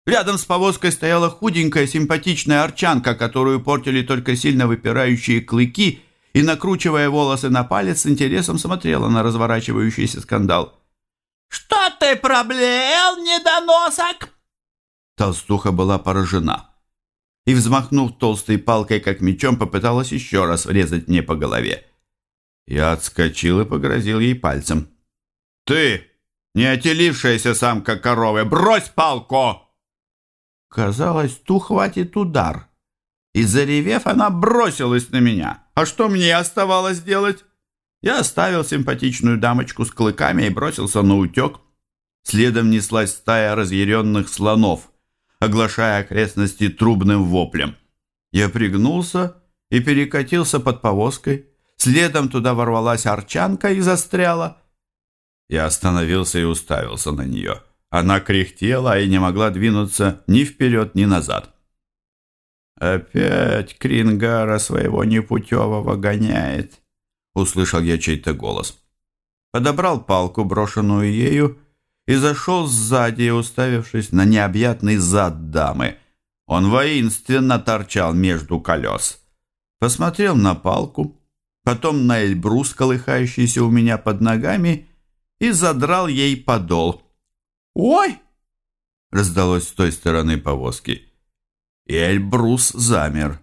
Speaker 4: Рядом с повозкой стояла худенькая симпатичная арчанка, которую портили только сильно выпирающие клыки, и, накручивая волосы на палец, с интересом смотрела на разворачивающийся скандал.
Speaker 2: «Что ты проблеял, недоносок?»
Speaker 4: Толстуха была поражена и, взмахнув толстой палкой, как мечом, попыталась еще раз врезать мне по голове. Я отскочил и погрозил ей пальцем. «Ты, не отелившаяся самка коровы, брось палку!» Казалось, ту хватит удар. И заревев, она бросилась на меня. А что мне оставалось делать? Я оставил симпатичную дамочку с клыками и бросился на утек. Следом неслась стая разъяренных слонов оглашая окрестности трубным воплем. Я пригнулся и перекатился под повозкой. Следом туда ворвалась арчанка и застряла. Я остановился и уставился на нее. Она кряхтела и не могла двинуться ни вперед, ни назад. «Опять Крингара своего непутевого гоняет», — услышал я чей-то голос. Подобрал палку, брошенную ею, и зашел сзади, уставившись на необъятный зад дамы. Он воинственно торчал между колес. Посмотрел на палку, потом на Эльбрус, колыхающийся у меня под ногами, и задрал ей подол.
Speaker 2: «Ой!»
Speaker 4: — раздалось с той стороны повозки. И Эльбрус замер.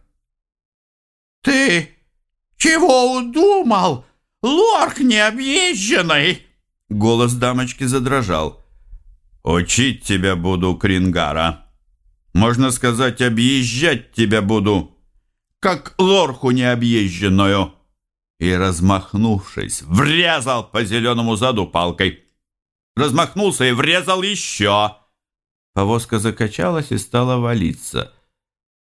Speaker 2: «Ты чего удумал, лорк необъезженный?»
Speaker 4: Голос дамочки задрожал. «Учить тебя буду, Крингара. Можно сказать, объезжать тебя буду, как лорху необъезженную». И, размахнувшись, врезал по зеленому заду палкой. Размахнулся и врезал еще. Повозка закачалась и стала валиться.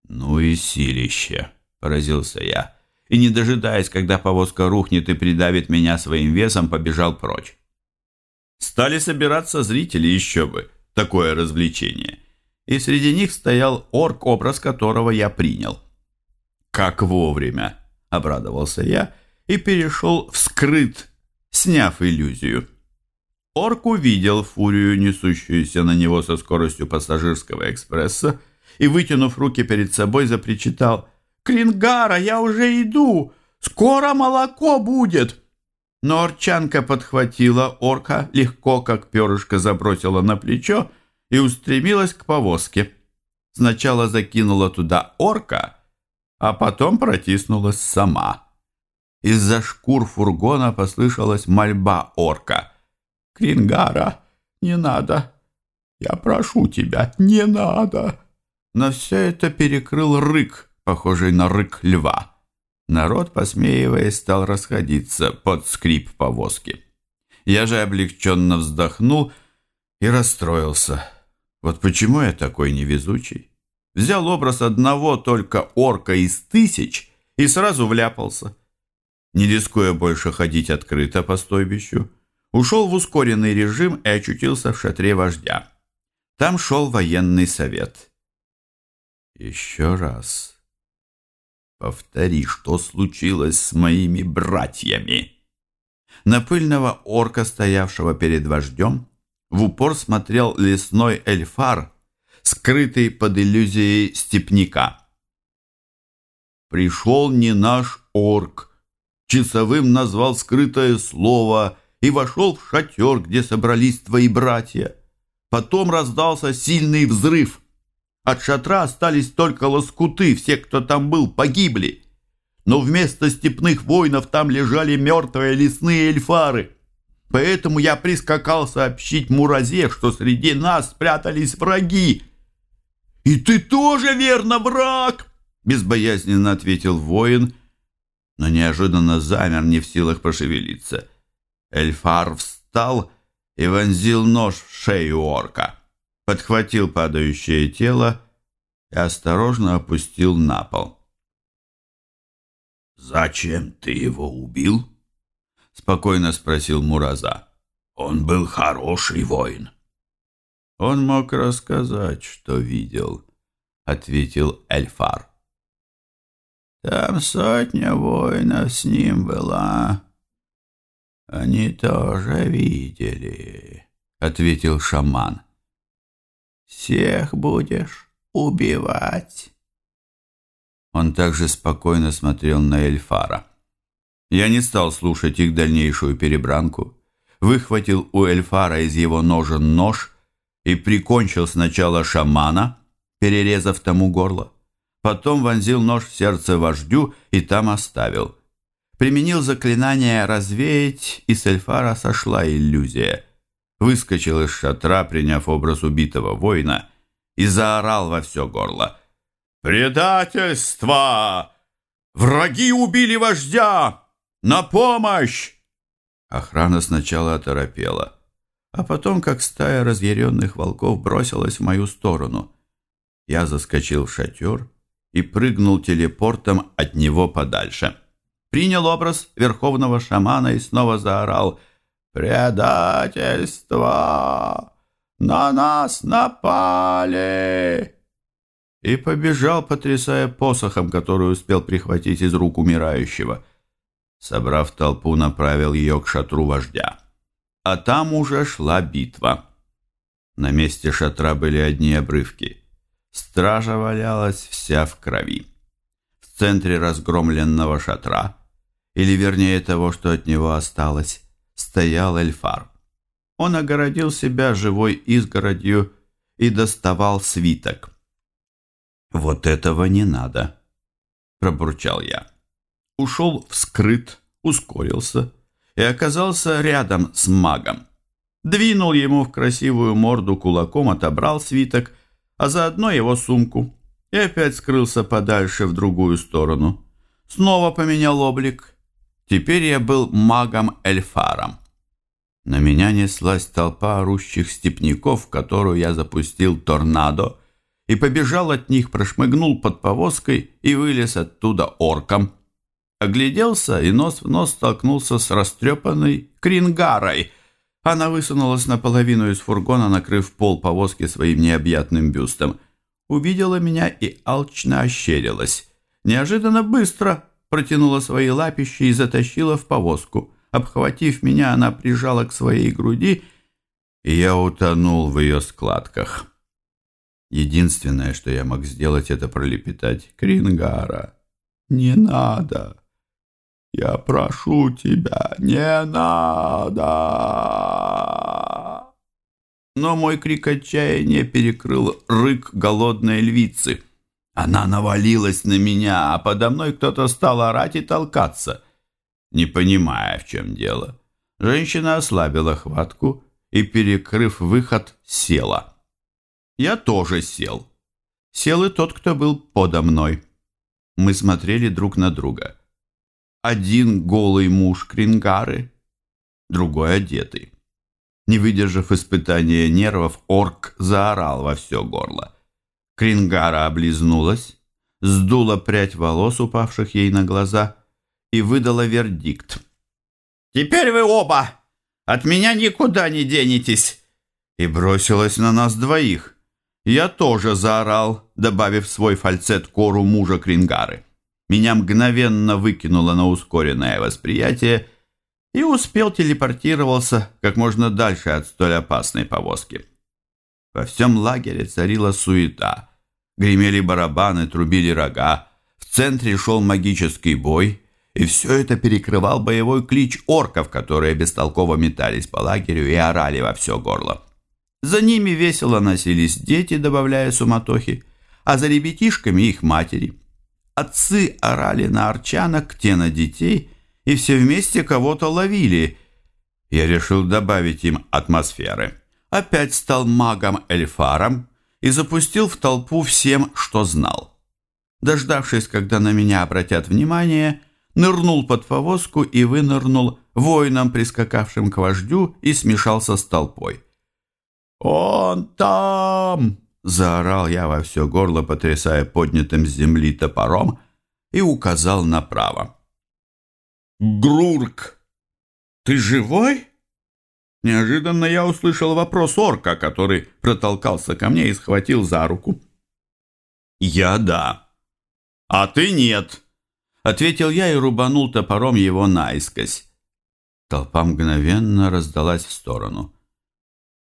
Speaker 4: «Ну и силище!» — поразился я. И, не дожидаясь, когда повозка рухнет и придавит меня своим весом, побежал прочь. Стали собираться зрители еще бы, такое развлечение. И среди них стоял орк, образ которого я принял. «Как вовремя!» — обрадовался я и перешел в скрыт, сняв иллюзию. Орк увидел фурию, несущуюся на него со скоростью пассажирского экспресса, и, вытянув руки перед собой, запричитал «Крингара, я уже иду! Скоро молоко будет!» Но Орчанка подхватила орка, легко, как перышко, забросила на плечо и устремилась к повозке. Сначала закинула туда орка, а потом протиснулась сама. Из-за шкур фургона послышалась мольба орка. «Крингара, не надо! Я прошу тебя, не надо!» Но все это перекрыл рык, похожий на рык льва. Народ, посмеиваясь, стал расходиться под скрип повозки. Я же облегченно вздохнул и расстроился. Вот почему я такой невезучий? Взял образ одного только орка из тысяч и сразу вляпался. Не рискуя больше ходить открыто по стойбищу, ушел в ускоренный режим и очутился в шатре вождя. Там шел военный совет. Еще раз Повтори, что случилось с моими братьями. На пыльного орка, стоявшего перед вождем, в упор смотрел лесной эльфар, скрытый под иллюзией степняка. Пришел не наш орк,
Speaker 1: часовым назвал скрытое слово и вошел в шатер, где собрались твои братья. Потом раздался сильный взрыв. От шатра остались только лоскуты, все, кто там был, погибли. Но вместо степных воинов там лежали мертвые лесные эльфары. Поэтому я прискакал сообщить Муразе, что среди нас спрятались враги. «И ты тоже, верно, враг!» Безбоязненно ответил воин, но неожиданно замер, не в силах пошевелиться. Эльфар встал и вонзил нож в шею орка, подхватил падающее тело и осторожно опустил на пол.
Speaker 4: «Зачем ты его убил?»
Speaker 1: — спокойно спросил Мураза.
Speaker 4: «Он был хороший воин».
Speaker 1: «Он мог рассказать, что видел», — ответил Эльфар.
Speaker 2: «Там сотня воинов с ним была. Они тоже видели», — ответил шаман. «Всех будешь убивать».
Speaker 1: Он также спокойно смотрел на Эльфара. Я не стал слушать их дальнейшую перебранку, выхватил у Эльфара из его ножен нож и прикончил сначала шамана, перерезав тому горло, потом вонзил нож в сердце вождю и там оставил. Применил заклинание «развеять», и с Эльфара сошла иллюзия. Выскочил из шатра, приняв образ убитого воина, и заорал во все горло – «Предательство! Враги убили вождя! На помощь!» Охрана сначала оторопела, а потом, как стая разъяренных волков, бросилась в мою сторону. Я заскочил в шатер и прыгнул телепортом от него подальше. Принял образ верховного шамана и снова заорал «Предательство! На нас напали!» и побежал, потрясая посохом, который успел прихватить из рук умирающего. Собрав толпу, направил ее к шатру вождя. А там уже шла битва. На месте шатра были одни обрывки. Стража валялась вся в крови. В центре разгромленного шатра, или вернее того, что от него осталось, стоял Эльфар. Он огородил себя живой изгородью и доставал свиток. «Вот этого не надо», — пробурчал я. Ушел вскрыт, ускорился и оказался рядом с магом. Двинул ему в красивую морду кулаком, отобрал свиток, а заодно его сумку, и опять скрылся подальше в другую сторону. Снова поменял облик. Теперь я был магом-эльфаром. На меня неслась толпа орущих степняков, в которую я запустил торнадо, и побежал от них, прошмыгнул под повозкой и вылез оттуда орком. Огляделся и нос в нос столкнулся с растрепанной крингарой. Она высунулась наполовину из фургона, накрыв пол повозки своим необъятным бюстом. Увидела меня и алчно ощерилась. Неожиданно быстро протянула свои лапища и затащила в повозку. Обхватив меня, она прижала к своей груди, и я утонул в ее складках. Единственное, что я мог сделать, это пролепетать. «Крингара, не надо! Я прошу тебя, не надо!» Но мой крик отчаяния перекрыл рык голодной львицы. Она навалилась на меня, а подо мной кто-то стал орать и толкаться. Не понимая, в чем дело, женщина ослабила хватку и, перекрыв выход, села. Я тоже сел. Сел и тот, кто был подо мной. Мы смотрели друг на друга. Один голый муж Крингары, другой одетый. Не выдержав испытания нервов, орк заорал во все горло. Крингара облизнулась, сдула прядь волос, упавших ей на глаза, и выдала вердикт. «Теперь вы оба от меня никуда не денетесь!» и бросилась на нас двоих. Я тоже заорал, добавив свой фальцет кору мужа Крингары. Меня мгновенно выкинуло на ускоренное восприятие и успел телепортировался как можно дальше от столь опасной повозки. Во всем лагере царила суета. Гремели барабаны, трубили рога. В центре шел магический бой, и все это перекрывал боевой клич орков, которые бестолково метались по лагерю и орали во все горло. За ними весело носились дети, добавляя суматохи, а за ребятишками их матери. Отцы орали на арчанок, те на детей, и все вместе кого-то ловили. Я решил добавить им атмосферы. Опять стал магом-эльфаром и запустил в толпу всем, что знал. Дождавшись, когда на меня обратят внимание, нырнул под повозку и вынырнул воином, прискакавшим к вождю, и смешался с толпой. «Он там!» — заорал я во все горло, потрясая поднятым с земли топором, и указал направо. «Грурк, ты живой?» Неожиданно я услышал вопрос орка, который протолкался ко мне и схватил за руку. «Я да, а ты нет», — ответил я и рубанул топором его наискось. Толпа мгновенно раздалась в сторону.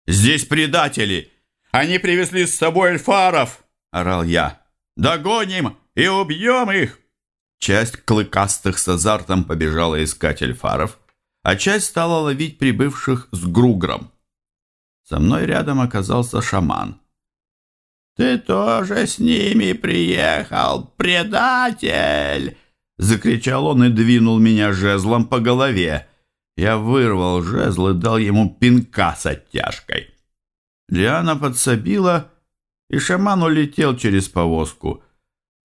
Speaker 1: «Здесь предатели! Они привезли с собой эльфаров!» — орал я. «Догоним и убьем их!» Часть клыкастых с азартом побежала искать эльфаров, а часть стала ловить прибывших с гругром. Со мной рядом оказался шаман. «Ты тоже с ними приехал, предатель!» Закричал он и двинул меня жезлом по голове. Я вырвал жезл и дал ему пинка с оттяжкой. Лиана подсобила, и шаман улетел через повозку,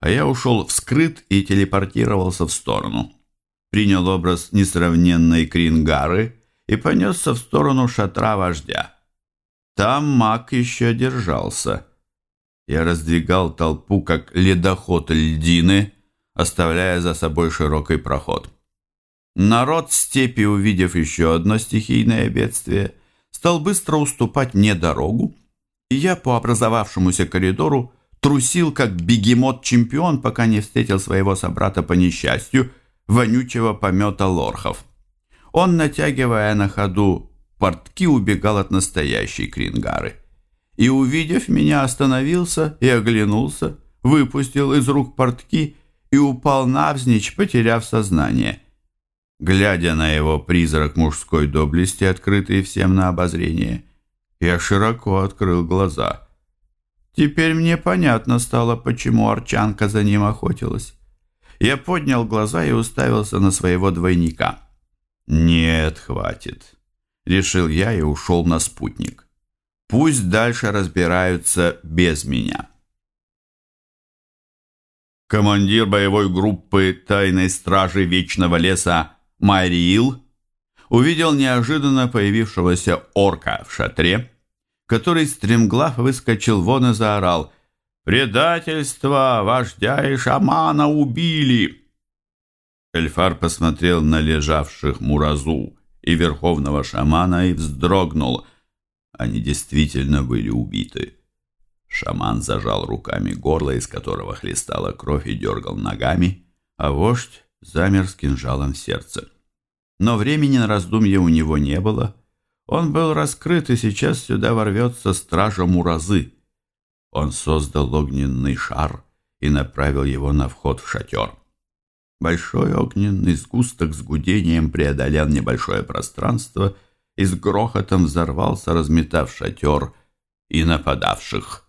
Speaker 1: а я ушел вскрыт и телепортировался в сторону. Принял образ несравненной Крингары и понесся в сторону шатра вождя. Там маг еще держался. Я раздвигал толпу, как ледоход льдины, оставляя за собой широкий проход. Народ степи, увидев еще одно стихийное бедствие, стал быстро уступать мне дорогу, и я по образовавшемуся коридору трусил, как бегемот-чемпион, пока не встретил своего собрата по несчастью, вонючего помета лорхов. Он, натягивая на ходу портки, убегал от настоящей крингары. И, увидев меня, остановился и оглянулся, выпустил из рук портки и упал навзничь, потеряв сознание – Глядя на его призрак мужской доблести, открытый всем на обозрение, я широко открыл глаза. Теперь мне понятно стало, почему Арчанка за ним охотилась. Я поднял глаза и уставился на своего двойника. «Нет, хватит», — решил я и ушел на спутник. «Пусть дальше разбираются без меня». Командир боевой группы тайной стражи Вечного леса Мариил увидел неожиданно появившегося орка в шатре, который стремглав выскочил вон и заорал «Предательство! Вождя и шамана убили!» Эльфар посмотрел на лежавших Муразу и верховного шамана и вздрогнул. Они действительно были убиты. Шаман зажал руками горло, из которого хлестала кровь и дергал ногами, а вождь замер с кинжалом в сердце. Но времени на раздумье у него не было. Он был раскрыт, и сейчас сюда ворвется стража Муразы. Он создал огненный шар и направил его на вход в шатер. Большой огненный сгусток с гудением преодолел небольшое пространство и с грохотом взорвался, разметав шатер и нападавших.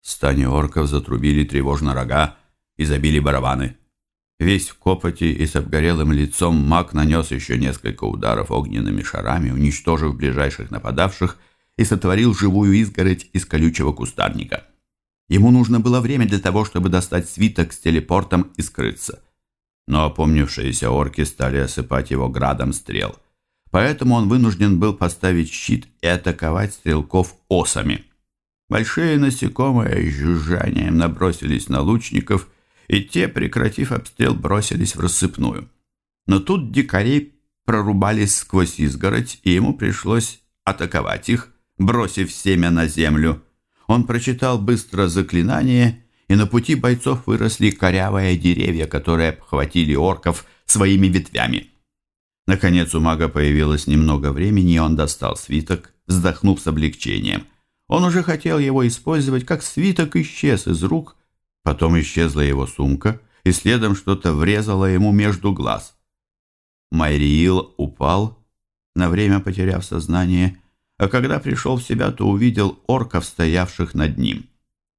Speaker 1: Стане орков затрубили тревожно рога и забили барабаны. Весь в копоти и с обгорелым лицом маг нанес еще несколько ударов огненными шарами, уничтожив ближайших нападавших и сотворил живую изгородь из колючего кустарника. Ему нужно было время для того, чтобы достать свиток с телепортом и скрыться. Но опомнившиеся орки стали осыпать его градом стрел. Поэтому он вынужден был поставить щит и атаковать стрелков осами. Большие насекомые с жужжанием набросились на лучников – и те, прекратив обстрел, бросились в рассыпную. Но тут дикари прорубались сквозь изгородь, и ему пришлось атаковать их, бросив семя на землю. Он прочитал быстро заклинание, и на пути бойцов выросли корявые деревья, которые обхватили орков своими ветвями. Наконец у мага появилось немного времени, и он достал свиток, вздохнув с облегчением. Он уже хотел его использовать, как свиток исчез из рук, Потом исчезла его сумка, и следом что-то врезало ему между глаз. Майриил упал, на время потеряв сознание, а когда пришел в себя, то увидел орков, стоявших над ним.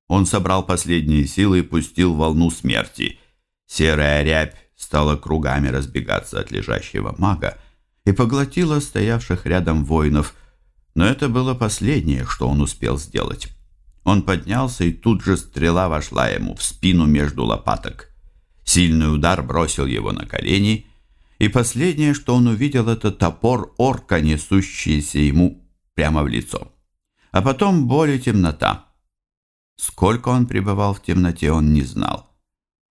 Speaker 1: Он собрал последние силы и пустил волну смерти. Серая рябь стала кругами разбегаться от лежащего мага и поглотила стоявших рядом воинов, но это было последнее, что он успел сделать. Он поднялся, и тут же стрела вошла ему в спину между лопаток. Сильный удар бросил его на колени, и последнее, что он увидел, это топор орка, несущийся ему прямо в лицо. А потом боль и темнота. Сколько он пребывал в темноте, он не знал.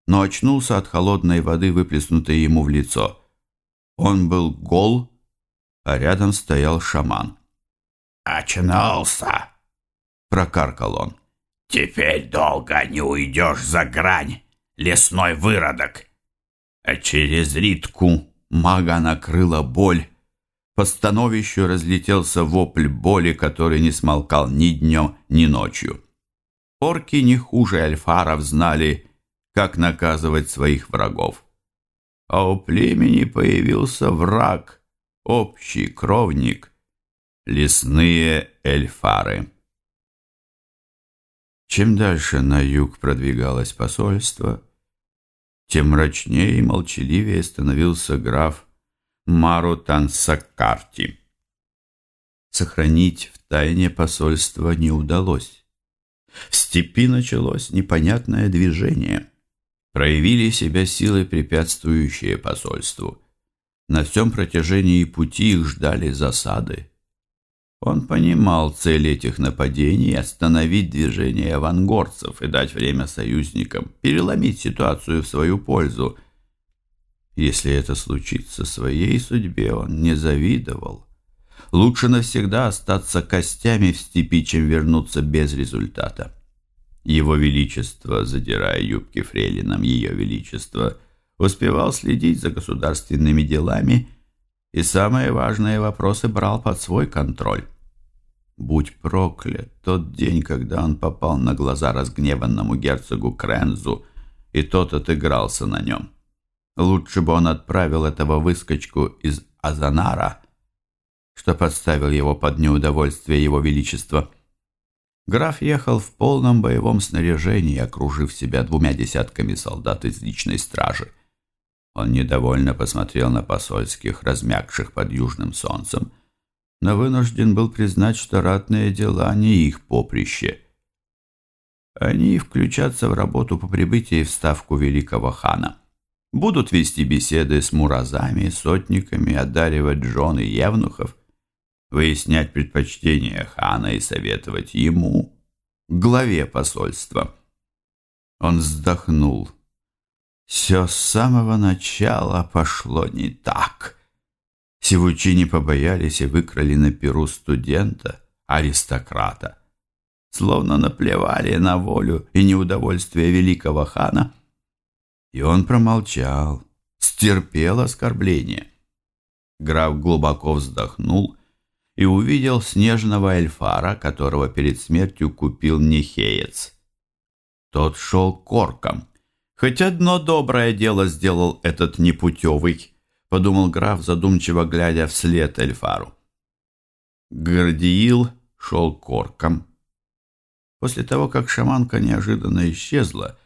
Speaker 1: Но очнулся от холодной воды, выплеснутой ему в лицо. Он был гол, а рядом стоял шаман.
Speaker 5: «Очнулся!» — прокаркал он. «Теперь долго не уйдешь за грань, лесной выродок!»
Speaker 1: А через ритку мага накрыла боль. По становищу разлетелся вопль боли, который не смолкал ни днем, ни ночью. Орки не хуже альфаров знали, как наказывать своих врагов. А у племени появился враг, общий кровник, Лесные эльфары. Чем дальше на юг продвигалось посольство, тем мрачнее и молчаливее становился граф Мару Тансакарти. Сохранить в тайне посольство не удалось. В степи началось непонятное движение. Проявили себя силы, препятствующие посольству. На всем протяжении пути их ждали засады. Он понимал цель этих нападений – остановить движение авангорцев и дать время союзникам переломить ситуацию в свою пользу. Если это случится своей судьбе, он не завидовал. Лучше навсегда остаться костями в степи, чем вернуться без результата. Его Величество, задирая юбки фрейлином Ее Величество, успевал следить за государственными делами и самые важные вопросы брал под свой контроль. Будь проклят тот день, когда он попал на глаза разгневанному герцогу Крензу, и тот отыгрался на нем. Лучше бы он отправил этого выскочку из Азанара, что подставил его под неудовольствие его величества. Граф ехал в полном боевом снаряжении, окружив себя двумя десятками солдат из личной стражи. Он недовольно посмотрел на посольских, размягших под южным солнцем, но вынужден был признать, что ратные дела не их поприще. Они включатся в работу по прибытии в ставку великого хана. Будут вести беседы с муразами, сотниками, одаривать жен и евнухов, выяснять предпочтения хана и советовать ему, главе посольства. Он вздохнул. Все с самого начала пошло не так. Сивучи не побоялись и выкрали на перу студента, аристократа. Словно наплевали на волю и неудовольствие великого хана. И он промолчал, стерпел оскорбление. Граф глубоко вздохнул и увидел снежного эльфара, которого перед смертью купил Нехеец. Тот шел корком. Хоть одно доброе дело сделал этот непутевый подумал граф, задумчиво глядя вслед Эльфару. Гордиил шел корком. После того, как шаманка неожиданно исчезла,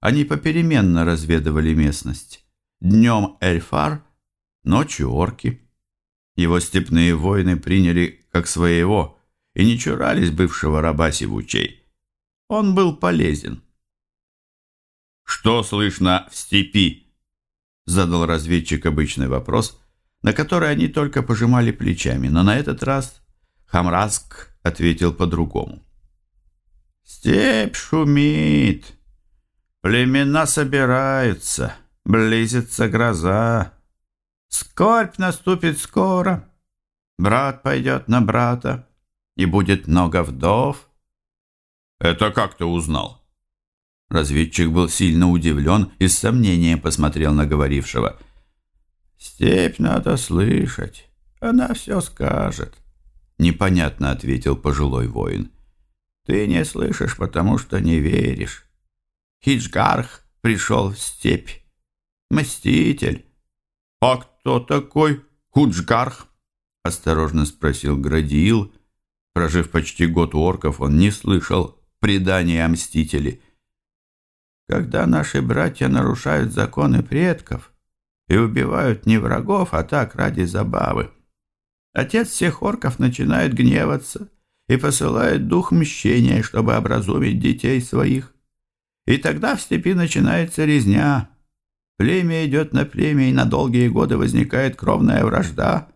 Speaker 1: они попеременно разведывали местность. Днем Эльфар, ночью орки. Его степные воины приняли как своего и не чурались бывшего раба Сивучей. Он был полезен. «Что слышно в степи?» задал разведчик обычный вопрос, на который они только пожимали плечами, но на этот раз Хамраск ответил по-другому. «Степь шумит, племена собираются, близится гроза, скорбь наступит скоро, брат пойдет на брата, и будет много вдов». «Это как ты узнал?» Разведчик был сильно удивлен и с сомнением посмотрел на говорившего. «Степь надо слышать, она все скажет», — непонятно ответил пожилой воин. «Ты не слышишь, потому что не веришь. Хиджгарх
Speaker 2: пришел в степь. Мститель.
Speaker 4: «А кто такой Худжгарх?» — осторожно спросил Градиил. Прожив почти год у орков, он не слышал предания о мстителе.
Speaker 2: «Когда наши братья нарушают законы предков и убивают не врагов, а так ради забавы, отец всех орков начинает гневаться» и посылает дух мщения, чтобы образумить детей своих. И тогда в степи начинается резня. Племя идет на племя, и на долгие годы возникает кровная вражда.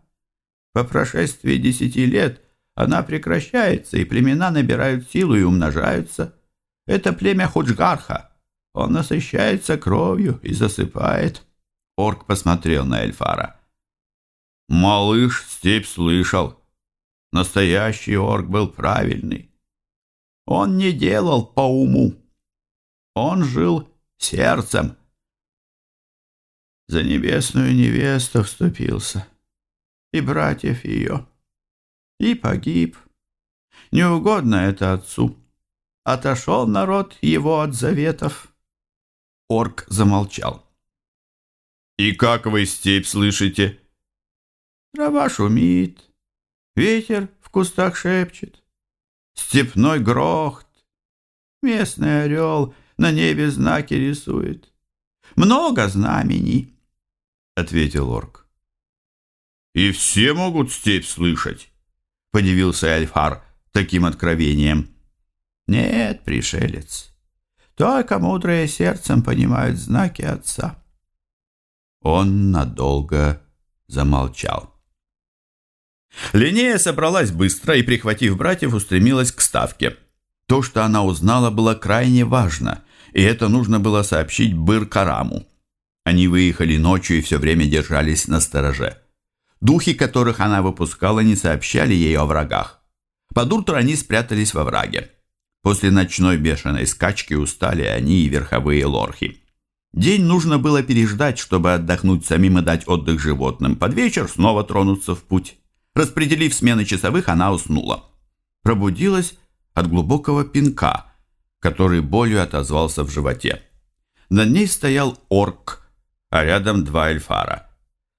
Speaker 2: По прошествии десяти лет она прекращается, и племена набирают силу и умножаются. Это племя Худжгарха. Он насыщается кровью и засыпает.
Speaker 4: Орк посмотрел на Эльфара. «Малыш степь слышал», Настоящий орк был правильный. Он не делал по уму. Он жил сердцем.
Speaker 2: За небесную невесту вступился. И братьев ее. И погиб. Неугодно это отцу. Отошел народ его от заветов.
Speaker 4: Орк замолчал. «И как вы степь слышите?»
Speaker 2: Трава шумит, Ветер в кустах шепчет, степной грохт. Местный орел на небе знаки рисует. Много знамений, — ответил орк.
Speaker 4: «И все могут степь слышать?» — подивился Альфар таким откровением.
Speaker 2: «Нет, пришелец, только мудрые сердцем понимают знаки отца».
Speaker 4: Он надолго замолчал. Линея собралась быстро и, прихватив братьев, устремилась к ставке. То, что она узнала, было крайне важно, и это нужно было сообщить Быр-Караму. Они выехали ночью и все время держались на стороже. Духи, которых она выпускала, не сообщали ей о врагах. Под утро они спрятались во враге. После ночной бешеной скачки устали они и верховые лорхи. День нужно было переждать, чтобы отдохнуть самим и дать отдых животным. Под вечер снова тронуться в путь. Распределив смены часовых, она уснула. Пробудилась от глубокого пинка, который болью отозвался в животе. Над ней стоял орк, а рядом два эльфара.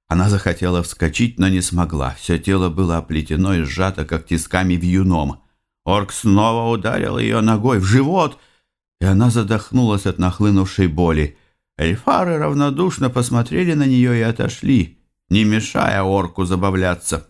Speaker 4: Она захотела вскочить, но не смогла. Все тело было оплетено и сжато, как тисками вьюном. Орк снова ударил ее ногой в живот, и она задохнулась от нахлынувшей боли. Эльфары равнодушно посмотрели на нее и отошли, не мешая орку забавляться.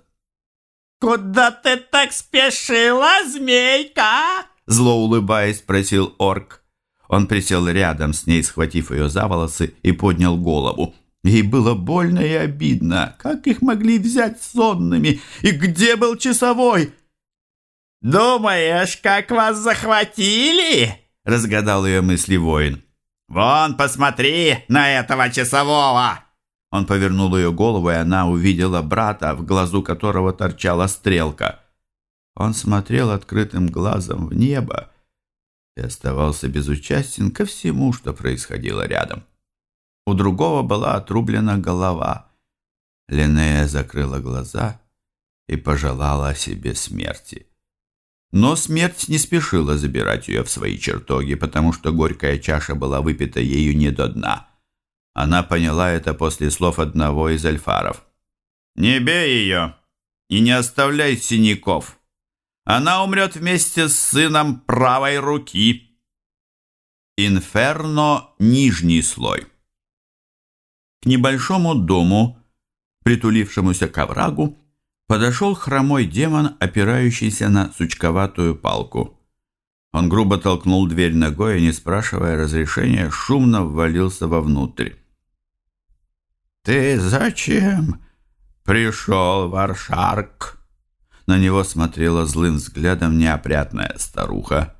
Speaker 6: «Куда ты так спешила, змейка?»
Speaker 4: Зло улыбаясь, спросил орк. Он присел рядом с ней, схватив ее за волосы и поднял голову. Ей было больно и обидно. Как их могли взять сонными? И где был часовой?
Speaker 6: «Думаешь, как вас захватили?» Разгадал ее мысли воин. «Вон, посмотри на этого часового!»
Speaker 4: Он повернул ее голову, и она увидела брата, в глазу которого торчала стрелка. Он смотрел открытым глазом в небо и оставался безучастен ко всему, что происходило рядом. У другого была отрублена голова. Линнея закрыла глаза и пожелала себе смерти. Но смерть не спешила забирать ее в свои чертоги, потому что горькая чаша была выпита ею не до дна — она поняла это после слов одного из альфаров. «Не бей ее и не оставляй синяков. Она умрет вместе с сыном правой руки». Инферно – нижний слой. К небольшому дому, притулившемуся к оврагу, подошел хромой демон, опирающийся на сучковатую палку. Он грубо толкнул дверь ногой и, не спрашивая разрешения, шумно ввалился вовнутрь.
Speaker 2: «Ты зачем пришел, Варшарк?»
Speaker 4: На него смотрела злым взглядом неопрятная старуха,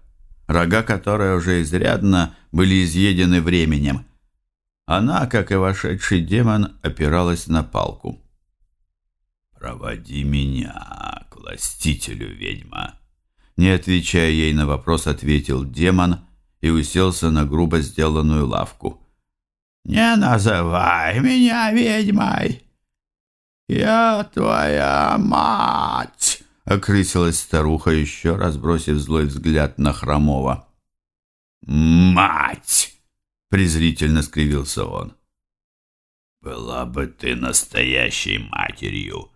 Speaker 4: рога которой уже изрядно были изъедены временем. Она, как и вошедший демон, опиралась на палку. «Проводи меня к властителю, ведьма!» Не отвечая ей на вопрос, ответил демон и уселся на грубо сделанную лавку.
Speaker 2: «Не называй меня ведьмой! Я твоя мать!» — окрысилась старуха, еще раз бросив злой взгляд на Хромова.
Speaker 5: «Мать!»
Speaker 1: — презрительно скривился он.
Speaker 5: Была бы ты настоящей матерью,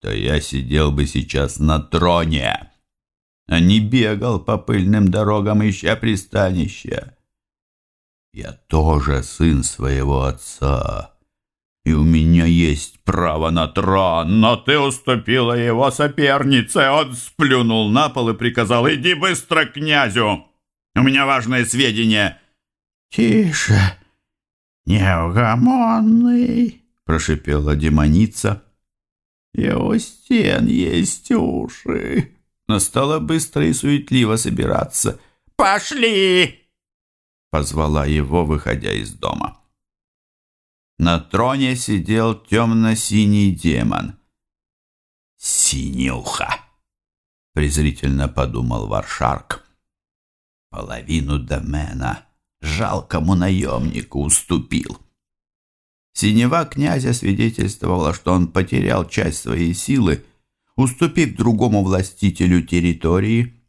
Speaker 1: то я сидел бы сейчас на троне, а не бегал по пыльным дорогам, ища пристанища. Я тоже сын своего отца, и у меня есть право на трон, но ты уступила его сопернице. Он сплюнул на пол и приказал, иди быстро к князю. У меня важное сведения.
Speaker 2: Тише, неугомонный, прошипела демоница. И у стен есть уши.
Speaker 1: Но стало быстро и суетливо собираться.
Speaker 6: «Пошли!»
Speaker 1: Позвала его, выходя из дома. На троне сидел темно-синий демон.
Speaker 5: «Синюха!»
Speaker 1: — презрительно подумал Варшарк. «Половину домена жалкому наемнику уступил». Синева князя свидетельствовала, что он потерял часть своей силы, уступив другому властителю территории.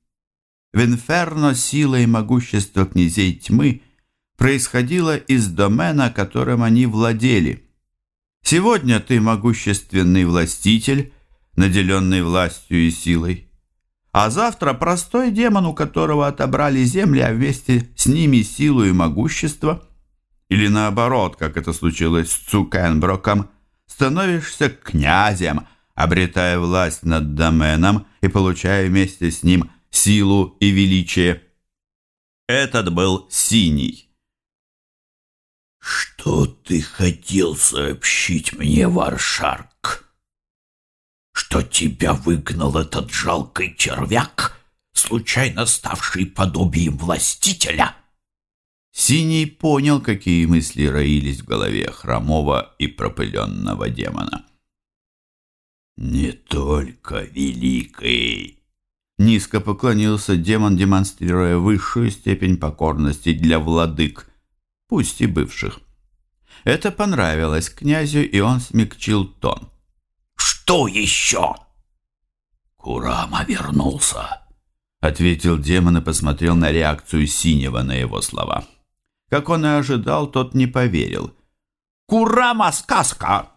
Speaker 1: В Инферно сила и могущество князей тьмы — происходило из домена, которым они владели. Сегодня ты могущественный властитель, наделенный властью и силой, а завтра простой демон, у которого отобрали земли, а вместе с ними силу и могущество. Или наоборот, как это случилось с Цукенброком, становишься князем, обретая власть над доменом и получая вместе с ним силу и величие. Этот был синий.
Speaker 5: «Что ты хотел сообщить мне, Варшарк? Что тебя выгнал этот жалкий червяк, случайно ставший подобием властителя?»
Speaker 1: Синий понял, какие мысли роились в голове хромого и пропыленного демона.
Speaker 5: «Не только великий!»
Speaker 1: Низко поклонился демон, демонстрируя высшую степень покорности для владык – пусть и бывших. Это понравилось князю, и он смягчил тон.
Speaker 5: «Что еще?» «Курама вернулся», —
Speaker 1: ответил демон и посмотрел на реакцию Синего на его слова. Как он и ожидал, тот не поверил.
Speaker 6: «Курама сказка!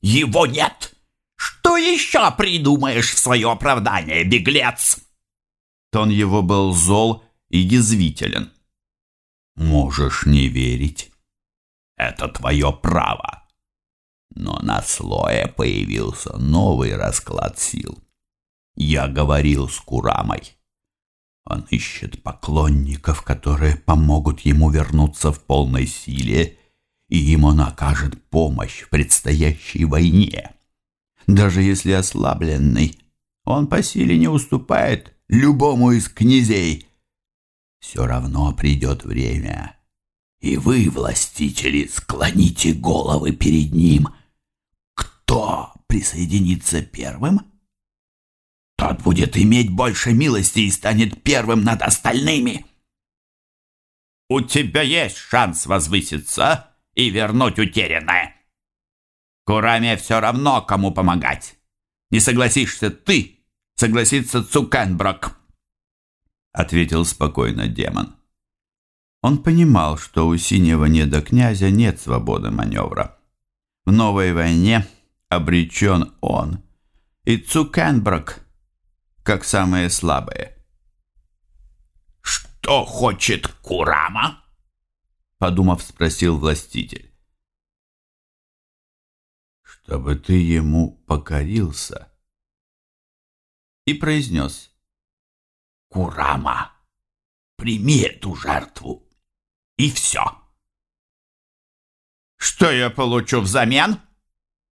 Speaker 6: Его нет! Что еще придумаешь в свое оправдание, беглец?»
Speaker 1: Тон его был зол и язвителен.
Speaker 5: Можешь не верить. Это твое право. Но на слое появился новый расклад сил. Я говорил с Курамой. Он ищет поклонников, которые помогут ему вернуться в полной силе, и он окажет помощь в предстоящей войне. Даже если ослабленный, он по силе не уступает любому из князей, все равно придет время, и вы, властители, склоните головы перед ним. Кто присоединится первым? Тот будет иметь больше милости и станет первым над остальными.
Speaker 6: У тебя есть шанс возвыситься и вернуть утерянное. Кураме все равно, кому помогать. Не согласишься ты, согласится Цукенброк.
Speaker 1: — ответил спокойно демон. Он понимал, что у синего неда князя нет свободы маневра. В новой войне обречен он и Цукенброк, как самые слабые.
Speaker 6: «Что хочет Курама?»
Speaker 1: — подумав, спросил властитель. «Чтобы ты ему покорился» и произнес
Speaker 5: Курама, прими эту жертву, и все.
Speaker 6: «Что я получу взамен?»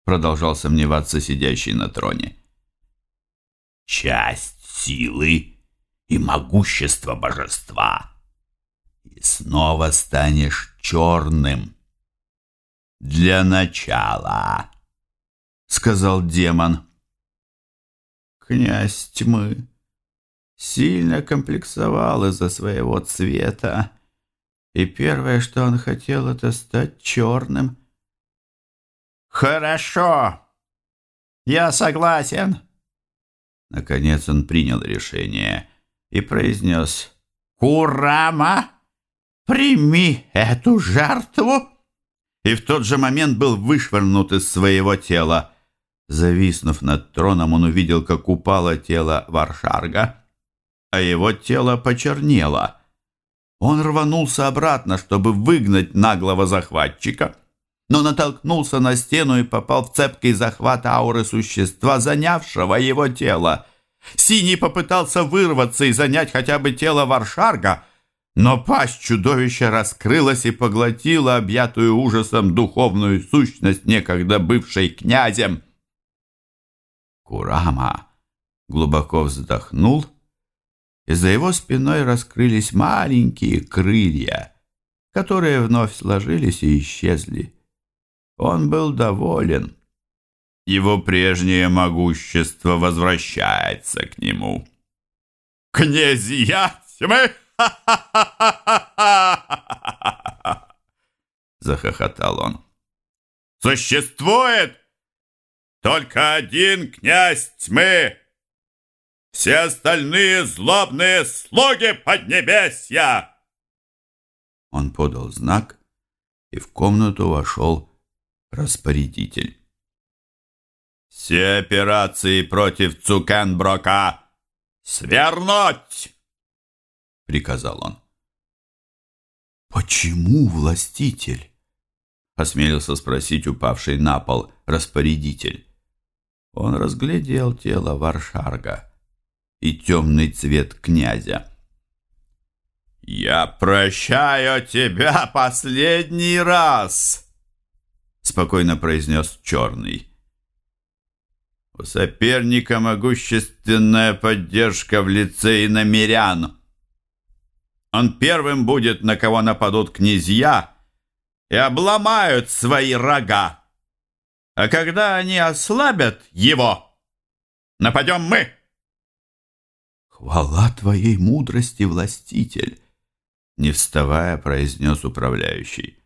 Speaker 1: Продолжал сомневаться сидящий на троне.
Speaker 5: «Часть силы и могущества божества, и снова станешь черным. Для начала», — сказал демон.
Speaker 1: «Князь тьмы», сильно комплексовал из-за своего цвета, и первое, что он хотел, это стать черным.
Speaker 6: «Хорошо, я согласен».
Speaker 1: Наконец он принял решение и произнес
Speaker 6: «Курама, прими эту жертву!» И в тот же момент был вышвырнут из своего тела. Зависнув над троном, он увидел, как упало тело Варшарга, а его тело почернело. Он рванулся обратно, чтобы выгнать наглого захватчика, но натолкнулся на стену и попал в цепкий захват ауры существа, занявшего его тело. Синий попытался вырваться и занять хотя бы тело Варшарга, но пасть чудовища раскрылась и поглотила объятую ужасом духовную сущность, некогда бывшей князем. Курама глубоко вздохнул, и за его спиной раскрылись маленькие крылья, которые вновь сложились и исчезли. Он был доволен. Его прежнее могущество возвращается к нему. «Князья тьмы!» Захохотал он. «Существует только один князь тьмы! Все остальные злобные слуги Поднебесья!» Он подал знак, и в комнату вошел распорядитель. «Все операции против Цукенброка свернуть!» — приказал он. «Почему, властитель?» — осмелился спросить упавший на пол распорядитель. Он разглядел тело Варшарга и темный цвет князя. «Я прощаю тебя последний раз!» — спокойно произнес Черный. «У соперника могущественная поддержка в лице иномерян». Он первым будет, на кого нападут князья, и обломают свои рога. А когда они ослабят его, нападем мы. Хвала твоей мудрости, властитель, не вставая, произнес управляющий.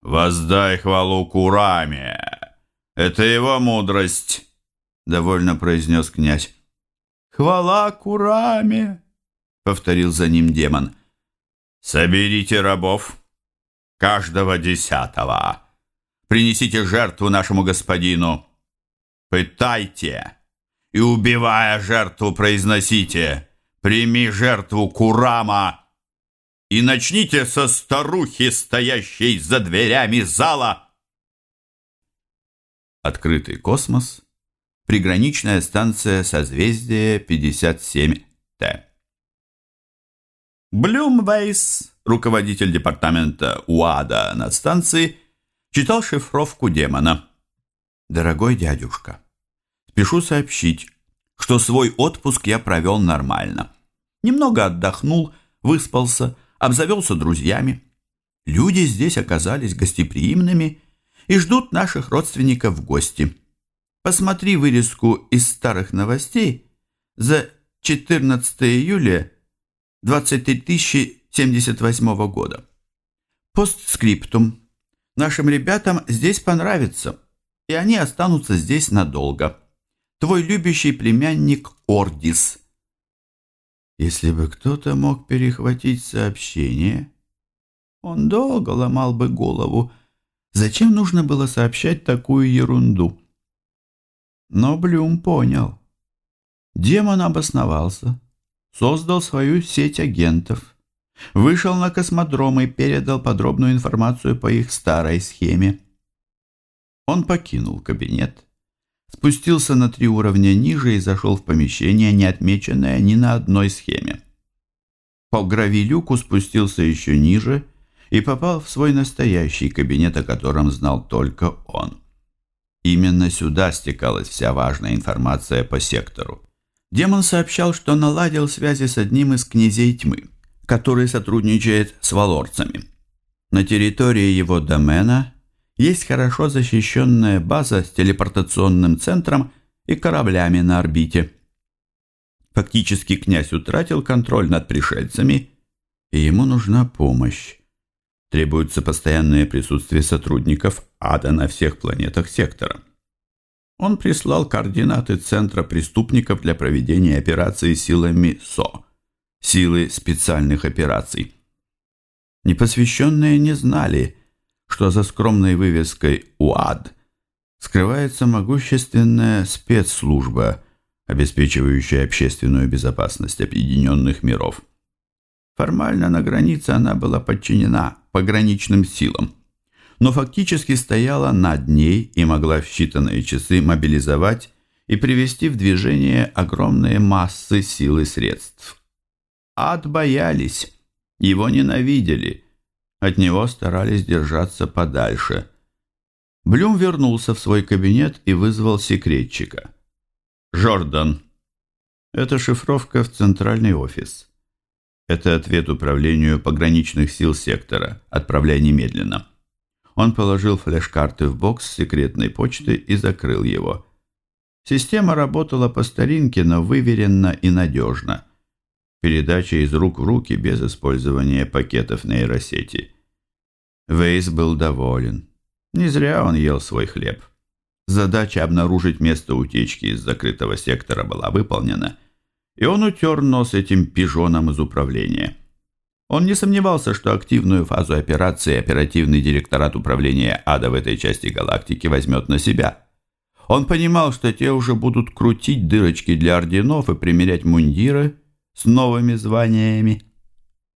Speaker 6: Воздай хвалу Кураме. Это его мудрость, довольно произнес князь. Хвала Кураме, повторил за ним демон. Соберите рабов, каждого десятого. Принесите жертву нашему господину. Пытайте и, убивая жертву, произносите «Прими жертву Курама» и начните со старухи, стоящей за дверями зала. Открытый космос. Приграничная станция созвездия 57Т. Блюмвейс, руководитель департамента УАДа на станции, читал шифровку демона. «Дорогой дядюшка, спешу сообщить, что свой отпуск я провел нормально. Немного отдохнул, выспался, обзавелся друзьями. Люди здесь оказались гостеприимными и ждут наших родственников в гости. Посмотри вырезку из старых новостей за 14 июля 23078 года. Постскриптум. Нашим ребятам здесь понравится, и они останутся здесь надолго. Твой любящий племянник Ордис. Если бы кто-то мог перехватить сообщение, он долго ломал бы голову. Зачем нужно было сообщать такую ерунду? Но Блюм понял. Демон обосновался создал свою сеть агентов, вышел на космодром и передал подробную информацию по их старой схеме. Он покинул кабинет, спустился на три уровня ниже и зашел в помещение, не отмеченное ни на одной схеме. По гравилюку спустился еще ниже и попал в свой настоящий кабинет, о котором знал только он. Именно сюда стекалась вся важная информация по сектору. Демон сообщал, что наладил связи с одним из князей тьмы, который сотрудничает с валорцами. На территории его домена есть хорошо защищенная база с телепортационным центром и кораблями на орбите. Фактически князь утратил контроль над пришельцами, и ему нужна помощь. Требуется постоянное присутствие сотрудников ада на всех планетах сектора. Он прислал координаты Центра преступников для проведения операции силами СО, силы специальных операций.
Speaker 1: Непосвященные не знали, что за скромной вывеской «УАД» скрывается могущественная спецслужба, обеспечивающая общественную безопасность объединенных миров. Формально на границе она была подчинена пограничным силам, но фактически стояла над ней и могла в считанные часы мобилизовать и привести в движение огромные массы сил и средств. Ад боялись, его ненавидели, от него старались держаться подальше. Блюм вернулся в свой кабинет и вызвал секретчика. «Жордан, это шифровка в центральный офис. Это ответ управлению пограничных сил сектора. Отправляй немедленно». Он положил флеш-карты в бокс секретной почты и закрыл его. Система работала по старинке, но выверенно и надежно. Передача из рук в руки без использования пакетов нейросети. Вейс был доволен. Не зря он ел свой хлеб. Задача обнаружить место утечки из закрытого сектора была выполнена, и он утер нос этим пижоном из управления. Он не сомневался, что активную фазу операции оперативный директорат управления ада в этой части галактики возьмет на себя. Он понимал, что те уже будут крутить дырочки для орденов и примерять мундиры с новыми званиями.